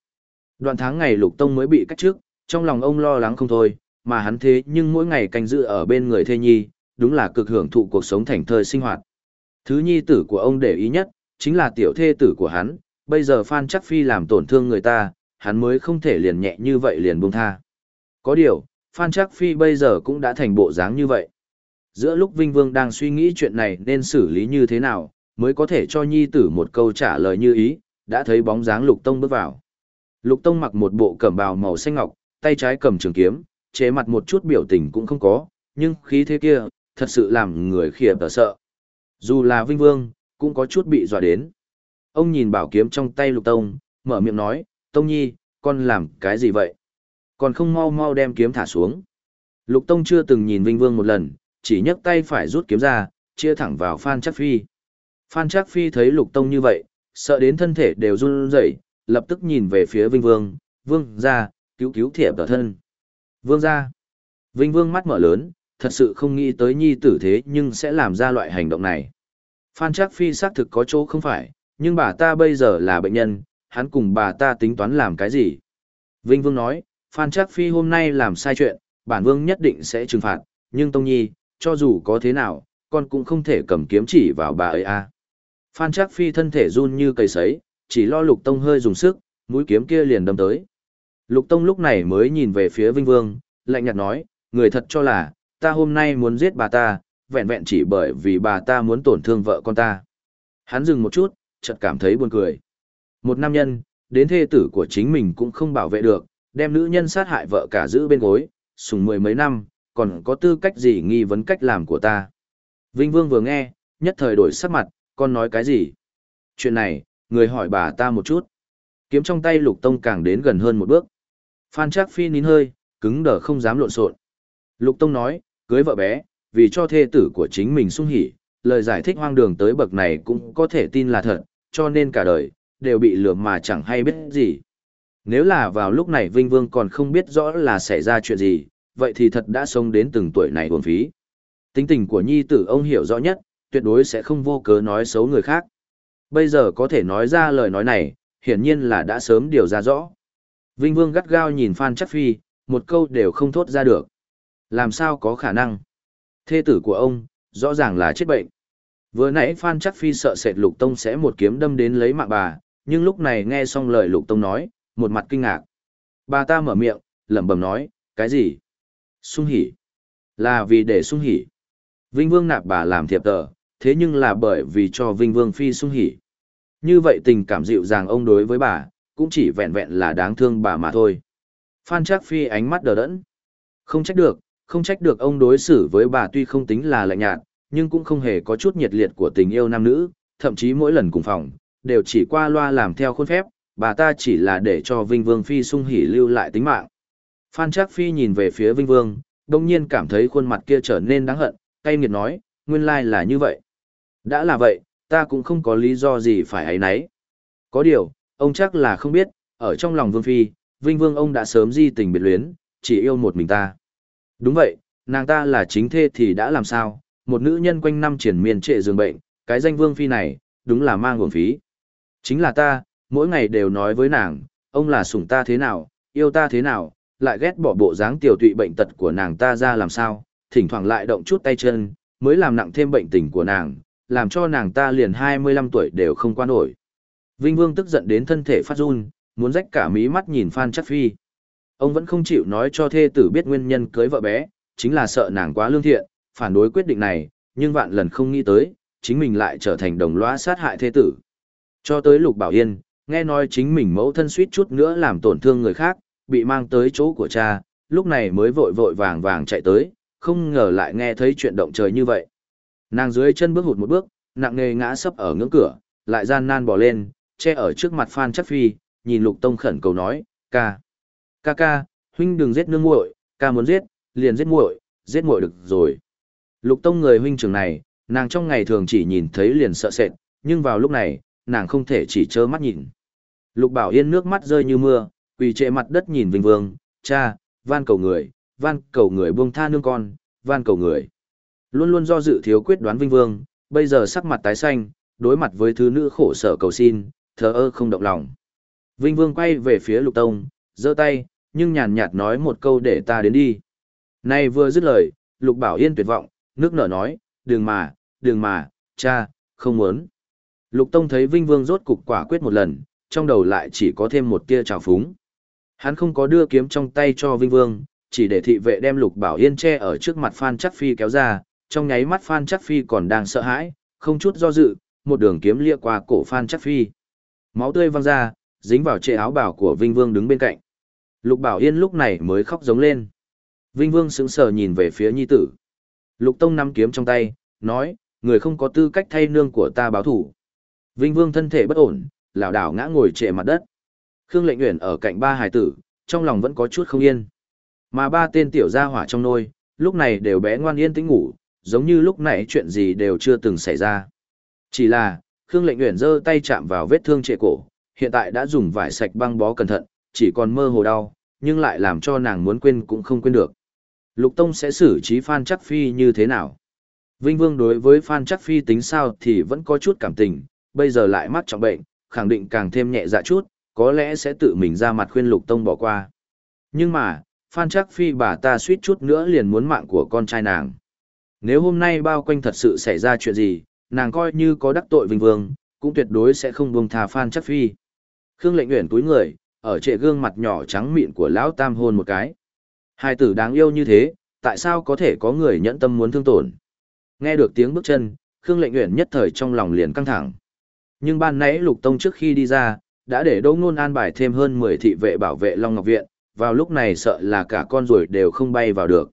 Đoạn tháng ngày Lục Tông mới bị cách trước, trong lòng ông lo lắng không thôi, mà hắn thế nhưng mỗi ngày canh giữ ở bên người thê nhi, đúng là cực hưởng thụ cuộc sống thành thơi sinh hoạt. Thứ nhi tử của ông để ý nhất, chính là tiểu thê tử của hắn, bây giờ Phan Chắc Phi làm tổn thương người ta, hắn mới không thể liền nhẹ như vậy liền buông tha. Có điều, Phan Chắc Phi bây giờ cũng đã thành bộ dáng như vậy. Giữa lúc Vinh Vương đang suy nghĩ chuyện này nên xử lý như thế nào, mới có thể cho nhi tử một câu trả lời như ý, đã thấy bóng dáng Lục Tông bước vào. Lục Tông mặc một bộ cẩm bào màu xanh ngọc, tay trái cầm trường kiếm, chế mặt một chút biểu tình cũng không có, nhưng khí thế kia, thật sự làm người khiếp tờ sợ. Dù là Vinh Vương, cũng có chút bị dọa đến. Ông nhìn bảo kiếm trong tay Lục Tông, mở miệng nói, Tông Nhi, con làm cái gì vậy? Còn không mau mau đem kiếm thả xuống. Lục Tông chưa từng nhìn Vinh Vương một lần, chỉ nhấc tay phải rút kiếm ra, chia thẳng vào Phan Chắc Phi. Phan Trác Phi thấy Lục Tông như vậy, sợ đến thân thể đều run rẩy, lập tức nhìn về phía Vinh Vương, "Vương gia, cứu cứu thiệp tở thân." "Vương gia?" Vinh Vương mắt mở lớn, thật sự không nghĩ tới nhi tử thế nhưng sẽ làm ra loại hành động này. Phan Trác Phi xác thực có chỗ không phải, nhưng bà ta bây giờ là bệnh nhân, hắn cùng bà ta tính toán làm cái gì? Vinh Vương nói, Phan Trác Phi hôm nay làm sai chuyện, bản vương nhất định sẽ trừng phạt, nhưng Tông Nhi, cho dù có thế nào, con cũng không thể cầm kiếm chỉ vào bà ấy a. Phan Trác Phi thân thể run như cây sấy, chỉ lo Lục Tông hơi dùng sức, mũi kiếm kia liền đâm tới. Lục Tông lúc này mới nhìn về phía Vinh Vương, lạnh nhạt nói, người thật cho là, ta hôm nay muốn giết bà ta, vẹn vẹn chỉ bởi vì bà ta muốn tổn thương vợ con ta. Hắn dừng một chút, chợt cảm thấy buồn cười. Một nam nhân, đến thê tử của chính mình cũng không bảo vệ được, đem nữ nhân sát hại vợ cả giữ bên gối, sùng mười mấy năm, còn có tư cách gì nghi vấn cách làm của ta. Vinh Vương vừa nghe, nhất thời đổi sắc mặt, con nói cái gì? Chuyện này, người hỏi bà ta một chút. Kiếm trong tay Lục Tông càng đến gần hơn một bước. Phan Trác Phi nín hơi, cứng đờ không dám lộn xộn. Lục Tông nói, cưới vợ bé, vì cho thê tử của chính mình sung hỉ, lời giải thích hoang đường tới bậc này cũng có thể tin là thật, cho nên cả đời, đều bị lừa mà chẳng hay biết gì. Nếu là vào lúc này Vinh Vương còn không biết rõ là xảy ra chuyện gì, vậy thì thật đã sống đến từng tuổi này uổng phí. Tính tình của nhi tử ông hiểu rõ nhất, tuyệt đối sẽ không vô cớ nói xấu người khác. Bây giờ có thể nói ra lời nói này, hiển nhiên là đã sớm điều ra rõ. Vinh Vương gắt gao nhìn Phan Chắc Phi, một câu đều không thốt ra được. Làm sao có khả năng? Thê tử của ông, rõ ràng là chết bệnh. Vừa nãy Phan Chắc Phi sợ sệt Lục Tông sẽ một kiếm đâm đến lấy mạng bà, nhưng lúc này nghe xong lời Lục Tông nói, một mặt kinh ngạc. Bà ta mở miệng, lẩm bẩm nói, cái gì? Sung hỉ. Là vì để sung hỉ. Vinh Vương nạp bà làm thiệp tờ, thế nhưng là bởi vì cho Vinh Vương Phi sung hỉ. Như vậy tình cảm dịu dàng ông đối với bà, cũng chỉ vẹn vẹn là đáng thương bà mà thôi. Phan Trác Phi ánh mắt đờ đẫn. Không trách được, không trách được ông đối xử với bà tuy không tính là lạnh nhạt, nhưng cũng không hề có chút nhiệt liệt của tình yêu nam nữ, thậm chí mỗi lần cùng phòng, đều chỉ qua loa làm theo khuôn phép, bà ta chỉ là để cho Vinh Vương Phi sung hỉ lưu lại tính mạng. Phan Trác Phi nhìn về phía Vinh Vương, đồng nhiên cảm thấy khuôn mặt kia trở nên đáng hận, cay nghiệt nói, nguyên lai là như vậy. Đã là vậy, ta cũng không có lý do gì phải ấy nấy. Có điều, ông chắc là không biết, ở trong lòng Vương Phi, Vinh Vương ông đã sớm di tình biệt luyến, chỉ yêu một mình ta. Đúng vậy, nàng ta là chính thê thì đã làm sao, một nữ nhân quanh năm triển miên trệ giường bệnh, cái danh Vương Phi này, đúng là mang nguồn phí. Chính là ta, mỗi ngày đều nói với nàng, ông là sủng ta thế nào, yêu ta thế nào, lại ghét bỏ bộ dáng tiểu tụy bệnh tật của nàng ta ra làm sao, thỉnh thoảng lại động chút tay chân, mới làm nặng thêm bệnh tình của nàng, làm cho nàng ta liền 25 tuổi đều không qua nổi. Vinh Vương tức giận đến thân thể phát run, muốn rách cả mí mắt nhìn Phan Chắc Phi. Ông vẫn không chịu nói cho thê tử biết nguyên nhân cưới vợ bé, chính là sợ nàng quá lương thiện, phản đối quyết định này, nhưng vạn lần không nghĩ tới, chính mình lại trở thành đồng lõa sát hại thê tử. Cho tới Lục Bảo Yên, nghe nói chính mình mẫu thân suýt chút nữa làm tổn thương người khác, bị mang tới chỗ của cha, lúc này mới vội vội vàng vàng chạy tới, không ngờ lại nghe thấy chuyện động trời như vậy. Nàng dưới chân bước hụt một bước, nặng nề ngã sấp ở ngưỡng cửa, lại gian nan bỏ lên, che ở trước mặt Phan Chắc Phi, nhìn Lục Tông khẩn cầu nói, ca, ca ca, huynh đừng giết nương muội, ca muốn giết, liền giết muội, giết muội được rồi. Lục Tông người huynh trưởng này, nàng trong ngày thường chỉ nhìn thấy liền sợ sệt, nhưng vào lúc này, nàng không thể chỉ trơ mắt nhìn. Lục Bảo Yên nước mắt rơi như mưa, quỳ trệ mặt đất nhìn Vinh Vương, cha, van cầu người, van cầu người buông tha nương con, van cầu người. Luôn luôn do dự thiếu quyết đoán Vinh Vương, bây giờ sắc mặt tái xanh, đối mặt với thứ nữ khổ sở cầu xin, thờ ơ không động lòng. Vinh Vương quay về phía Lục Tông, giơ tay, nhưng nhàn nhạt nói một câu để ta đến đi. Này vừa dứt lời, Lục Bảo Yên tuyệt vọng, nước nở nói, đừng mà, đừng mà, cha, không muốn. Lục Tông thấy Vinh Vương rốt cục quả quyết một lần, trong đầu lại chỉ có thêm một tia trào phúng. Hắn không có đưa kiếm trong tay cho Vinh Vương, chỉ để thị vệ đem Lục Bảo Yên che ở trước mặt Phan Chắc Phi kéo ra, trong nháy mắt Phan Chắc Phi còn đang sợ hãi, không chút do dự, một đường kiếm lia qua cổ Phan Chắc Phi. Máu tươi văng ra, dính vào trệ áo bảo của Vinh Vương đứng bên cạnh. Lục Bảo Yên lúc này mới khóc giống lên. Vinh Vương sững sờ nhìn về phía nhi tử. Lục Tông nắm kiếm trong tay, nói, người không có tư cách thay nương của ta báo thủ. Vinh Vương thân thể bất ổn, lảo đảo ngã ngồi trệ mặt đất. Khương Lệnh Uyển ở cạnh ba Hải tử, trong lòng vẫn có chút không yên. Mà ba tên tiểu gia hỏa trong nôi, lúc này đều bé ngoan yên tĩnh ngủ, giống như lúc nãy chuyện gì đều chưa từng xảy ra. Chỉ là, Khương Lệnh Uyển giơ tay chạm vào vết thương trệ cổ, hiện tại đã dùng vải sạch băng bó cẩn thận, chỉ còn mơ hồ đau, nhưng lại làm cho nàng muốn quên cũng không quên được. Lục Tông sẽ xử trí Phan Chắc Phi như thế nào? Vinh Vương đối với Phan Chắc Phi tính sao thì vẫn có chút cảm tình, bây giờ lại mắc trọng bệnh, khẳng định càng thêm nhẹ dạ chút, có lẽ sẽ tự mình ra mặt khuyên Lục Tông bỏ qua. Nhưng mà, Phan Chắc Phi bà ta suýt chút nữa liền muốn mạng của con trai nàng. Nếu hôm nay bao quanh thật sự xảy ra chuyện gì, nàng coi như có đắc tội Vinh Vương, cũng tuyệt đối sẽ không buông thà Phan Chắc Phi. Khương Lệnh Uyển túi người, ở trệ gương mặt nhỏ trắng mịn của lão tam hôn một cái. Hai tử đáng yêu như thế, tại sao có thể có người nhẫn tâm muốn thương tổn? Nghe được tiếng bước chân, Khương Lệnh Uyển nhất thời trong lòng liền căng thẳng. Nhưng ban nãy Lục Tông trước khi đi ra, đã để Đỗ Nôn an bài thêm hơn 10 thị vệ bảo vệ Long Ngọc Viện, vào lúc này sợ là cả con ruồi đều không bay vào được.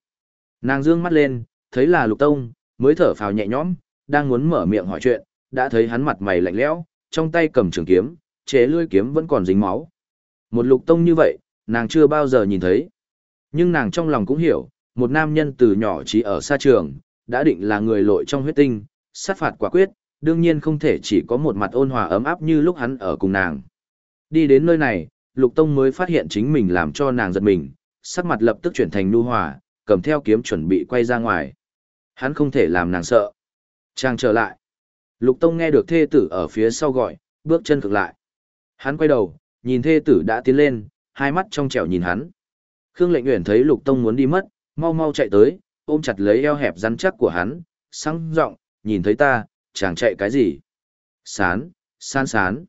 Nàng dương mắt lên, thấy là Lục Tông, mới thở phào nhẹ nhõm, đang muốn mở miệng hỏi chuyện, đã thấy hắn mặt mày lạnh lẽo, trong tay cầm trường kiếm, chế lưỡi kiếm vẫn còn dính máu. Một Lục Tông như vậy, nàng chưa bao giờ nhìn thấy. Nhưng nàng trong lòng cũng hiểu, một nam nhân từ nhỏ chỉ ở xa trường, đã định là người lội trong huyết tinh, sát phạt quả quyết, đương nhiên không thể chỉ có một mặt ôn hòa ấm áp như lúc hắn ở cùng nàng. Đi đến nơi này, Lục Tông mới phát hiện chính mình làm cho nàng giật mình, sắc mặt lập tức chuyển thành nu hòa, cầm theo kiếm chuẩn bị quay ra ngoài. Hắn không thể làm nàng sợ. Trang trở lại. Lục Tông nghe được thê tử ở phía sau gọi, bước chân cực lại. Hắn quay đầu, nhìn thê tử đã tiến lên, hai mắt trong trẻo nhìn hắn. Khương Lệnh Uyển thấy Lục Tông muốn đi mất, mau mau chạy tới, ôm chặt lấy eo hẹp rắn chắc của hắn, sáng giọng, nhìn thấy ta, chàng chạy cái gì? Sán, san sán.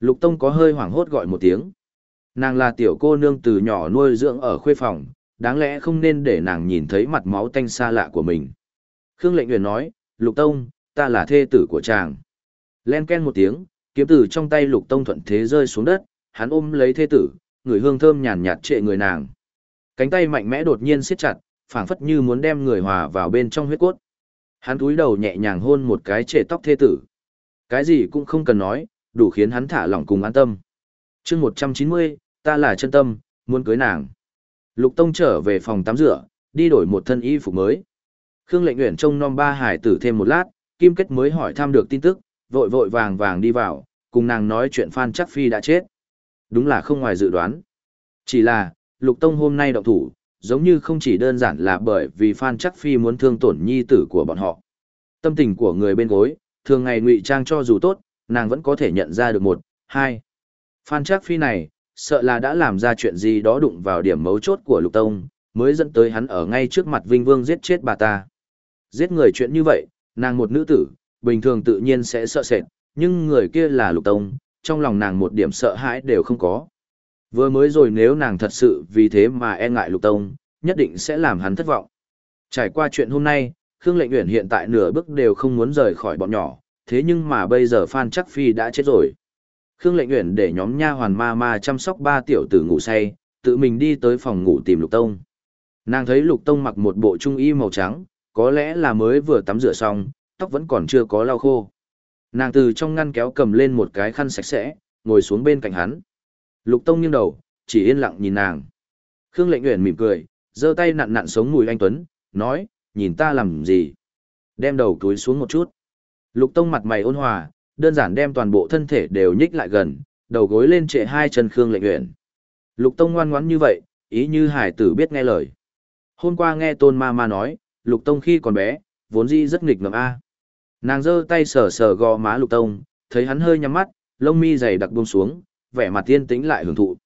Lục Tông có hơi hoảng hốt gọi một tiếng. Nàng là tiểu cô nương từ nhỏ nuôi dưỡng ở khuê phòng, đáng lẽ không nên để nàng nhìn thấy mặt máu tanh xa lạ của mình. Khương Lệnh Uyển nói, Lục Tông, ta là thê tử của chàng. Len ken một tiếng, kiếm tử trong tay Lục Tông thuận thế rơi xuống đất, hắn ôm lấy thê tử, người hương thơm nhàn nhạt trệ người nàng. Cánh tay mạnh mẽ đột nhiên siết chặt, phảng phất như muốn đem người hòa vào bên trong huyết cốt. Hắn cúi đầu nhẹ nhàng hôn một cái trệ tóc thê tử. Cái gì cũng không cần nói, đủ khiến hắn thả lỏng cùng an tâm. chương 190, ta là chân tâm, muốn cưới nàng. Lục Tông trở về phòng tắm rửa, đi đổi một thân y phục mới. Khương Lệnh Uyển trông nom ba hải tử thêm một lát, Kim Kết mới hỏi thăm được tin tức, vội vội vàng vàng đi vào, cùng nàng nói chuyện Phan Chắc Phi đã chết. Đúng là không ngoài dự đoán. Chỉ là, Lục Tông hôm nay động thủ, giống như không chỉ đơn giản là bởi vì Phan Chắc Phi muốn thương tổn nhi tử của bọn họ. Tâm tình của người bên gối, thường ngày ngụy trang cho dù tốt, nàng vẫn có thể nhận ra được một, hai. Phan Chắc Phi này, sợ là đã làm ra chuyện gì đó đụng vào điểm mấu chốt của Lục Tông, mới dẫn tới hắn ở ngay trước mặt Vinh Vương giết chết bà ta. Giết người chuyện như vậy, nàng một nữ tử, bình thường tự nhiên sẽ sợ sệt, nhưng người kia là Lục Tông, trong lòng nàng một điểm sợ hãi đều không có. Vừa mới rồi nếu nàng thật sự vì thế mà e ngại Lục Tông, nhất định sẽ làm hắn thất vọng. Trải qua chuyện hôm nay, Khương Lệnh Uyển hiện tại nửa bước đều không muốn rời khỏi bọn nhỏ, thế nhưng mà bây giờ Phan Chắc Phi đã chết rồi. Khương Lệnh Uyển để nhóm nha hoàn ma ma chăm sóc ba tiểu tử ngủ say, tự mình đi tới phòng ngủ tìm Lục Tông. Nàng thấy Lục Tông mặc một bộ trung y màu trắng, có lẽ là mới vừa tắm rửa xong, tóc vẫn còn chưa có lau khô. Nàng từ trong ngăn kéo cầm lên một cái khăn sạch sẽ, ngồi xuống bên cạnh hắn. Lục Tông nghiêng đầu, chỉ yên lặng nhìn nàng. Khương Lệnh Uyển mỉm cười, giơ tay nặn nặn sống mùi anh Tuấn, nói, nhìn ta làm gì? Đem đầu túi xuống một chút. Lục Tông mặt mày ôn hòa, đơn giản đem toàn bộ thân thể đều nhích lại gần, đầu gối lên trệ hai chân Khương Lệnh Uyển. Lục Tông ngoan ngoãn như vậy, ý như hải tử biết nghe lời. Hôm qua nghe Tôn Ma Ma nói, Lục Tông khi còn bé, vốn dĩ rất nghịch ngợm a. Nàng giơ tay sờ sờ gò má Lục Tông, thấy hắn hơi nhắm mắt, lông mi dày đặc buông xuống, vẻ mặt tiên tĩnh lại hưởng thụ.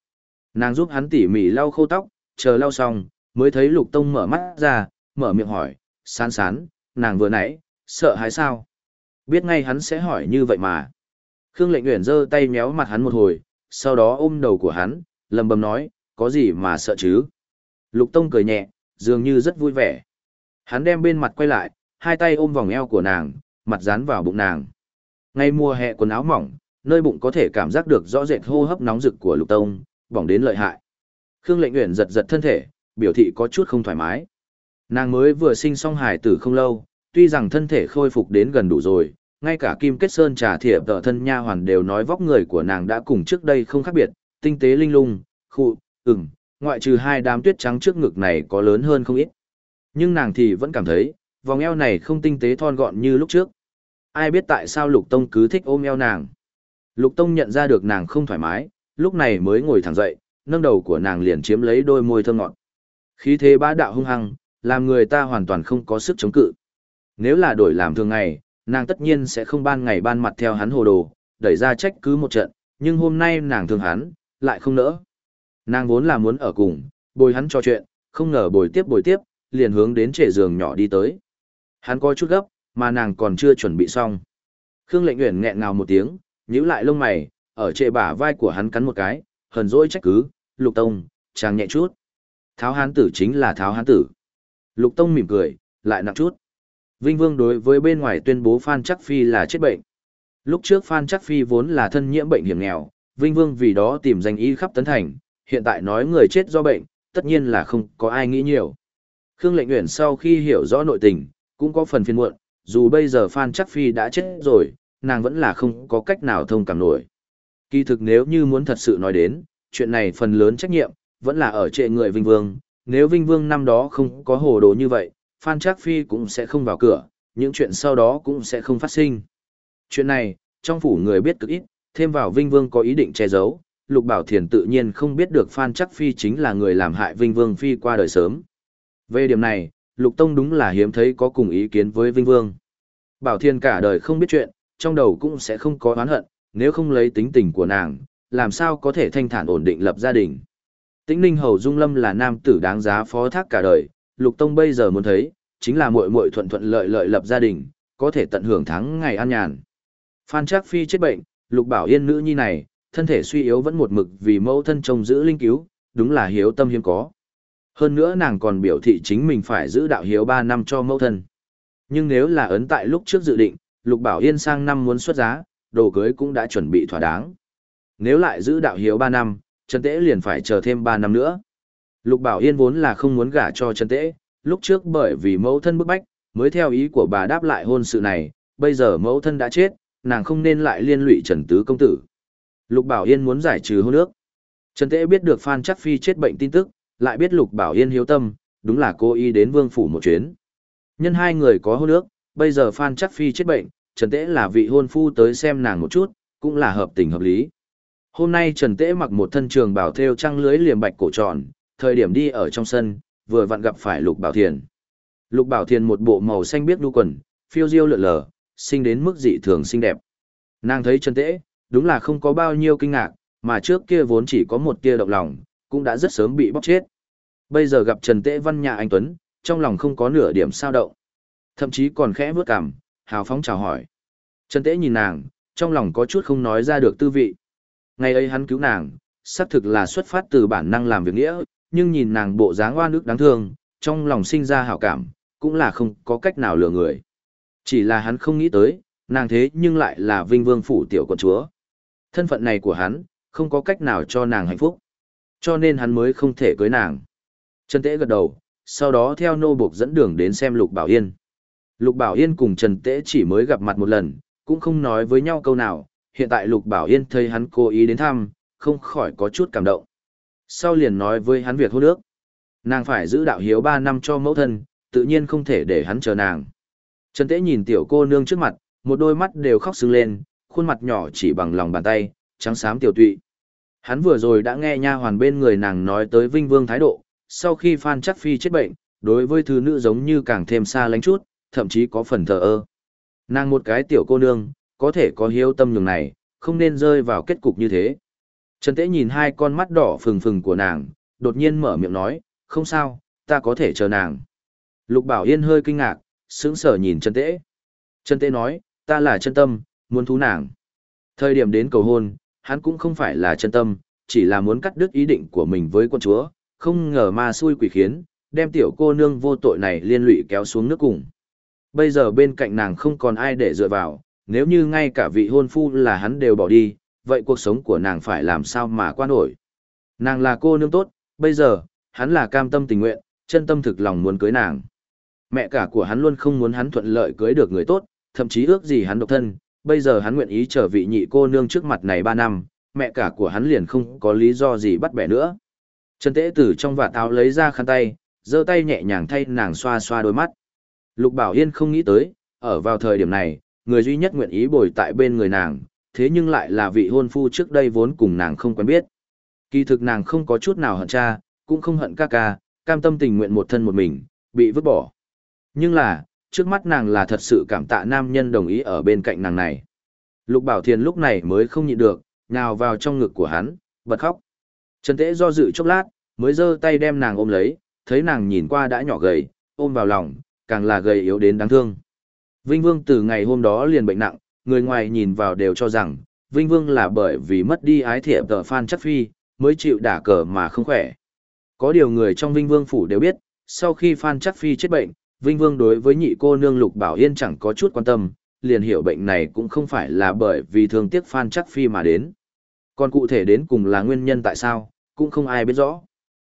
Nàng giúp hắn tỉ mỉ lau khô tóc, chờ lau xong, mới thấy Lục Tông mở mắt ra, mở miệng hỏi, sán sán, nàng vừa nãy, sợ hãi sao? Biết ngay hắn sẽ hỏi như vậy mà. Khương lệnh Uyển giơ tay méo mặt hắn một hồi, sau đó ôm đầu của hắn, lầm bầm nói, có gì mà sợ chứ? Lục Tông cười nhẹ, dường như rất vui vẻ. Hắn đem bên mặt quay lại, hai tay ôm vòng eo của nàng, mặt dán vào bụng nàng. Ngay mùa hè quần áo mỏng, nơi bụng có thể cảm giác được rõ rệt hô hấp nóng rực của Lục Tông, bỏng đến lợi hại. Khương Lệnh Uyển giật giật thân thể, biểu thị có chút không thoải mái. Nàng mới vừa sinh xong hài tử không lâu, tuy rằng thân thể khôi phục đến gần đủ rồi, ngay cả Kim Kết Sơn trà thiệp tợ thân nha hoàn đều nói vóc người của nàng đã cùng trước đây không khác biệt, tinh tế linh lung, khụ, ửng, ngoại trừ hai đám tuyết trắng trước ngực này có lớn hơn không ít. Nhưng nàng thì vẫn cảm thấy, vòng eo này không tinh tế thon gọn như lúc trước. Ai biết tại sao Lục Tông cứ thích ôm eo nàng. Lục Tông nhận ra được nàng không thoải mái, lúc này mới ngồi thẳng dậy, nâng đầu của nàng liền chiếm lấy đôi môi thơm ngọt. Khí thế bá đạo hung hăng, làm người ta hoàn toàn không có sức chống cự. Nếu là đổi làm thường ngày, nàng tất nhiên sẽ không ban ngày ban mặt theo hắn hồ đồ, đẩy ra trách cứ một trận, nhưng hôm nay nàng thương hắn, lại không nỡ. Nàng vốn là muốn ở cùng, bồi hắn trò chuyện, không ngờ bồi tiếp bồi tiếp, liền hướng đến trệ giường nhỏ đi tới. Hắn có chút gấp, mà nàng còn chưa chuẩn bị xong. Khương Lệnh Uyển nghẹn ngào một tiếng, nhíu lại lông mày, ở trệ bả vai của hắn cắn một cái, hờn dỗi trách cứ, "Lục Tông, chàng nhẹ chút." Tháo hán tử chính là tháo hán tử. Lục Tông mỉm cười, lại nặng chút. Vinh Vương đối với bên ngoài tuyên bố Phan Chắc Phi là chết bệnh. Lúc trước Phan Chắc Phi vốn là thân nhiễm bệnh hiểm nghèo, Vinh Vương vì đó tìm danh y khắp tấn thành, hiện tại nói người chết do bệnh, tất nhiên là không có ai nghĩ nhiều. Khương Lệnh Uyển sau khi hiểu rõ nội tình, cũng có phần phiền muộn, dù bây giờ Phan Chắc Phi đã chết rồi, nàng vẫn là không có cách nào thông cảm nổi. Kỳ thực nếu như muốn thật sự nói đến, chuyện này phần lớn trách nhiệm, vẫn là ở trệ người Vinh Vương, nếu Vinh Vương năm đó không có hồ đồ như vậy, Phan Trác Phi cũng sẽ không vào cửa, những chuyện sau đó cũng sẽ không phát sinh. Chuyện này, trong phủ người biết cực ít, thêm vào Vinh Vương có ý định che giấu, Lục Bảo Thiền tự nhiên không biết được Phan Trác Phi chính là người làm hại Vinh Vương Phi qua đời sớm. Về điểm này, Lục Tông đúng là hiếm thấy có cùng ý kiến với Vinh Vương. Bảo Thiên cả đời không biết chuyện, trong đầu cũng sẽ không có oán hận, nếu không lấy tính tình của nàng, làm sao có thể thanh thản ổn định lập gia đình. Tĩnh Ninh Hầu Dung Lâm là nam tử đáng giá phó thác cả đời, Lục Tông bây giờ muốn thấy, chính là muội muội thuận thuận lợi lợi lập gia đình, có thể tận hưởng tháng ngày an nhàn. Phan Trác Phi chết bệnh, Lục Bảo Yên nữ nhi này, thân thể suy yếu vẫn một mực vì mẫu thân trông giữ linh cứu, đúng là hiếu tâm hiếm có. Hơn nữa nàng còn biểu thị chính mình phải giữ đạo hiếu 3 năm cho mẫu thân. Nhưng nếu là ấn tại lúc trước dự định, Lục Bảo Yên sang năm muốn xuất giá, đồ cưới cũng đã chuẩn bị thỏa đáng. Nếu lại giữ đạo hiếu 3 năm, Trần Tế liền phải chờ thêm 3 năm nữa. Lục Bảo Yên vốn là không muốn gả cho Trần Tế, lúc trước bởi vì mẫu thân bức bách, mới theo ý của bà đáp lại hôn sự này, bây giờ mẫu thân đã chết, nàng không nên lại liên lụy Trần Tứ công tử. Lục Bảo Yên muốn giải trừ hôn ước. Trần Tế biết được Phan Chắc Phi chết bệnh tin tức, lại biết Lục Bảo Yên hiếu tâm, đúng là cô y đến vương phủ một chuyến. Nhân hai người có hôn ước, bây giờ Phan Chắc Phi chết bệnh, Trần Tế là vị hôn phu tới xem nàng một chút, cũng là hợp tình hợp lý. Hôm nay Trần Tế mặc một thân trường bảo thêu trăng lưới liềm bạch cổ tròn, thời điểm đi ở trong sân, vừa vặn gặp phải Lục Bảo Thiền. Lục Bảo Thiền một bộ màu xanh biếc đu quần, phiêu diêu lượn lờ, sinh đến mức dị thường xinh đẹp. Nàng thấy Trần Tế, đúng là không có bao nhiêu kinh ngạc, mà trước kia vốn chỉ có một tia động lòng, cũng đã rất sớm bị bóc chết. Bây giờ gặp Trần Tế văn nhà anh Tuấn, trong lòng không có nửa điểm sao động. Thậm chí còn khẽ vướt cằm, hào phóng chào hỏi. Trần Tế nhìn nàng, trong lòng có chút không nói ra được tư vị. Ngày ấy hắn cứu nàng, xác thực là xuất phát từ bản năng làm việc nghĩa, nhưng nhìn nàng bộ dáng oan ức đáng thương, trong lòng sinh ra hảo cảm, cũng là không có cách nào lừa người. Chỉ là hắn không nghĩ tới, nàng thế nhưng lại là vinh vương phủ tiểu quận chúa. Thân phận này của hắn, không có cách nào cho nàng hạnh phúc. Cho nên hắn mới không thể cưới nàng. Trần Tế gật đầu, sau đó theo nô buộc dẫn đường đến xem Lục Bảo Yên. Lục Bảo Yên cùng Trần Tế chỉ mới gặp mặt một lần, cũng không nói với nhau câu nào, hiện tại Lục Bảo Yên thấy hắn cố ý đến thăm, không khỏi có chút cảm động. Sau liền nói với hắn việc hôn nước. Nàng phải giữ đạo hiếu 3 năm cho mẫu thân, tự nhiên không thể để hắn chờ nàng. Trần Tế nhìn tiểu cô nương trước mặt, một đôi mắt đều khóc sưng lên, khuôn mặt nhỏ chỉ bằng lòng bàn tay, trắng xám tiểu tụy. Hắn vừa rồi đã nghe nha hoàn bên người nàng nói tới Vinh Vương thái độ, sau khi Phan Chắc Phi chết bệnh, đối với thứ nữ giống như càng thêm xa lánh chút, thậm chí có phần thờ ơ. Nàng một cái tiểu cô nương, có thể có hiếu tâm nhường này, không nên rơi vào kết cục như thế. Trần Tế nhìn hai con mắt đỏ phừng phừng của nàng, đột nhiên mở miệng nói, không sao, ta có thể chờ nàng. Lục Bảo Yên hơi kinh ngạc, sững sờ nhìn Trần Tế. Trần Tế nói, ta là chân tâm, muốn thú nàng. Thời điểm đến cầu hôn, hắn cũng không phải là chân tâm, chỉ là muốn cắt đứt ý định của mình với quân chúa, không ngờ ma xui quỷ khiến, đem tiểu cô nương vô tội này liên lụy kéo xuống nước cùng. Bây giờ bên cạnh nàng không còn ai để dựa vào, nếu như ngay cả vị hôn phu là hắn đều bỏ đi, vậy cuộc sống của nàng phải làm sao mà qua nổi. Nàng là cô nương tốt, bây giờ, hắn là cam tâm tình nguyện, chân tâm thực lòng muốn cưới nàng. Mẹ cả của hắn luôn không muốn hắn thuận lợi cưới được người tốt, thậm chí ước gì hắn độc thân, bây giờ hắn nguyện ý trở vị nhị cô nương trước mặt này ba năm, mẹ cả của hắn liền không có lý do gì bắt bẻ nữa. Trần Tế Tử trong vạt áo lấy ra khăn tay, giơ tay nhẹ nhàng thay nàng xoa xoa đôi mắt. Lục Bảo Yên không nghĩ tới, ở vào thời điểm này, người duy nhất nguyện ý bồi tại bên người nàng, thế nhưng lại là vị hôn phu trước đây vốn cùng nàng không quen biết. Kỳ thực nàng không có chút nào hận cha, cũng không hận ca ca, cam tâm tình nguyện một thân một mình, bị vứt bỏ. Nhưng là, trước mắt nàng là thật sự cảm tạ nam nhân đồng ý ở bên cạnh nàng này. Lục Bảo Thiền lúc này mới không nhịn được, nhào vào trong ngực của hắn, bật khóc. Trần Tế do dự chốc lát, mới giơ tay đem nàng ôm lấy, thấy nàng nhìn qua đã nhỏ gầy, ôm vào lòng, càng là gầy yếu đến đáng thương. Vinh Vương từ ngày hôm đó liền bệnh nặng, người ngoài nhìn vào đều cho rằng, Vinh Vương là bởi vì mất đi ái thiệp tờ Phan Chắc Phi, mới chịu đả cờ mà không khỏe. Có điều người trong Vinh Vương phủ đều biết, sau khi Phan Chắc Phi chết bệnh, Vinh Vương đối với nhị cô nương Lục Bảo Yên chẳng có chút quan tâm, liền hiểu bệnh này cũng không phải là bởi vì thương tiếc Phan Chắc Phi mà đến. Còn cụ thể đến cùng là nguyên nhân tại sao, cũng không ai biết rõ.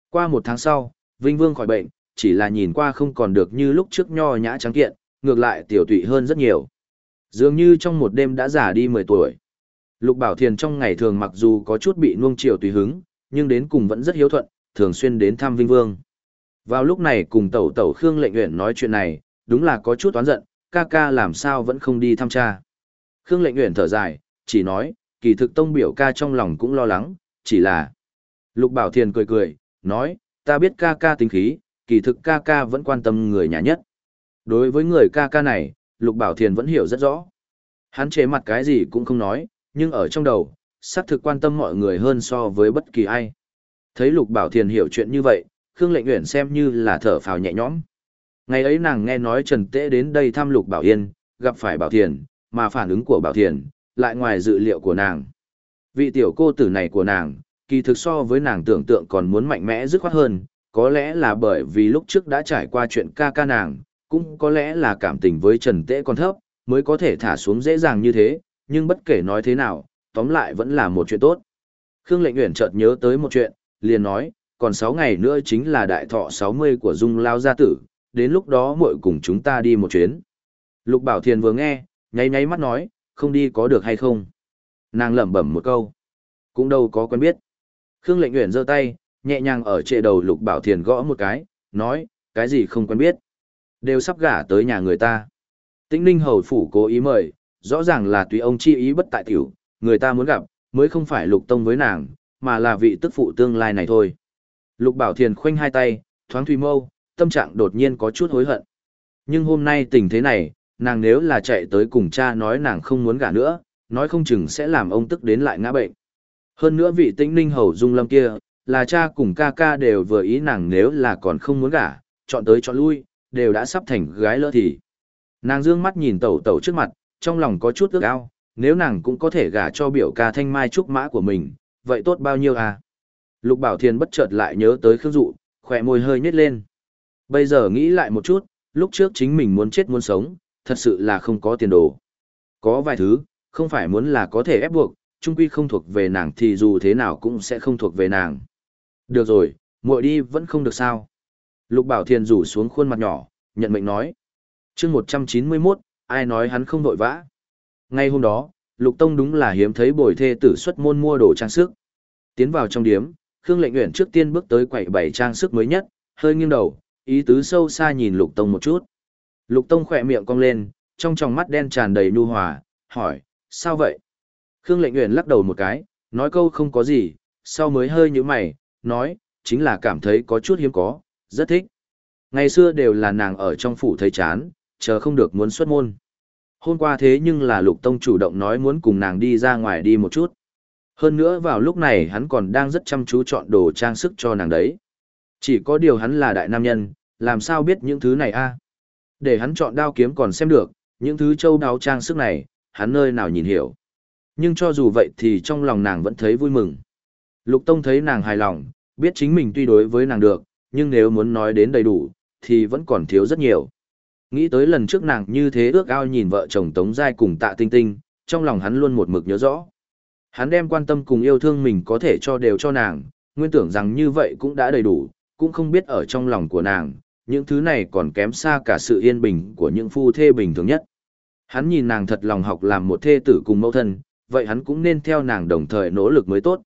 Qua một tháng sau, Vinh Vương khỏi bệnh, chỉ là nhìn qua không còn được như lúc trước nho nhã trắng kiện, ngược lại tiểu tụy hơn rất nhiều. Dường như trong một đêm đã già đi 10 tuổi. Lục Bảo Thiền trong ngày thường mặc dù có chút bị nuông chiều tùy hứng, nhưng đến cùng vẫn rất hiếu thuận, thường xuyên đến thăm Vinh Vương. Vào lúc này cùng tẩu tẩu Khương Lệnh Uyển nói chuyện này, đúng là có chút oán giận, ca ca làm sao vẫn không đi thăm cha. Khương Lệnh Uyển thở dài, chỉ nói, kỳ thực tông biểu ca trong lòng cũng lo lắng, chỉ là... Lục Bảo Thiền cười cười, nói, ta biết ca ca tính khí, kỳ thực ca ca vẫn quan tâm người nhà nhất. Đối với người ca ca này, Lục Bảo Thiền vẫn hiểu rất rõ. Hắn chế mặt cái gì cũng không nói, nhưng ở trong đầu, xác thực quan tâm mọi người hơn so với bất kỳ ai. Thấy Lục Bảo Thiền hiểu chuyện như vậy, Khương Lệnh Uyển xem như là thở phào nhẹ nhõm. Ngày ấy nàng nghe nói Trần Tế đến đây thăm Lục Bảo Yên, gặp phải Bảo Thiền, mà phản ứng của Bảo Thiền, lại ngoài dự liệu của nàng. Vị tiểu cô tử này của nàng, kỳ thực so với nàng tưởng tượng còn muốn mạnh mẽ dứt khoát hơn, có lẽ là bởi vì lúc trước đã trải qua chuyện ca ca nàng, cũng có lẽ là cảm tình với Trần Tế còn thấp, mới có thể thả xuống dễ dàng như thế, nhưng bất kể nói thế nào, tóm lại vẫn là một chuyện tốt. Khương Lệnh Uyển chợt nhớ tới một chuyện, liền nói, còn 6 ngày nữa chính là đại thọ 60 của Dung Lao gia tử, đến lúc đó muội cùng chúng ta đi một chuyến. Lục Bảo Thiền vừa nghe, nháy nháy mắt nói, không đi có được hay không. Nàng lẩm bẩm một câu, cũng đâu có quen biết. Khương Lệnh Uyển giơ tay, nhẹ nhàng ở trệ đầu Lục Bảo Thiền gõ một cái, nói, cái gì không quen biết. Đều sắp gả tới nhà người ta. Tĩnh Ninh Hầu Phủ cố ý mời, rõ ràng là tùy ông chi ý bất tại tiểu, người ta muốn gặp, mới không phải Lục Tông với nàng, mà là vị tức phụ tương lai này thôi. Lục Bảo Thiền khoanh hai tay, thoáng thủy mâu, tâm trạng đột nhiên có chút hối hận. Nhưng hôm nay tình thế này, nàng nếu là chạy tới cùng cha nói nàng không muốn gả nữa, nói không chừng sẽ làm ông tức đến lại ngã bệnh. Hơn nữa vị tĩnh ninh hầu dung lâm kia, là cha cùng ca ca đều vừa ý nàng nếu là còn không muốn gả, chọn tới chọn lui, đều đã sắp thành gái lỡ thì. Nàng dương mắt nhìn tẩu tẩu trước mặt, trong lòng có chút ước ao, nếu nàng cũng có thể gả cho biểu ca thanh mai trúc mã của mình, vậy tốt bao nhiêu à? Lục Bảo Thiên bất chợt lại nhớ tới Khương Dụ, khỏe môi hơi nhếch lên. Bây giờ nghĩ lại một chút, lúc trước chính mình muốn chết muốn sống, thật sự là không có tiền đồ. Có vài thứ, không phải muốn là có thể ép buộc, chung quy không thuộc về nàng thì dù thế nào cũng sẽ không thuộc về nàng. Được rồi, muội đi vẫn không được sao. Lục Bảo Thiên rủ xuống khuôn mặt nhỏ, nhận mệnh nói. chương 191, ai nói hắn không vội vã. Ngay hôm đó, Lục Tông đúng là hiếm thấy bồi thê tử xuất môn mua đồ trang sức. Tiến vào trong điếm, Khương Lệnh Uyển trước tiên bước tới quầy bảy trang sức mới nhất, hơi nghiêng đầu, ý tứ sâu xa nhìn Lục Tông một chút. Lục Tông khỏe miệng cong lên, trong tròng mắt đen tràn đầy nhu hòa, hỏi, sao vậy? Khương Lệnh Uyển lắc đầu một cái, nói câu không có gì, sau mới hơi như mày, nói, chính là cảm thấy có chút hiếm có, rất thích. Ngày xưa đều là nàng ở trong phủ thấy chán, chờ không được muốn xuất môn. Hôm qua thế nhưng là Lục Tông chủ động nói muốn cùng nàng đi ra ngoài đi một chút. Hơn nữa vào lúc này hắn còn đang rất chăm chú chọn đồ trang sức cho nàng đấy. Chỉ có điều hắn là đại nam nhân, làm sao biết những thứ này a? Để hắn chọn đao kiếm còn xem được, những thứ châu đáo trang sức này, hắn nơi nào nhìn hiểu. Nhưng cho dù vậy thì trong lòng nàng vẫn thấy vui mừng. Lục Tông thấy nàng hài lòng, biết chính mình tuy đối với nàng được, nhưng nếu muốn nói đến đầy đủ, thì vẫn còn thiếu rất nhiều. Nghĩ tới lần trước nàng như thế ước ao nhìn vợ chồng Tống Giai cùng tạ tinh tinh, trong lòng hắn luôn một mực nhớ rõ. Hắn đem quan tâm cùng yêu thương mình có thể cho đều cho nàng, nguyên tưởng rằng như vậy cũng đã đầy đủ, cũng không biết ở trong lòng của nàng, những thứ này còn kém xa cả sự yên bình của những phu thê bình thường nhất. Hắn nhìn nàng thật lòng học làm một thê tử cùng mẫu thân, vậy hắn cũng nên theo nàng đồng thời nỗ lực mới tốt.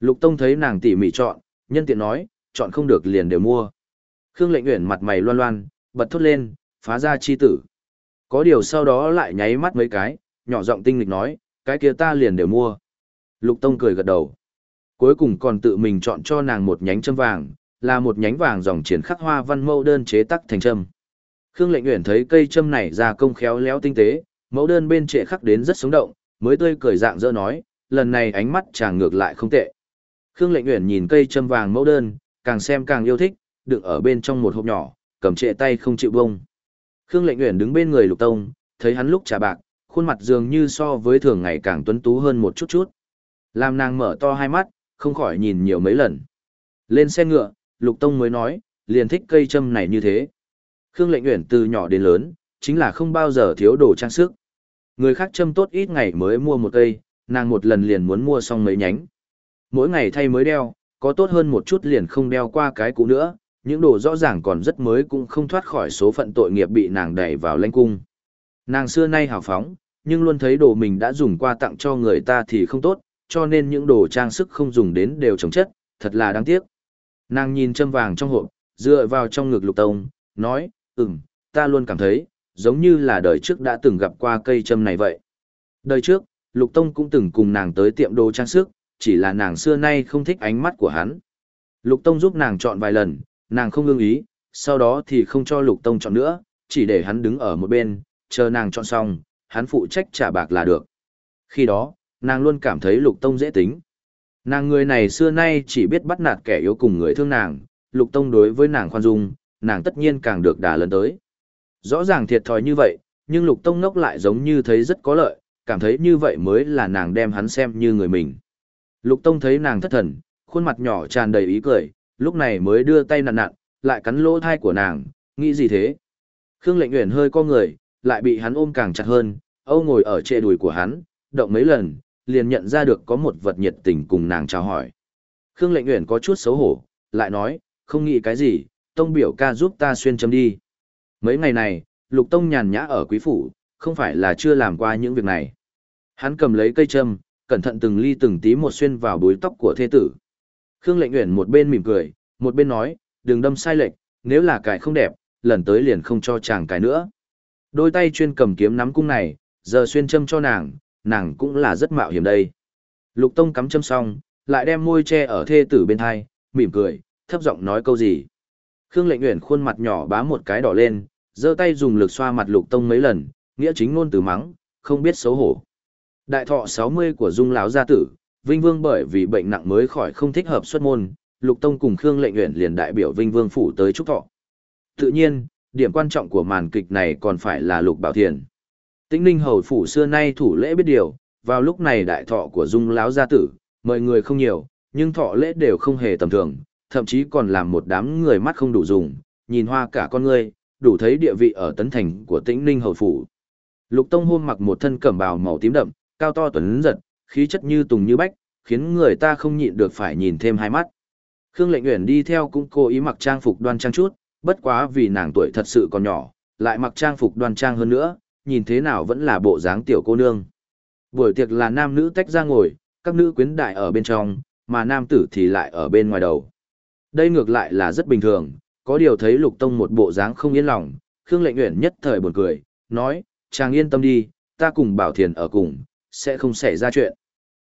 Lục Tông thấy nàng tỉ mỉ chọn, nhân tiện nói, chọn không được liền đều mua. Khương Lệnh Uyển mặt mày loan loan, bật thốt lên, phá ra chi tử. Có điều sau đó lại nháy mắt mấy cái, nhỏ giọng tinh nghịch nói, cái kia ta liền đều mua. Lục Tông cười gật đầu. Cuối cùng còn tự mình chọn cho nàng một nhánh châm vàng, là một nhánh vàng dòng triển khắc hoa văn mẫu đơn chế tắc thành châm. Khương Lệnh Uyển thấy cây châm này ra công khéo léo tinh tế, mẫu đơn bên trệ khắc đến rất sống động, mới tươi cười dạng dỡ nói, lần này ánh mắt chàng ngược lại không tệ. Khương Lệnh Uyển nhìn cây châm vàng mẫu đơn, càng xem càng yêu thích, đựng ở bên trong một hộp nhỏ, cầm trệ tay không chịu bông. Khương Lệnh Uyển đứng bên người Lục Tông, thấy hắn lúc trả bạc, khuôn mặt dường như so với thường ngày càng tuấn tú hơn một chút chút. Làm nàng mở to hai mắt, không khỏi nhìn nhiều mấy lần. Lên xe ngựa, Lục Tông mới nói, liền thích cây châm này như thế. Khương Lệnh Uyển từ nhỏ đến lớn, chính là không bao giờ thiếu đồ trang sức. Người khác châm tốt ít ngày mới mua một cây, nàng một lần liền muốn mua xong mấy nhánh. Mỗi ngày thay mới đeo, có tốt hơn một chút liền không đeo qua cái cũ nữa, những đồ rõ ràng còn rất mới cũng không thoát khỏi số phận tội nghiệp bị nàng đẩy vào lãnh cung. Nàng xưa nay hào phóng, nhưng luôn thấy đồ mình đã dùng qua tặng cho người ta thì không tốt, cho nên những đồ trang sức không dùng đến đều trồng chất, thật là đáng tiếc. Nàng nhìn châm vàng trong hộp, dựa vào trong ngực lục tông, nói, ừm, ta luôn cảm thấy, giống như là đời trước đã từng gặp qua cây châm này vậy. Đời trước, lục tông cũng từng cùng nàng tới tiệm đồ trang sức, chỉ là nàng xưa nay không thích ánh mắt của hắn. Lục tông giúp nàng chọn vài lần, nàng không ưng ý, sau đó thì không cho lục tông chọn nữa, chỉ để hắn đứng ở một bên, chờ nàng chọn xong, hắn phụ trách trả bạc là được. Khi đó, nàng luôn cảm thấy lục tông dễ tính. Nàng người này xưa nay chỉ biết bắt nạt kẻ yếu cùng người thương nàng, lục tông đối với nàng khoan dung, nàng tất nhiên càng được đà lớn tới. Rõ ràng thiệt thòi như vậy, nhưng lục tông ngốc lại giống như thấy rất có lợi, cảm thấy như vậy mới là nàng đem hắn xem như người mình. Lục tông thấy nàng thất thần, khuôn mặt nhỏ tràn đầy ý cười, lúc này mới đưa tay nặn nặn, lại cắn lỗ thai của nàng, nghĩ gì thế? Khương lệnh Uyển hơi co người, lại bị hắn ôm càng chặt hơn, âu ngồi ở trệ đùi của hắn, động mấy lần, liền nhận ra được có một vật nhiệt tình cùng nàng chào hỏi. Khương Lệnh Uyển có chút xấu hổ, lại nói, không nghĩ cái gì, tông biểu ca giúp ta xuyên châm đi. Mấy ngày này, Lục Tông nhàn nhã ở quý phủ, không phải là chưa làm qua những việc này. Hắn cầm lấy cây châm, cẩn thận từng ly từng tí một xuyên vào búi tóc của Thê tử. Khương Lệnh Uyển một bên mỉm cười, một bên nói, đừng đâm sai lệch, nếu là cài không đẹp, lần tới liền không cho chàng cài nữa. Đôi tay chuyên cầm kiếm nắm cung này, giờ xuyên châm cho nàng, nàng cũng là rất mạo hiểm đây. Lục Tông cắm châm xong, lại đem môi che ở thê tử bên thai, mỉm cười, thấp giọng nói câu gì. Khương Lệnh Uyển khuôn mặt nhỏ bá một cái đỏ lên, giơ tay dùng lực xoa mặt Lục Tông mấy lần, nghĩa chính ngôn từ mắng, không biết xấu hổ. Đại thọ 60 của Dung lão gia tử, Vinh Vương bởi vì bệnh nặng mới khỏi không thích hợp xuất môn, Lục Tông cùng Khương Lệnh Uyển liền đại biểu Vinh Vương phủ tới chúc thọ. Tự nhiên, điểm quan trọng của màn kịch này còn phải là Lục Bảo Thiền. Tĩnh Ninh hầu phủ xưa nay thủ lễ biết điều, vào lúc này đại thọ của Dung lão gia tử, mời người không nhiều, nhưng thọ lễ đều không hề tầm thường, thậm chí còn làm một đám người mắt không đủ dùng, nhìn hoa cả con người, đủ thấy địa vị ở tấn thành của Tĩnh Ninh hầu phủ. Lục Tông hôm mặc một thân cẩm bào màu tím đậm, cao to tuấn giật, khí chất như tùng như bách, khiến người ta không nhịn được phải nhìn thêm hai mắt. Khương Lệnh Uyển đi theo cũng cố ý mặc trang phục đoan trang chút, bất quá vì nàng tuổi thật sự còn nhỏ, lại mặc trang phục đoan trang hơn nữa, nhìn thế nào vẫn là bộ dáng tiểu cô nương. Buổi tiệc là nam nữ tách ra ngồi, các nữ quyến đại ở bên trong, mà nam tử thì lại ở bên ngoài đầu. Đây ngược lại là rất bình thường, có điều thấy Lục Tông một bộ dáng không yên lòng, Khương Lệnh Uyển nhất thời buồn cười, nói, chàng yên tâm đi, ta cùng Bảo Thiền ở cùng, sẽ không xảy ra chuyện.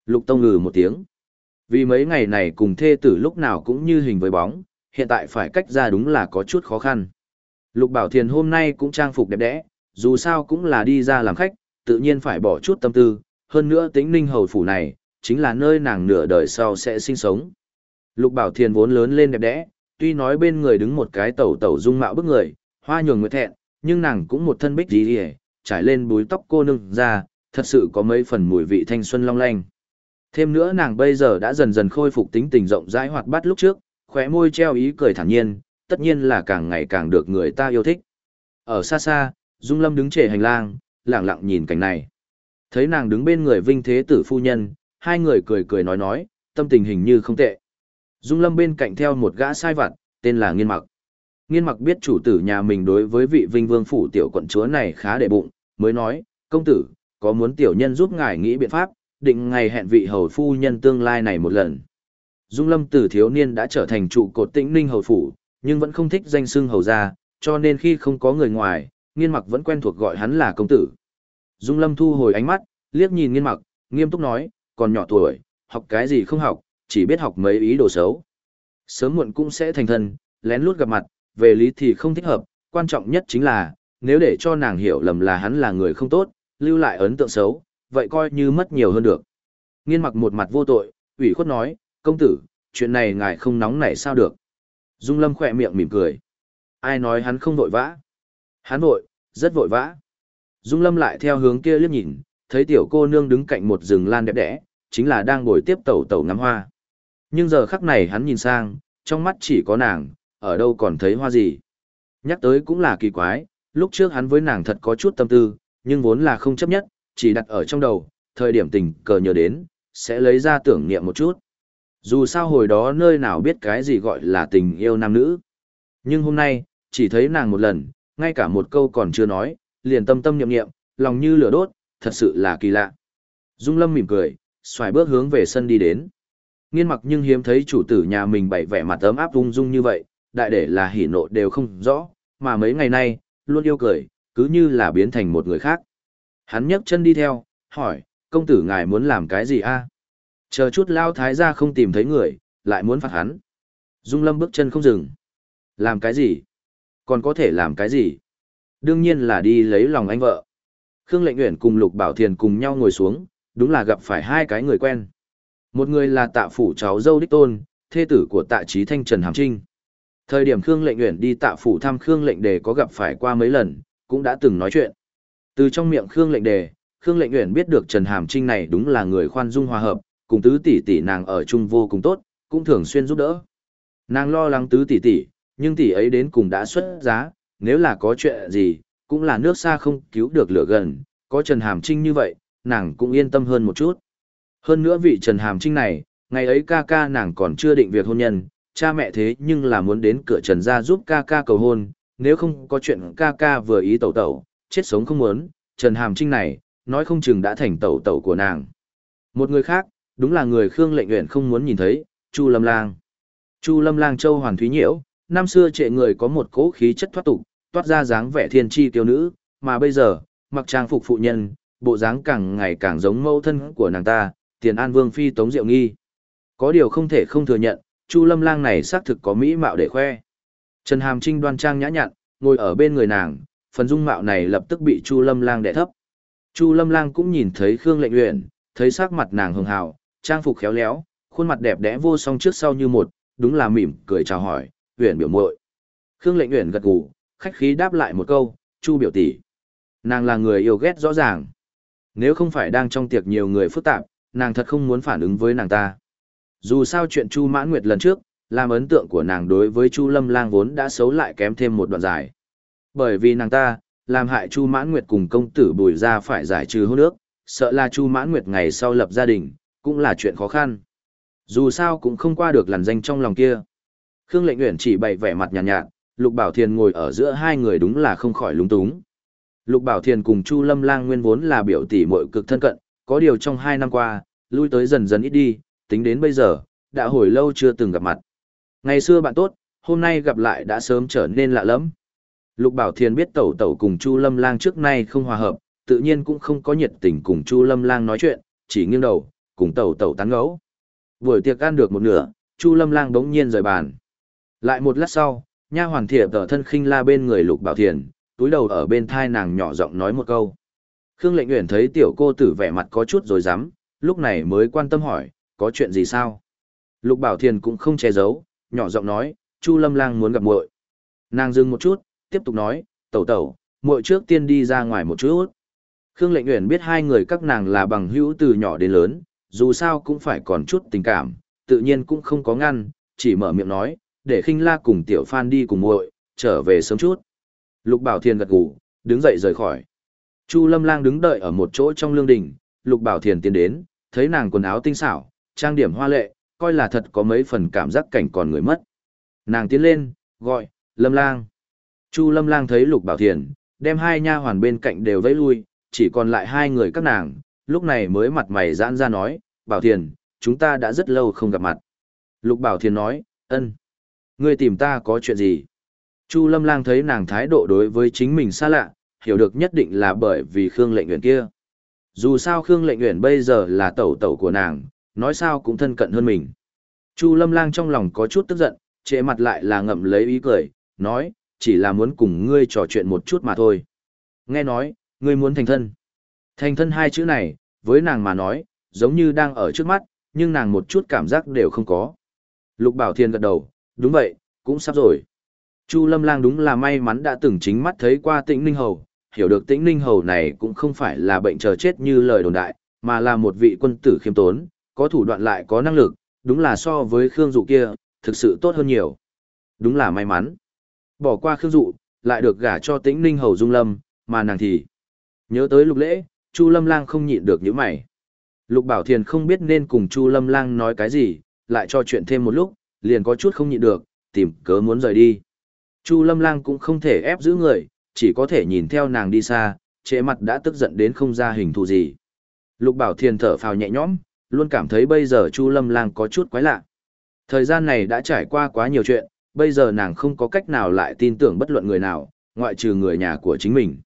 Lục Tông ngừ một tiếng. Vì mấy ngày này cùng thê tử lúc nào cũng như hình với bóng, hiện tại phải cách ra đúng là có chút khó khăn. Lục Bảo Thiền hôm nay cũng trang phục đẹp đẽ, dù sao cũng là đi ra làm khách, tự nhiên phải bỏ chút tâm tư, hơn nữa tính ninh hầu phủ này, chính là nơi nàng nửa đời sau sẽ sinh sống. Lục Bảo Thiền vốn lớn lên đẹp đẽ, tuy nói bên người đứng một cái tẩu tẩu dung mạo bức người, hoa nhường nguyệt thẹn, nhưng nàng cũng một thân bích gì hề, trải lên búi tóc cô nương ra, thật sự có mấy phần mùi vị thanh xuân long lanh. Thêm nữa nàng bây giờ đã dần dần khôi phục tính tình rộng rãi hoạt bát lúc trước, khóe môi treo ý cười thản nhiên, tất nhiên là càng ngày càng được người ta yêu thích. Ở xa xa, Dung Lâm đứng trề hành lang, lặng lặng nhìn cảnh này. Thấy nàng đứng bên người Vinh Thế Tử phu nhân, hai người cười cười nói nói, tâm tình hình như không tệ. Dung Lâm bên cạnh theo một gã sai vặt, tên là Nghiên Mặc. Nghiên Mặc biết chủ tử nhà mình đối với vị Vinh Vương phủ tiểu quận chúa này khá để bụng, mới nói, công tử, có muốn tiểu nhân giúp ngài nghĩ biện pháp, định ngày hẹn vị hầu phu nhân tương lai này một lần. Dung Lâm từ thiếu niên đã trở thành trụ cột tĩnh ninh hầu phủ, nhưng vẫn không thích danh xưng hầu gia, cho nên khi không có người ngoài, nghiên mặc vẫn quen thuộc gọi hắn là công tử. Dung Lâm thu hồi ánh mắt, liếc nhìn nghiên mặc, nghiêm túc nói, còn nhỏ tuổi, học cái gì không học, chỉ biết học mấy ý đồ xấu. Sớm muộn cũng sẽ thành thân, lén lút gặp mặt, về lý thì không thích hợp, quan trọng nhất chính là, nếu để cho nàng hiểu lầm là hắn là người không tốt, lưu lại ấn tượng xấu, vậy coi như mất nhiều hơn được. Nghiên mặc một mặt vô tội, ủy khuất nói, công tử, chuyện này ngài không nóng nảy sao được. Dung Lâm khỏe miệng mỉm cười. Ai nói hắn không vội vã? Hắn vội, rất vội vã. Dung Lâm lại theo hướng kia liếc nhìn, thấy tiểu cô nương đứng cạnh một rừng lan đẹp đẽ, chính là đang ngồi tiếp tẩu tẩu ngắm hoa. Nhưng giờ khắc này hắn nhìn sang, trong mắt chỉ có nàng, ở đâu còn thấy hoa gì. Nhắc tới cũng là kỳ quái, lúc trước hắn với nàng thật có chút tâm tư, nhưng vốn là không chấp nhất, chỉ đặt ở trong đầu, thời điểm tình cờ nhớ đến, sẽ lấy ra tưởng niệm một chút. Dù sao hồi đó nơi nào biết cái gì gọi là tình yêu nam nữ. Nhưng hôm nay, chỉ thấy nàng một lần, ngay cả một câu còn chưa nói, liền tâm tâm niệm niệm, lòng như lửa đốt, thật sự là kỳ lạ. Dung Lâm mỉm cười, xoài bước hướng về sân đi đến. Nghiên mặc nhưng hiếm thấy chủ tử nhà mình bày vẻ mặt ấm áp ung dung như vậy, đại để là hỉ nộ đều không rõ, mà mấy ngày nay, luôn yêu cười, cứ như là biến thành một người khác. Hắn nhấc chân đi theo, hỏi, công tử ngài muốn làm cái gì a? Chờ chút lao thái ra không tìm thấy người, lại muốn phạt hắn. Dung lâm bước chân không dừng. Làm cái gì? Còn có thể làm cái gì? Đương nhiên là đi lấy lòng anh vợ. Khương Lệnh Uyển cùng Lục Bảo Thiền cùng nhau ngồi xuống, đúng là gặp phải hai cái người quen. Một người là tạ phủ cháu dâu đích tôn, thê tử của tạ trí thanh Trần Hàm Trinh. Thời điểm Khương Lệnh Uyển đi tạ phủ thăm Khương Lệnh Đề có gặp phải qua mấy lần, cũng đã từng nói chuyện. Từ trong miệng Khương Lệnh Đề, Khương Lệnh Uyển biết được Trần Hàm Trinh này đúng là người khoan dung hòa hợp, cùng tứ tỷ tỷ nàng ở chung vô cùng tốt, cũng thường xuyên giúp đỡ. Nàng lo lắng tứ tỷ tỷ, nhưng tỷ ấy đến cùng đã xuất giá, nếu là có chuyện gì, cũng là nước xa không cứu được lửa gần, có Trần Hàm Trinh như vậy, nàng cũng yên tâm hơn một chút. Hơn nữa vị Trần Hàm Trinh này, ngày ấy ca ca nàng còn chưa định việc hôn nhân, cha mẹ thế nhưng là muốn đến cửa Trần gia giúp ca ca cầu hôn, nếu không có chuyện ca ca vừa ý tẩu tẩu, chết sống không muốn, Trần Hàm Trinh này, nói không chừng đã thành tẩu tẩu của nàng. Một người khác, đúng là người Khương Lệnh Uyển không muốn nhìn thấy, Chu Lâm Lang. Chu Lâm Lang Châu Hoàn Thúy Nhiễu, năm xưa trệ người có một cỗ khí chất thoát tục, toát ra dáng vẻ thiên chi tiêu nữ, mà bây giờ, mặc trang phục phụ nhân, bộ dáng càng ngày càng giống mẫu thân của nàng ta, Tiền An Vương phi Tống Diệu Nghi. Có điều không thể không thừa nhận, Chu Lâm Lang này xác thực có mỹ mạo để khoe. Trần Hàm Trinh đoan trang nhã nhặn, ngồi ở bên người nàng, phần dung mạo này lập tức bị Chu Lâm Lang đè thấp. Chu Lâm Lang cũng nhìn thấy Khương Lệnh Uyển, thấy sắc mặt nàng hường hào, trang phục khéo léo, khuôn mặt đẹp đẽ vô song trước sau như một, đúng là mỉm cười chào hỏi, "Uyển biểu muội." Khương Lệnh Uyển gật gù, khách khí đáp lại một câu, "Chu biểu tỷ." Nàng là người yêu ghét rõ ràng. Nếu không phải đang trong tiệc nhiều người phức tạp, nàng thật không muốn phản ứng với nàng ta. Dù sao chuyện Chu Mãn Nguyệt lần trước, làm ấn tượng của nàng đối với Chu Lâm Lang vốn đã xấu lại kém thêm một đoạn dài. Bởi vì nàng ta, làm hại Chu Mãn Nguyệt cùng công tử Bùi ra phải giải trừ hôn ước, sợ là Chu Mãn Nguyệt ngày sau lập gia đình, cũng là chuyện khó khăn. Dù sao cũng không qua được làn danh trong lòng kia. Khương Lệnh Uyển chỉ bày vẻ mặt nhàn nhạt, nhạt, Lục Bảo Thiền ngồi ở giữa hai người đúng là không khỏi lúng túng. Lục Bảo Thiền cùng Chu Lâm Lang nguyên vốn là biểu tỷ muội cực thân cận, có điều trong hai năm qua, lui tới dần dần ít đi, tính đến bây giờ, đã hồi lâu chưa từng gặp mặt. Ngày xưa bạn tốt, hôm nay gặp lại đã sớm trở nên lạ lẫm. Lục Bảo Thiền biết Tẩu Tẩu cùng Chu Lâm Lang trước nay không hòa hợp, tự nhiên cũng không có nhiệt tình cùng Chu Lâm Lang nói chuyện, chỉ nghiêng đầu, cùng Tẩu Tẩu tán gẫu. Buổi tiệc ăn được một nửa, Chu Lâm Lang bỗng nhiên rời bàn. Lại một lát sau, nha hoàn thiệp tở thân khinh la bên người Lục Bảo Thiền, túi đầu ở bên thai nàng nhỏ giọng nói một câu. Khương Lệnh Uyển thấy tiểu cô tử vẻ mặt có chút rồi dám, lúc này mới quan tâm hỏi, có chuyện gì sao? Lục Bảo Thiền cũng không che giấu, nhỏ giọng nói, Chu Lâm Lang muốn gặp muội. Nàng dừng một chút, tiếp tục nói, tẩu tẩu, muội trước tiên đi ra ngoài một chút. Khương Lệnh Uyển biết hai người các nàng là bằng hữu từ nhỏ đến lớn, dù sao cũng phải còn chút tình cảm, tự nhiên cũng không có ngăn, chỉ mở miệng nói, để khinh la cùng tiểu phan đi cùng muội, trở về sớm chút. Lục Bảo Thiền gật gù, đứng dậy rời khỏi. Chu Lâm Lang đứng đợi ở một chỗ trong lương đình, Lục Bảo Thiền tiến đến, thấy nàng quần áo tinh xảo, trang điểm hoa lệ, coi là thật có mấy phần cảm giác cảnh còn người mất. Nàng tiến lên, gọi, Lâm Lang. Chu Lâm Lang thấy Lục Bảo Thiền, đem hai nha hoàn bên cạnh đều vẫy lui, chỉ còn lại hai người các nàng, lúc này mới mặt mày giãn ra nói, Bảo Thiền, chúng ta đã rất lâu không gặp mặt. Lục Bảo Thiền nói, ân, ngươi tìm ta có chuyện gì? Chu Lâm Lang thấy nàng thái độ đối với chính mình xa lạ, hiểu được nhất định là bởi vì Khương Lệnh Uyển kia. Dù sao Khương Lệnh Uyển bây giờ là tẩu tẩu của nàng, nói sao cũng thân cận hơn mình. Chu Lâm Lang trong lòng có chút tức giận, trệ mặt lại là ngậm lấy ý cười, nói, chỉ là muốn cùng ngươi trò chuyện một chút mà thôi. Nghe nói, ngươi muốn thành thân. Thành thân hai chữ này, với nàng mà nói, giống như đang ở trước mắt, nhưng nàng một chút cảm giác đều không có. Lục Bảo Thiên gật đầu, đúng vậy, cũng sắp rồi. Chu Lâm Lang đúng là may mắn đã từng chính mắt thấy qua Tĩnh Ninh Hầu, hiểu được Tĩnh Ninh Hầu này cũng không phải là bệnh chờ chết như lời đồn đại, mà là một vị quân tử khiêm tốn, có thủ đoạn lại có năng lực, đúng là so với Khương Dụ kia, thực sự tốt hơn nhiều. Đúng là may mắn. Bỏ qua Khương Dụ, lại được gả cho Tĩnh Ninh Hầu Dung Lâm, mà nàng thì nhớ tới Lục Lễ, Chu Lâm Lang không nhịn được những mày. Lục Bảo Thiền không biết nên cùng Chu Lâm Lang nói cái gì, lại cho chuyện thêm một lúc, liền có chút không nhịn được, tìm cớ muốn rời đi. Chu Lâm Lang cũng không thể ép giữ người, chỉ có thể nhìn theo nàng đi xa, trễ mặt đã tức giận đến không ra hình thù gì. Lục Bảo Thiền thở phào nhẹ nhõm, luôn cảm thấy bây giờ Chu Lâm Lang có chút quái lạ. Thời gian này đã trải qua quá nhiều chuyện, bây giờ nàng không có cách nào lại tin tưởng bất luận người nào, ngoại trừ người nhà của chính mình.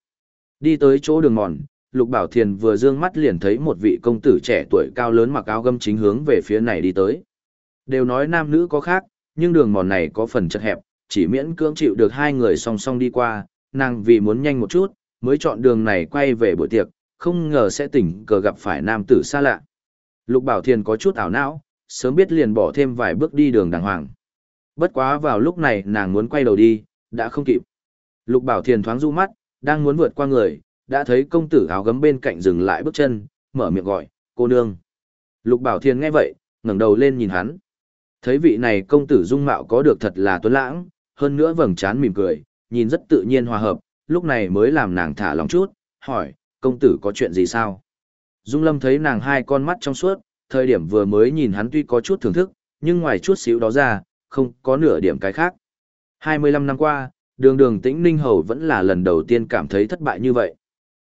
Đi tới chỗ đường mòn, Lục Bảo Thiền vừa dương mắt liền thấy một vị công tử trẻ tuổi cao lớn mặc áo gấm chính hướng về phía này đi tới. Đều nói nam nữ có khác, nhưng đường mòn này có phần chật hẹp, chỉ miễn cưỡng chịu được hai người song song đi qua, nàng vì muốn nhanh một chút, mới chọn đường này quay về buổi tiệc, không ngờ sẽ tỉnh cờ gặp phải nam tử xa lạ. Lục Bảo Thiền có chút ảo não, sớm biết liền bỏ thêm vài bước đi đường đàng hoàng. Bất quá vào lúc này nàng muốn quay đầu đi, đã không kịp. Lục Bảo Thiền thoáng du mắt, đang muốn vượt qua người, đã thấy công tử áo gấm bên cạnh dừng lại bước chân, mở miệng gọi, cô nương. Lục Bảo Thiền nghe vậy, ngẩng đầu lên nhìn hắn. Thấy vị này công tử dung mạo có được thật là tuấn lãng, hơn nữa vầng trán mỉm cười, nhìn rất tự nhiên hòa hợp, lúc này mới làm nàng thả lòng chút, hỏi, công tử có chuyện gì sao? Dung Lâm thấy nàng hai con mắt trong suốt, thời điểm vừa mới nhìn hắn tuy có chút thưởng thức, nhưng ngoài chút xíu đó ra, không có nửa điểm cái khác. 25 năm qua, đường đường tĩnh ninh hầu vẫn là lần đầu tiên cảm thấy thất bại như vậy.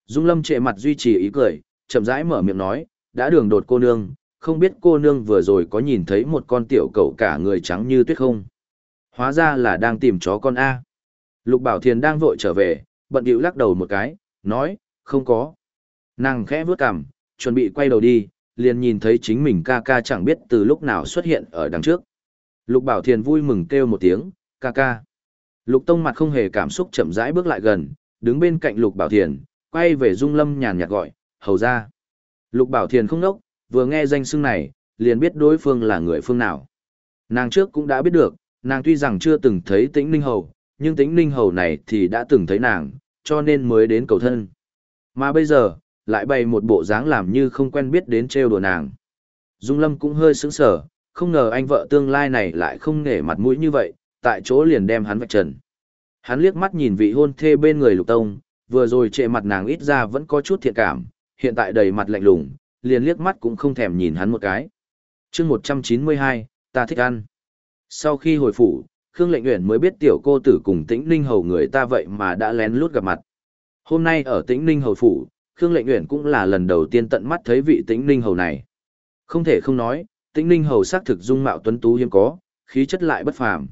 Dung Lâm trệ mặt duy trì ý cười, chậm rãi mở miệng nói, đã đường đột cô nương, không biết cô nương vừa rồi có nhìn thấy một con tiểu cậu cả người trắng như tuyết không? Hóa ra là đang tìm chó con A. Lục Bảo Thiền đang vội trở về, bận điệu lắc đầu một cái, nói, không có. Nàng khẽ vướt cằm, chuẩn bị quay đầu đi, liền nhìn thấy chính mình ca ca chẳng biết từ lúc nào xuất hiện ở đằng trước. Lục Bảo Thiền vui mừng kêu một tiếng, ca ca. Lục Tông mặt không hề cảm xúc chậm rãi bước lại gần, đứng bên cạnh Lục Bảo Thiền, quay về Dung Lâm nhàn nhạt gọi, hầu ra. Lục Bảo Thiền không nốc, vừa nghe danh xưng này, liền biết đối phương là người phương nào. Nàng trước cũng đã biết được, nàng tuy rằng chưa từng thấy tĩnh ninh hầu, nhưng tĩnh ninh hầu này thì đã từng thấy nàng, cho nên mới đến cầu thân. Mà bây giờ, lại bày một bộ dáng làm như không quen biết đến trêu đùa nàng. Dung Lâm cũng hơi sững sờ, không ngờ anh vợ tương lai này lại không nể mặt mũi như vậy, tại chỗ liền đem hắn vạch trần. Hắn liếc mắt nhìn vị hôn thê bên người Lục Tông, vừa rồi trệ mặt nàng ít ra vẫn có chút thiện cảm, hiện tại đầy mặt lạnh lùng, liền liếc mắt cũng không thèm nhìn hắn một cái. chương 192, ta thích ăn. Sau khi hồi phủ, Khương Lệnh Uyển mới biết tiểu cô tử cùng Tĩnh Ninh Hầu người ta vậy mà đã lén lút gặp mặt. Hôm nay ở Tĩnh Ninh Hầu phủ, Khương Lệnh Uyển cũng là lần đầu tiên tận mắt thấy vị Tĩnh Ninh Hầu này. Không thể không nói, Tĩnh Ninh Hầu xác thực dung mạo tuấn tú hiếm có, khí chất lại bất phàm.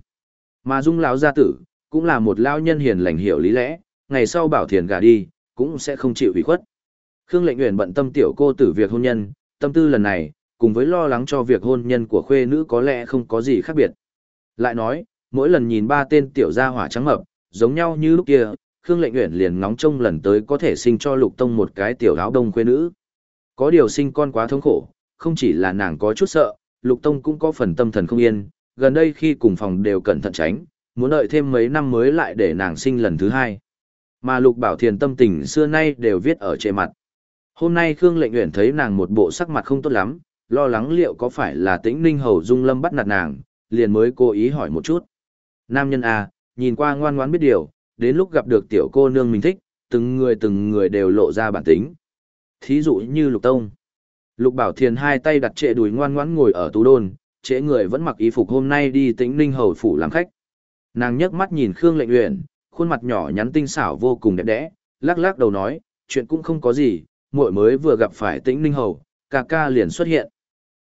Mà Dung lão gia tử, cũng là một lão nhân hiền lành hiểu lý lẽ, ngày sau bảo thiền gả đi, cũng sẽ không chịu ủy khuất. Khương Lệnh Uyển bận tâm tiểu cô tử việc hôn nhân, tâm tư lần này, cùng với lo lắng cho việc hôn nhân của khuê nữ có lẽ không có gì khác biệt. Lại nói, mỗi lần nhìn ba tên tiểu gia hỏa trắng mập, giống nhau như lúc kia, Khương Lệnh Uyển liền ngóng trông lần tới có thể sinh cho Lục Tông một cái tiểu áo đông khuê nữ. Có điều sinh con quá thống khổ, không chỉ là nàng có chút sợ, Lục Tông cũng có phần tâm thần không yên, gần đây khi cùng phòng đều cẩn thận tránh, muốn đợi thêm mấy năm mới lại để nàng sinh lần thứ hai. Mà Lục Bảo Thiền tâm tình xưa nay đều viết ở trên mặt. Hôm nay Khương Lệnh Uyển thấy nàng một bộ sắc mặt không tốt lắm, lo lắng liệu có phải là Tĩnh Ninh Hầu Dung Lâm bắt nạt nàng, liền mới cố ý hỏi một chút. Nam nhân à, nhìn qua ngoan ngoãn biết điều, đến lúc gặp được tiểu cô nương mình thích, từng người từng người đều lộ ra bản tính. Thí dụ như Lục Tông. Lục Bảo Thiền hai tay đặt trệ đùi ngoan ngoãn ngồi ở tú đôn, trễ người vẫn mặc y phục hôm nay đi Tĩnh Ninh Hầu phủ làm khách. Nàng nhấc mắt nhìn Khương Lệnh Uyển, khuôn mặt nhỏ nhắn tinh xảo vô cùng đẹp đẽ, lắc lắc đầu nói, chuyện cũng không có gì, muội mới vừa gặp phải Tĩnh Ninh Hầu, ca ca liền xuất hiện.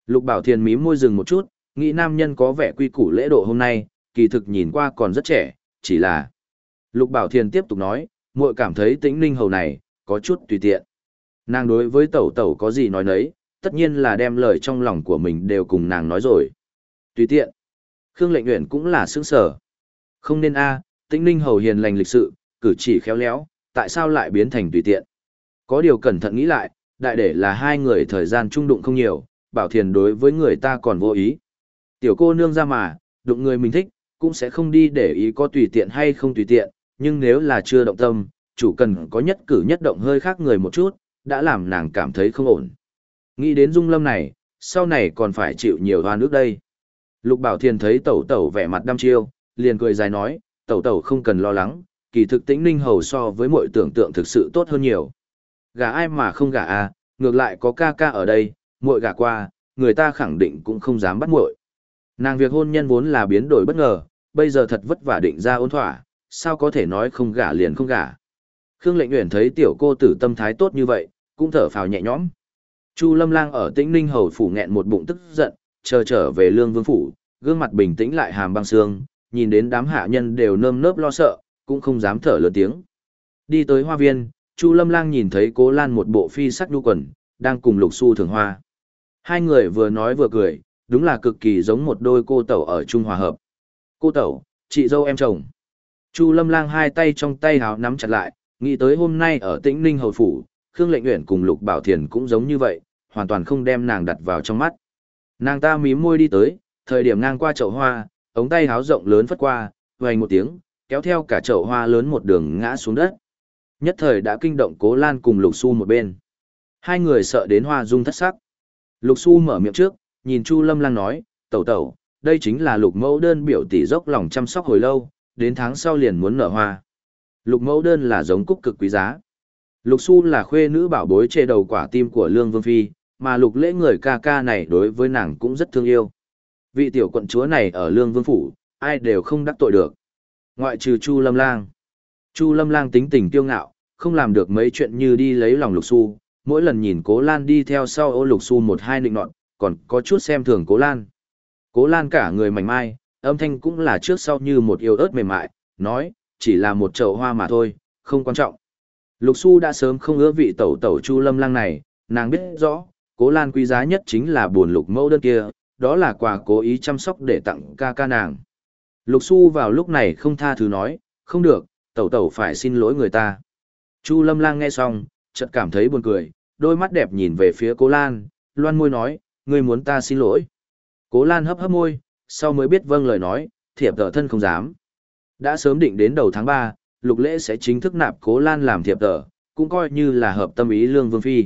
Lục Bảo Thiền mím môi dừng một chút, nghĩ nam nhân có vẻ quy củ lễ độ hôm nay, kỳ thực nhìn qua còn rất trẻ, chỉ là... Lục Bảo Thiền tiếp tục nói, muội cảm thấy Tĩnh Ninh Hầu này, có chút tùy tiện. Nàng đối với tẩu tẩu có gì nói nấy, tất nhiên là đem lời trong lòng của mình đều cùng nàng nói rồi. Tùy tiện. Khương Lệnh nguyện cũng là sướng sở. Không nên a, Tĩnh Ninh hầu hiền lành lịch sự, cử chỉ khéo léo, tại sao lại biến thành tùy tiện? Có điều cẩn thận nghĩ lại, đại để là hai người thời gian trung đụng không nhiều, Bảo Thiền đối với người ta còn vô ý. Tiểu cô nương ra mà, đụng người mình thích, cũng sẽ không đi để ý có tùy tiện hay không tùy tiện, nhưng nếu là chưa động tâm, chủ cần có nhất cử nhất động hơi khác người một chút, đã làm nàng cảm thấy không ổn. Nghĩ đến Dung Lâm này, sau này còn phải chịu nhiều hoa nước đây. Lục Bảo Thiền thấy tẩu tẩu vẻ mặt đăm chiêu, liền cười dài nói, tẩu tẩu không cần lo lắng, kỳ thực tĩnh ninh hầu so với mọi tưởng tượng thực sự tốt hơn nhiều. Gả ai mà không gả à, ngược lại có ca ca ở đây, muội gả qua, người ta khẳng định cũng không dám bắt muội. Nàng việc hôn nhân vốn là biến đổi bất ngờ, bây giờ thật vất vả định ra ôn thỏa, sao có thể nói không gả liền không gả. Khương Lệnh Uyển thấy tiểu cô tử tâm thái tốt như vậy, cũng thở phào nhẹ nhõm. Chu Lâm Lang ở Tĩnh Ninh hầu phủ nghẹn một bụng tức giận, chờ trở về Lương Vương phủ, gương mặt bình tĩnh lại hàm băng xương, nhìn đến đám hạ nhân đều nơm nớp lo sợ, cũng không dám thở lớn tiếng. Đi tới hoa viên, Chu Lâm Lang nhìn thấy Cố Lan một bộ phi sắc nhu quần, đang cùng Lục Su thường hoa. Hai người vừa nói vừa cười, đúng là cực kỳ giống một đôi cô tẩu ở Trung Hòa Hợp. Cô tẩu, chị dâu em chồng. Chu Lâm Lang hai tay trong tay hào nắm chặt lại, nghĩ tới hôm nay ở Tĩnh Ninh Hầu Phủ, Khương Lệnh Uyển cùng Lục Bảo Thiền cũng giống như vậy, hoàn toàn không đem nàng đặt vào trong mắt. Nàng ta mím môi đi tới, thời điểm ngang qua chậu hoa, ống tay háo rộng lớn phất qua, vang một tiếng, kéo theo cả chậu hoa lớn một đường ngã xuống đất. Nhất thời đã kinh động Cố Lan cùng Lục Xu một bên. Hai người sợ đến hoa dung thất sắc. Lục Xu mở miệng trước, nhìn Chu Lâm Lang nói, tẩu tẩu, đây chính là lục mẫu đơn biểu tỷ dốc lòng chăm sóc hồi lâu, đến tháng sau liền muốn nở hoa. Lục mẫu đơn là giống cúc cực quý giá. Lục Xu là khuê nữ bảo bối chê đầu quả tim của Lương Vương Phi, mà lục lễ người ca ca này đối với nàng cũng rất thương yêu. Vị tiểu quận chúa này ở lương vương phủ, ai đều không đắc tội được. Ngoại trừ Chu Lâm Lang. Chu Lâm Lang tính tình kiêu ngạo, không làm được mấy chuyện như đi lấy lòng lục su, mỗi lần nhìn cố lan đi theo sau ô lục su một hai nịnh nọt, còn có chút xem thường cố lan. Cố lan cả người mảnh mai, âm thanh cũng là trước sau như một yêu ớt mềm mại, nói, chỉ là một chậu hoa mà thôi, không quan trọng. Lục su đã sớm không ưa vị tẩu tẩu chu lâm lang này, nàng biết rõ, cố lan quý giá nhất chính là buồn lục mẫu đơn kia, đó là quà cố ý chăm sóc để tặng ca ca nàng. Lục su vào lúc này không tha thứ nói, không được, tẩu tẩu phải xin lỗi người ta. Chu lâm lang nghe xong, chợt cảm thấy buồn cười, đôi mắt đẹp nhìn về phía cố lan, loan môi nói, ngươi muốn ta xin lỗi. Cố lan hấp hấp môi, sau mới biết vâng lời nói, thiệp tờ thân không dám. Đã sớm định đến đầu tháng 3, lục lễ sẽ chính thức nạp cố lan làm thiệp tờ, cũng coi như là hợp tâm ý lương vương phi.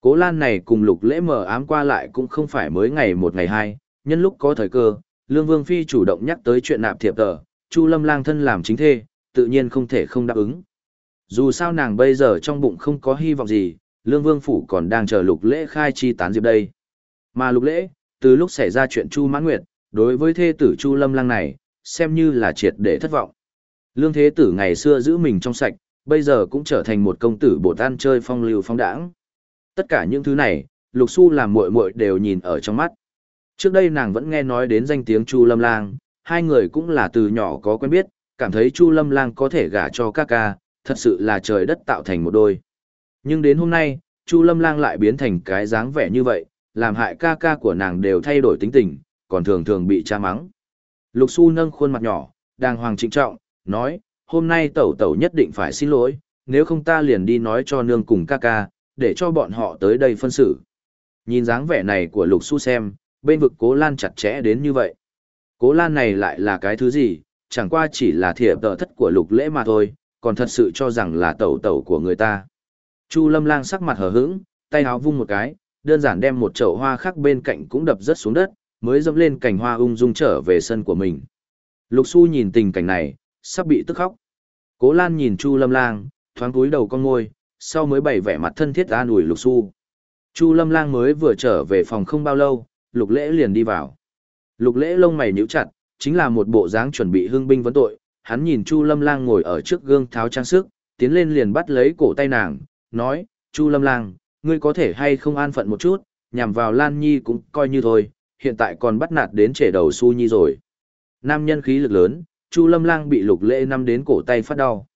Cố lan này cùng lục lễ mở ám qua lại cũng không phải mới ngày một ngày hai, nhân lúc có thời cơ, lương vương phi chủ động nhắc tới chuyện nạp thiệp tờ, chu lâm lang thân làm chính thê, tự nhiên không thể không đáp ứng. Dù sao nàng bây giờ trong bụng không có hy vọng gì, lương vương phủ còn đang chờ lục lễ khai chi tán diệp đây. Mà lục lễ, từ lúc xảy ra chuyện chu mãn nguyệt, đối với thê tử chu lâm lang này, xem như là triệt để thất vọng. Lương thế tử ngày xưa giữ mình trong sạch, bây giờ cũng trở thành một công tử bột tan chơi phong lưu phong đãng. Tất cả những thứ này, Lục Xu làm muội muội đều nhìn ở trong mắt. Trước đây nàng vẫn nghe nói đến danh tiếng Chu Lâm Lang, hai người cũng là từ nhỏ có quen biết, cảm thấy Chu Lâm Lang có thể gả cho ca ca, thật sự là trời đất tạo thành một đôi. Nhưng đến hôm nay, Chu Lâm Lang lại biến thành cái dáng vẻ như vậy, làm hại ca ca của nàng đều thay đổi tính tình, còn thường thường bị cha mắng. Lục Xu nâng khuôn mặt nhỏ, đàng hoàng trịnh trọng, nói, hôm nay tẩu tẩu nhất định phải xin lỗi, nếu không ta liền đi nói cho nương cùng ca ca, để cho bọn họ tới đây phân xử. Nhìn dáng vẻ này của Lục Xu xem, bên vực Cố Lan chặt chẽ đến như vậy. Cố Lan này lại là cái thứ gì, chẳng qua chỉ là thiệp tợ thất của Lục Lễ mà thôi, còn thật sự cho rằng là tẩu tẩu của người ta. Chu Lâm Lang sắc mặt hờ hững, tay áo vung một cái, đơn giản đem một chậu hoa khác bên cạnh cũng đập rất xuống đất, mới dẫm lên cành hoa ung dung trở về sân của mình. Lục Xu nhìn tình cảnh này, sắp bị tức khóc. Cố Lan nhìn Chu Lâm Lang, thoáng cúi đầu con môi, sau mới bày vẻ mặt thân thiết an ủi Lục Xu. Chu Lâm Lang mới vừa trở về phòng không bao lâu, Lục Lễ liền đi vào. Lục Lễ lông mày nhíu chặt, chính là một bộ dáng chuẩn bị hưng binh vấn tội, hắn nhìn Chu Lâm Lang ngồi ở trước gương tháo trang sức, tiến lên liền bắt lấy cổ tay nàng, nói, Chu Lâm Lang, ngươi có thể hay không an phận một chút, nhằm vào Lan Nhi cũng coi như thôi, hiện tại còn bắt nạt đến trẻ đầu Su Nhi rồi. Nam nhân khí lực lớn, Chu Lâm Lang bị Lục Lễ năm đến cổ tay phát đau.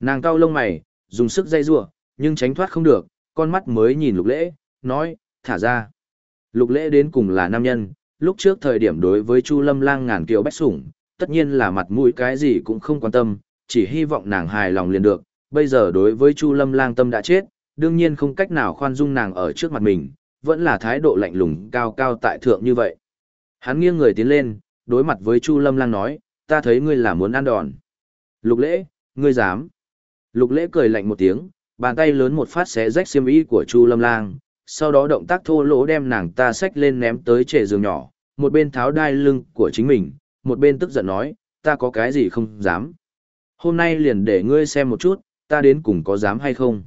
Nàng cau lông mày, dùng sức dây rủa, nhưng tránh thoát không được, con mắt mới nhìn Lục Lễ, nói, thả ra. Lục Lễ đến cùng là nam nhân, lúc trước thời điểm đối với Chu Lâm Lang ngàn kiều bách sủng, tất nhiên là mặt mũi cái gì cũng không quan tâm, chỉ hy vọng nàng hài lòng liền được. Bây giờ đối với Chu Lâm Lang tâm đã chết, đương nhiên không cách nào khoan dung nàng ở trước mặt mình, vẫn là thái độ lạnh lùng cao cao tại thượng như vậy. Hắn nghiêng người tiến lên, đối mặt với Chu Lâm Lang nói, ta thấy ngươi là muốn ăn đòn. Lục lễ, ngươi dám. Lục lễ cười lạnh một tiếng, bàn tay lớn một phát xé rách xiêm y của Chu Lâm Lang, sau đó động tác thô lỗ đem nàng ta xách lên ném tới trệ giường nhỏ, một bên tháo đai lưng của chính mình, một bên tức giận nói, ta có cái gì không dám. Hôm nay liền để ngươi xem một chút, ta đến cùng có dám hay không.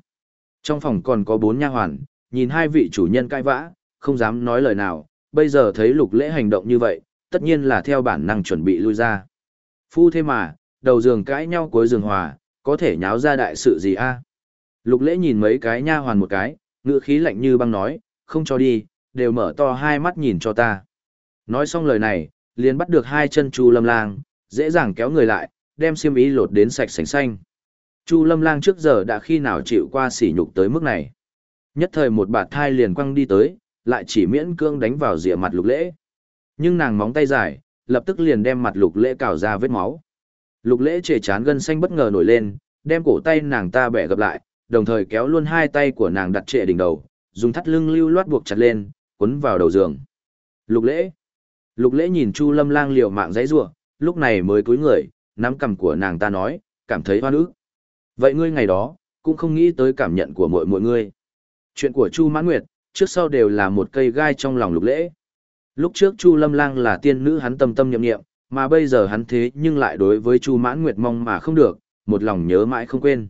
Trong phòng còn có bốn nha hoàn, nhìn hai vị chủ nhân cãi vã, không dám nói lời nào, bây giờ thấy lục lễ hành động như vậy, tất nhiên là theo bản năng chuẩn bị lui ra. Phu thế mà, đầu giường cãi nhau cuối giường hòa, có thể nháo ra đại sự gì a? Lục lễ nhìn mấy cái nha hoàn một cái, ngữ khí lạnh như băng nói, không cho đi, đều mở to hai mắt nhìn cho ta. Nói xong lời này, liền bắt được hai chân Chu Lâm Lang, dễ dàng kéo người lại, đem xiêm ý lột đến sạch sành xanh. Chu Lâm Lang trước giờ đã khi nào chịu qua sỉ nhục tới mức này. Nhất thời một bạt thai liền quăng đi tới, lại chỉ miễn cương đánh vào rìa mặt lục lễ. Nhưng nàng móng tay dài, lập tức liền đem mặt lục lễ cào ra vết máu. Lục lễ trề chán gân xanh bất ngờ nổi lên, đem cổ tay nàng ta bẻ gập lại, đồng thời kéo luôn hai tay của nàng đặt trệ đỉnh đầu, dùng thắt lưng lưu loát buộc chặt lên, quấn vào đầu giường. Lục lễ. Lục lễ nhìn Chu Lâm Lang liều mạng giấy rủa, lúc này mới cúi người, nắm cằm của nàng ta nói, cảm thấy hoa ức. Vậy ngươi ngày đó, cũng không nghĩ tới cảm nhận của mọi mọi ngươi. Chuyện của Chu Mãn Nguyệt, trước sau đều là một cây gai trong lòng lục lễ. Lúc trước Chu Lâm Lang là tiên nữ hắn tâm tâm nhậm nghiệm, mà bây giờ hắn thế nhưng lại đối với Chu Mãn Nguyệt mong mà không được, một lòng nhớ mãi không quên.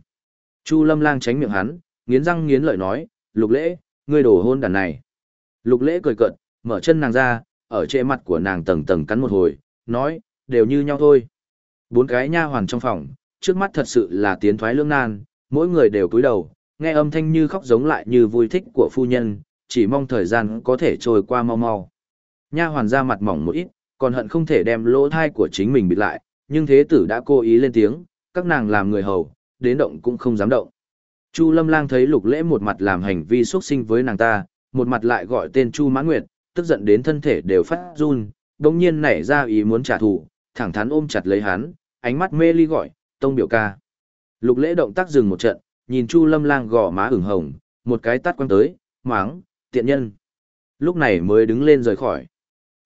Chu Lâm Lang tránh miệng hắn, nghiến răng nghiến lợi nói, lục lễ, ngươi đổ hôn đàn này. Lục lễ cười cợt, mở chân nàng ra, ở trên mặt của nàng tầng tầng cắn một hồi, nói, đều như nhau thôi. Bốn cái nha hoàn trong phòng, trước mắt thật sự là tiến thoái lưỡng nan, mỗi người đều cúi đầu, nghe âm thanh như khóc giống lại như vui thích của phu nhân, chỉ mong thời gian có thể trôi qua mau mau. Nha hoàn ra mặt mỏng một ít, còn hận không thể đem lỗ thai của chính mình bịt lại, nhưng thế tử đã cố ý lên tiếng, các nàng làm người hầu, đến động cũng không dám động. Chu Lâm Lang thấy Lục Lễ một mặt làm hành vi xuất sinh với nàng ta, một mặt lại gọi tên Chu Mãn Nguyệt, tức giận đến thân thể đều phát run, đồng nhiên nảy ra ý muốn trả thù, thẳng thắn ôm chặt lấy hắn, ánh mắt mê ly gọi, tông biểu ca. Lục Lễ động tác dừng một trận, nhìn Chu Lâm Lang gò má ửng hồng, một cái tát quăng tới, máng, tiện nhân. Lúc này mới đứng lên rời khỏi.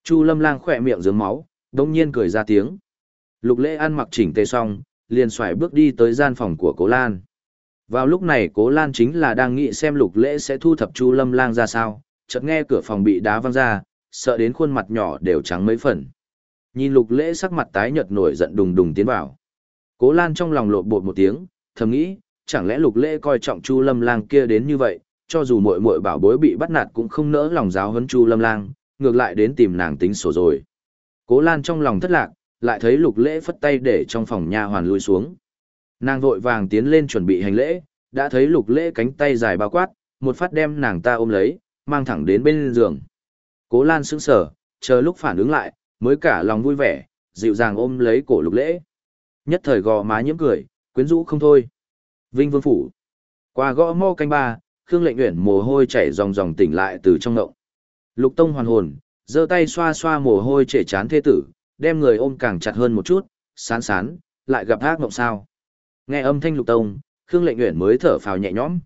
Chu Lâm Lang khỏe miệng dướng máu, đồng nhiên cười ra tiếng. Lục Lễ ăn mặc chỉnh tề xong, liền xoài bước đi tới gian phòng của Cố Lan. Vào lúc này Cố Lan chính là đang nghĩ xem Lục Lễ sẽ thu thập Chu Lâm Lang ra sao, chợt nghe cửa phòng bị đá văng ra, sợ đến khuôn mặt nhỏ đều trắng mấy phần. Nhìn Lục Lễ sắc mặt tái nhợt nổi giận đùng đùng tiến vào. Cố Lan trong lòng lộn bột một tiếng, thầm nghĩ, chẳng lẽ Lục Lễ coi trọng Chu Lâm Lang kia đến như vậy, cho dù muội muội bảo bối bị bắt nạt cũng không nỡ lòng giáo huấn Chu Lâm Lang, ngược lại đến tìm nàng tính sổ rồi. Cố Lan trong lòng thất lạc, lại thấy Lục Lễ phất tay để trong phòng nha hoàn lui xuống. Nàng vội vàng tiến lên chuẩn bị hành lễ, đã thấy Lục Lễ cánh tay dài bao quát, một phát đem nàng ta ôm lấy, mang thẳng đến bên giường. Cố Lan sững sờ, chờ lúc phản ứng lại, mới cả lòng vui vẻ, dịu dàng ôm lấy cổ Lục Lễ. Nhất thời gò má nhiễm cười, quyến rũ không thôi. Vinh Vương phủ. Qua gõ mô canh ba, Khương Lệnh Uyển mồ hôi chảy ròng ròng tỉnh lại từ trong ngộng. Lục Tông hoàn hồn, giơ tay xoa xoa mồ hôi chảy chán thê tử, đem người ôm càng chặt hơn một chút, sán sán, lại gặp ác mộng sao. Nghe âm thanh Lục Tông, Khương Lệnh Uyển mới thở phào nhẹ nhõm.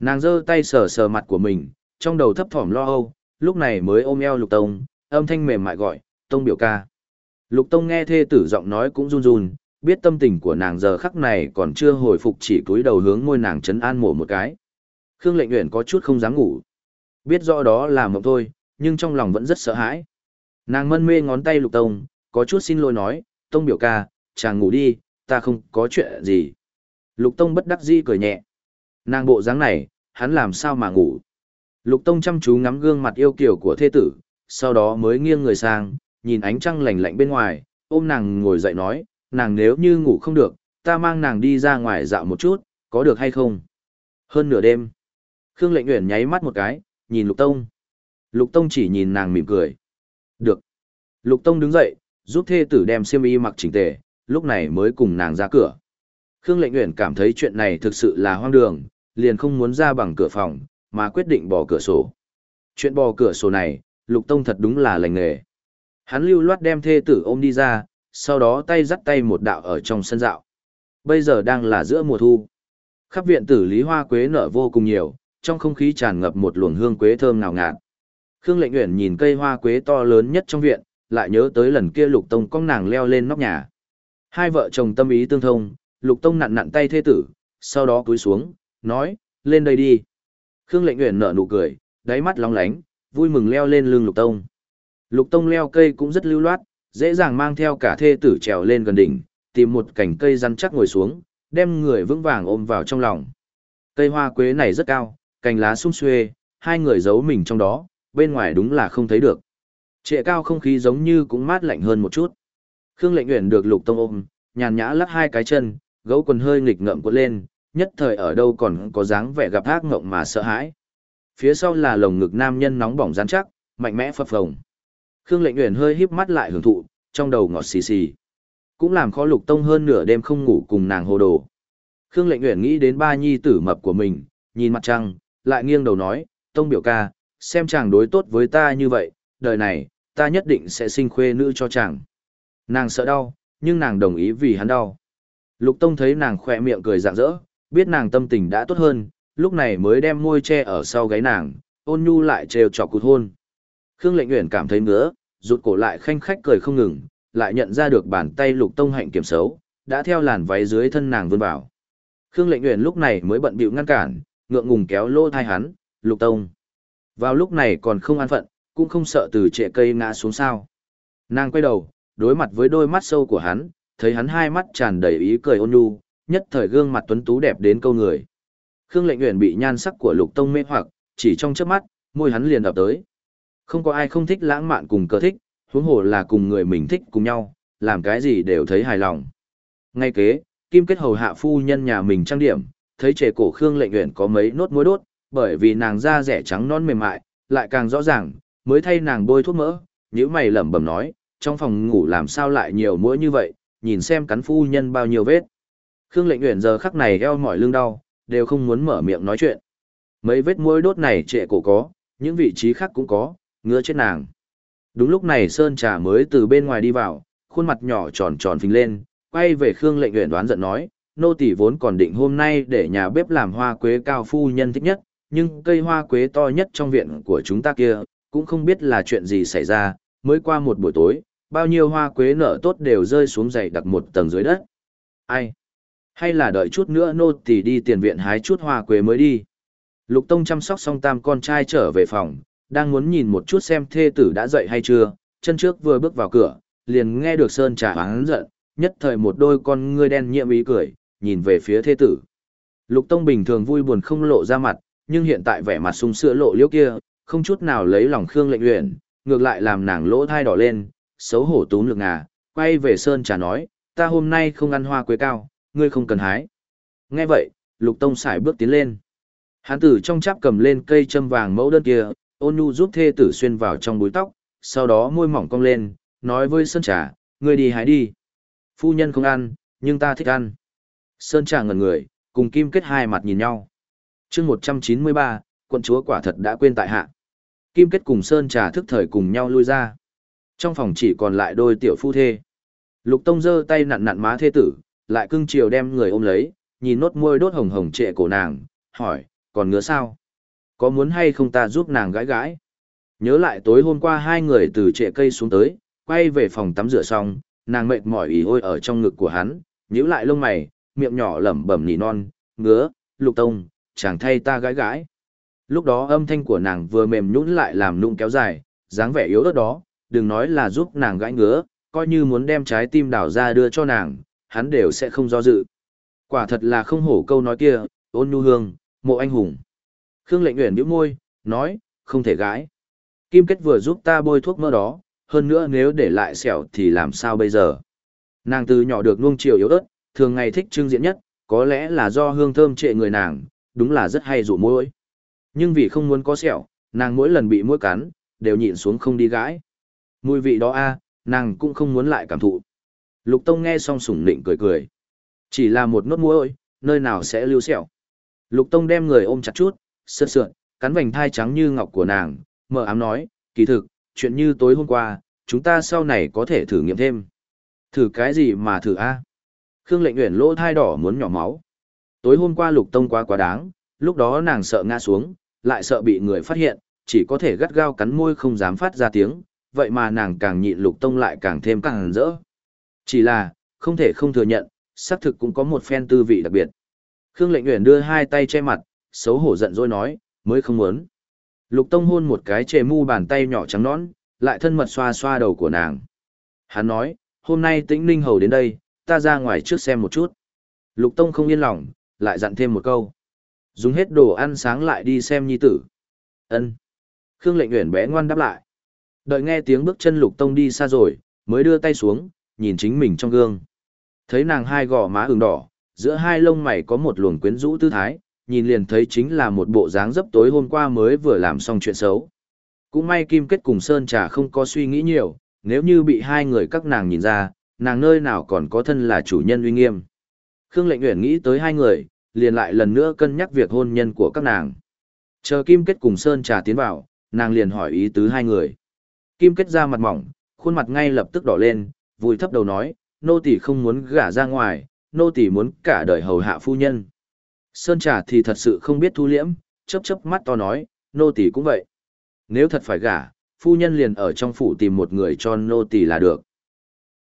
Nàng giơ tay sờ sờ mặt của mình, trong đầu thấp thỏm lo âu, lúc này mới ôm eo Lục Tông, âm thanh mềm mại gọi, "Tông biểu ca." Lục Tông nghe thê tử giọng nói cũng run run, biết tâm tình của nàng giờ khắc này còn chưa hồi phục chỉ cúi đầu hướng ngôi nàng chấn an mổ một cái. Khương Lệnh Uyển có chút không dám ngủ. Biết rõ đó là mộng thôi, nhưng trong lòng vẫn rất sợ hãi. Nàng mân mê ngón tay Lục Tông, có chút xin lỗi nói, Tông biểu ca, chàng ngủ đi, ta không có chuyện gì. Lục Tông bất đắc dĩ cười nhẹ. Nàng bộ dáng này, hắn làm sao mà ngủ. Lục Tông chăm chú ngắm gương mặt yêu kiều của thê tử, sau đó mới nghiêng người sang, nhìn ánh trăng lạnh lạnh bên ngoài, ôm nàng ngồi dậy nói, nàng nếu như ngủ không được, ta mang nàng đi ra ngoài dạo một chút, có được hay không? Hơn nửa đêm, Khương Lệnh Uyển nháy mắt một cái, nhìn Lục Tông. Lục Tông chỉ nhìn nàng mỉm cười. Được. Lục Tông đứng dậy, giúp thê tử đem xiêm y mặc chỉnh tề, lúc này mới cùng nàng ra cửa. Khương Lệnh Uyển cảm thấy chuyện này thực sự là hoang đường, liền không muốn ra bằng cửa phòng, mà quyết định bỏ cửa sổ. Chuyện bỏ cửa sổ này, Lục Tông thật đúng là lành nghề. Hắn lưu loát đem thê tử ôm đi ra, sau đó tay dắt tay một đạo ở trong sân dạo. Bây giờ đang là giữa mùa thu. Khắp viện tử lý hoa quế nở vô cùng nhiều, trong không khí tràn ngập một luồng hương quế thơm ngào ngạt. Khương Lệnh Uyển nhìn cây hoa quế to lớn nhất trong viện, lại nhớ tới lần kia Lục Tông con nàng leo lên nóc nhà. Hai vợ chồng tâm ý tương thông, Lục Tông nặn nặn tay thê tử, sau đó cúi xuống, nói, lên đây đi. Khương Lệnh nguyện nở nụ cười, đáy mắt lóng lánh, vui mừng leo lên lưng Lục Tông. Lục Tông leo cây cũng rất lưu loát, dễ dàng mang theo cả thê tử trèo lên gần đỉnh, tìm một cành cây rắn chắc ngồi xuống, đem người vững vàng ôm vào trong lòng. Cây hoa quế này rất cao, cành lá sum xuê, hai người giấu mình trong đó, bên ngoài đúng là không thấy được. Trệ cao không khí giống như cũng mát lạnh hơn một chút. Khương Lệnh Uyển được Lục Tông ôm, nhàn nhã lắc hai cái chân, gấu quần hơi nghịch ngợm quật lên, nhất thời ở đâu còn có dáng vẻ gặp ác ngộng mà sợ hãi. Phía sau là lồng ngực nam nhân nóng bỏng rắn chắc, mạnh mẽ phập phồng. Khương Lệnh Uyển hơi híp mắt lại hưởng thụ, trong đầu ngọt xì xì. Cũng làm khó Lục Tông hơn nửa đêm không ngủ cùng nàng hồ đồ. Khương Lệnh Uyển nghĩ đến ba nhi tử mập của mình, nhìn mặt trăng, lại nghiêng đầu nói, Tông biểu ca, xem chàng đối tốt với ta như vậy, đời này, ta nhất định sẽ sinh khuê nữ cho chàng. Nàng sợ đau, nhưng nàng đồng ý vì hắn đau. Lục Tông thấy nàng khỏe miệng cười rạng rỡ, biết nàng tâm tình đã tốt hơn, lúc này mới đem môi che ở sau gáy nàng, ôn nhu lại trêu chọc cụt hôn. Khương Lệnh Uyển cảm thấy ngứa, rụt cổ lại khanh khách cười không ngừng, lại nhận ra được bàn tay Lục Tông hạnh kiểm xấu, đã theo làn váy dưới thân nàng vươn vào. Khương Lệnh Uyển lúc này mới bận bịu ngăn cản, ngượng ngùng kéo lô thai hắn, Lục Tông. Vào lúc này còn không an phận, cũng không sợ từ trệ cây ngã xuống sao. Nàng quay đầu, đối mặt với đôi mắt sâu của hắn, thấy hắn hai mắt tràn đầy ý cười ôn nhu, nhất thời gương mặt tuấn tú đẹp đến câu người. Khương Lệnh Uyển bị nhan sắc của Lục Tông mê hoặc, chỉ trong chớp mắt, môi hắn liền đập tới, Không có ai không thích lãng mạn cùng cơ thích, huống hồ là cùng người mình thích cùng nhau, làm cái gì đều thấy hài lòng. Ngay kế, Kim Kết hầu hạ phu nhân nhà mình trang điểm, thấy trẻ cổ Khương Lệnh Uyển có mấy nốt muối đốt, bởi vì nàng da rẻ trắng non mềm mại, lại càng rõ ràng, mới thay nàng bôi thuốc mỡ, nhíu mày lẩm bẩm nói, trong phòng ngủ làm sao lại nhiều mũi như vậy, nhìn xem cắn phu nhân bao nhiêu vết. Khương Lệnh Uyển giờ khắc này eo mỏi lưng đau, đều không muốn mở miệng nói chuyện. Mấy vết mũi đốt này trệ cổ có, những vị trí khác cũng có, ngứa chết nàng. Đúng lúc này Sơn Trà mới từ bên ngoài đi vào, khuôn mặt nhỏ tròn tròn phình lên, quay về Khương Lệnh Uyển đoán giận nói, nô tỳ vốn còn định hôm nay để nhà bếp làm hoa quế cao phu nhân thích nhất, nhưng cây hoa quế to nhất trong viện của chúng ta kia, cũng không biết là chuyện gì xảy ra, mới qua một buổi tối, bao nhiêu hoa quế nở tốt đều rơi xuống dày đặc một tầng dưới đất. Ai? Hay là đợi chút nữa nô tỳ đi tiền viện hái chút hoa quế mới đi. Lục Tông chăm sóc xong tam con trai trở về phòng, đang muốn nhìn một chút xem thê tử đã dậy hay chưa, chân trước vừa bước vào cửa, liền nghe được Sơn trà hắn giận, nhất thời một đôi con ngươi đen nhiệm ý cười, nhìn về phía thê tử. Lục Tông bình thường vui buồn không lộ ra mặt, nhưng hiện tại vẻ mặt sung sữa lộ liễu kia, không chút nào lấy lòng Khương lệnh luyện, ngược lại làm nàng lỗ thai đỏ lên, xấu hổ túm lược ngà, quay về Sơn trà nói, ta hôm nay không ăn hoa quế cao, ngươi không cần hái. Nghe vậy, Lục Tông xài bước tiến lên. Hán tử trong cháp cầm lên cây châm vàng mẫu đơn kia, ôn nhu giúp thê tử xuyên vào trong búi tóc, sau đó môi mỏng cong lên, nói với Sơn trà, ngươi đi hái đi. Phu nhân không ăn, nhưng ta thích ăn. Sơn trà ngẩn người, cùng kim kết hai mặt nhìn nhau. chương 193, quận chúa quả thật đã quên tại hạ. Kim kết cùng Sơn trà thức thời cùng nhau lui ra. Trong phòng chỉ còn lại đôi tiểu phu thê. Lục Tông giơ tay nặn nặn má thê tử, lại cưng chiều đem người ôm lấy, nhìn nốt môi đốt hồng hồng trệ cổ nàng, hỏi, còn ngứa sao? Có muốn hay không ta giúp nàng gãi gãi? Nhớ lại tối hôm qua hai người từ trệ cây xuống tới, quay về phòng tắm rửa xong, nàng mệt mỏi ỉ ôi ở trong ngực của hắn, nhíu lại lông mày, miệng nhỏ lẩm bẩm nỉ non, ngứa, lục tông, chàng thay ta gãi gãi. Lúc đó âm thanh của nàng vừa mềm nhũn lại làm nụng kéo dài, dáng vẻ yếu ớt đó, đừng nói là giúp nàng gãi ngứa, coi như muốn đem trái tim đảo ra đưa cho nàng, hắn đều sẽ không do dự. Quả thật là không hổ câu nói kia, ôn nhu hương, mộ anh hùng. Khương lệnh nguyện bĩu môi, nói, không thể gãi. Kim kết vừa giúp ta bôi thuốc mơ đó, hơn nữa nếu để lại sẹo thì làm sao bây giờ? Nàng từ nhỏ được nuông chiều yếu ớt, thường ngày thích trưng diện nhất, có lẽ là do hương thơm trệ người nàng, đúng là rất hay dụ môi. Nhưng vì không muốn có sẹo, nàng mỗi lần bị mũi cắn, đều nhịn xuống không đi gãi. Mùi vị đó a, nàng cũng không muốn lại cảm thụ. Lục Tông nghe xong sủng nịnh cười cười. Chỉ là một nốt mũi, nơi nào sẽ lưu sẹo. Lục Tông đem người ôm chặt chút, sượt sượt, cắn vành thai trắng như ngọc của nàng, mờ ám nói, kỳ thực, chuyện như tối hôm qua, chúng ta sau này có thể thử nghiệm thêm. Thử cái gì mà thử a? Khương lệnh nguyện lỗ thai đỏ muốn nhỏ máu. Tối hôm qua lục tông quá quá đáng, lúc đó nàng sợ ngã xuống, lại sợ bị người phát hiện, chỉ có thể gắt gao cắn môi không dám phát ra tiếng, vậy mà nàng càng nhịn lục tông lại càng thêm càng rỡ. Chỉ là, không thể không thừa nhận, xác thực cũng có một phen tư vị đặc biệt. Khương lệnh nguyện đưa hai tay che mặt, xấu hổ giận dỗi nói, mới không muốn. Lục tông hôn một cái chề mu bàn tay nhỏ trắng nõn, lại thân mật xoa xoa đầu của nàng. Hắn nói, hôm nay tĩnh ninh hầu đến đây, ta ra ngoài trước xem một chút. Lục tông không yên lòng, lại dặn thêm một câu. Dùng hết đồ ăn sáng lại đi xem nhi tử. ân Khương lệnh nguyện bé ngoan đáp lại. Đợi nghe tiếng bước chân lục tông đi xa rồi, mới đưa tay xuống, nhìn chính mình trong gương. Thấy nàng hai gò má ửng đỏ, giữa hai lông mày có một luồng quyến rũ tư thái, nhìn liền thấy chính là một bộ dáng dấp tối hôm qua mới vừa làm xong chuyện xấu. Cũng may Kim Kết cùng Sơn Trà không có suy nghĩ nhiều, nếu như bị hai người các nàng nhìn ra, nàng nơi nào còn có thân là chủ nhân uy nghiêm. Khương Lệnh Uyển nghĩ tới hai người, liền lại lần nữa cân nhắc việc hôn nhân của các nàng. Chờ Kim Kết cùng Sơn Trà tiến vào, nàng liền hỏi ý tứ hai người. Kim Kết ra mặt mỏng, khuôn mặt ngay lập tức đỏ lên, vùi thấp đầu nói, nô tỳ không muốn gả ra ngoài, nô tỳ muốn cả đời hầu hạ phu nhân. Sơn Trà thì thật sự không biết thu liễm, chớp chớp mắt to nói, nô tỳ cũng vậy. Nếu thật phải gả, phu nhân liền ở trong phủ tìm một người cho nô tỳ là được.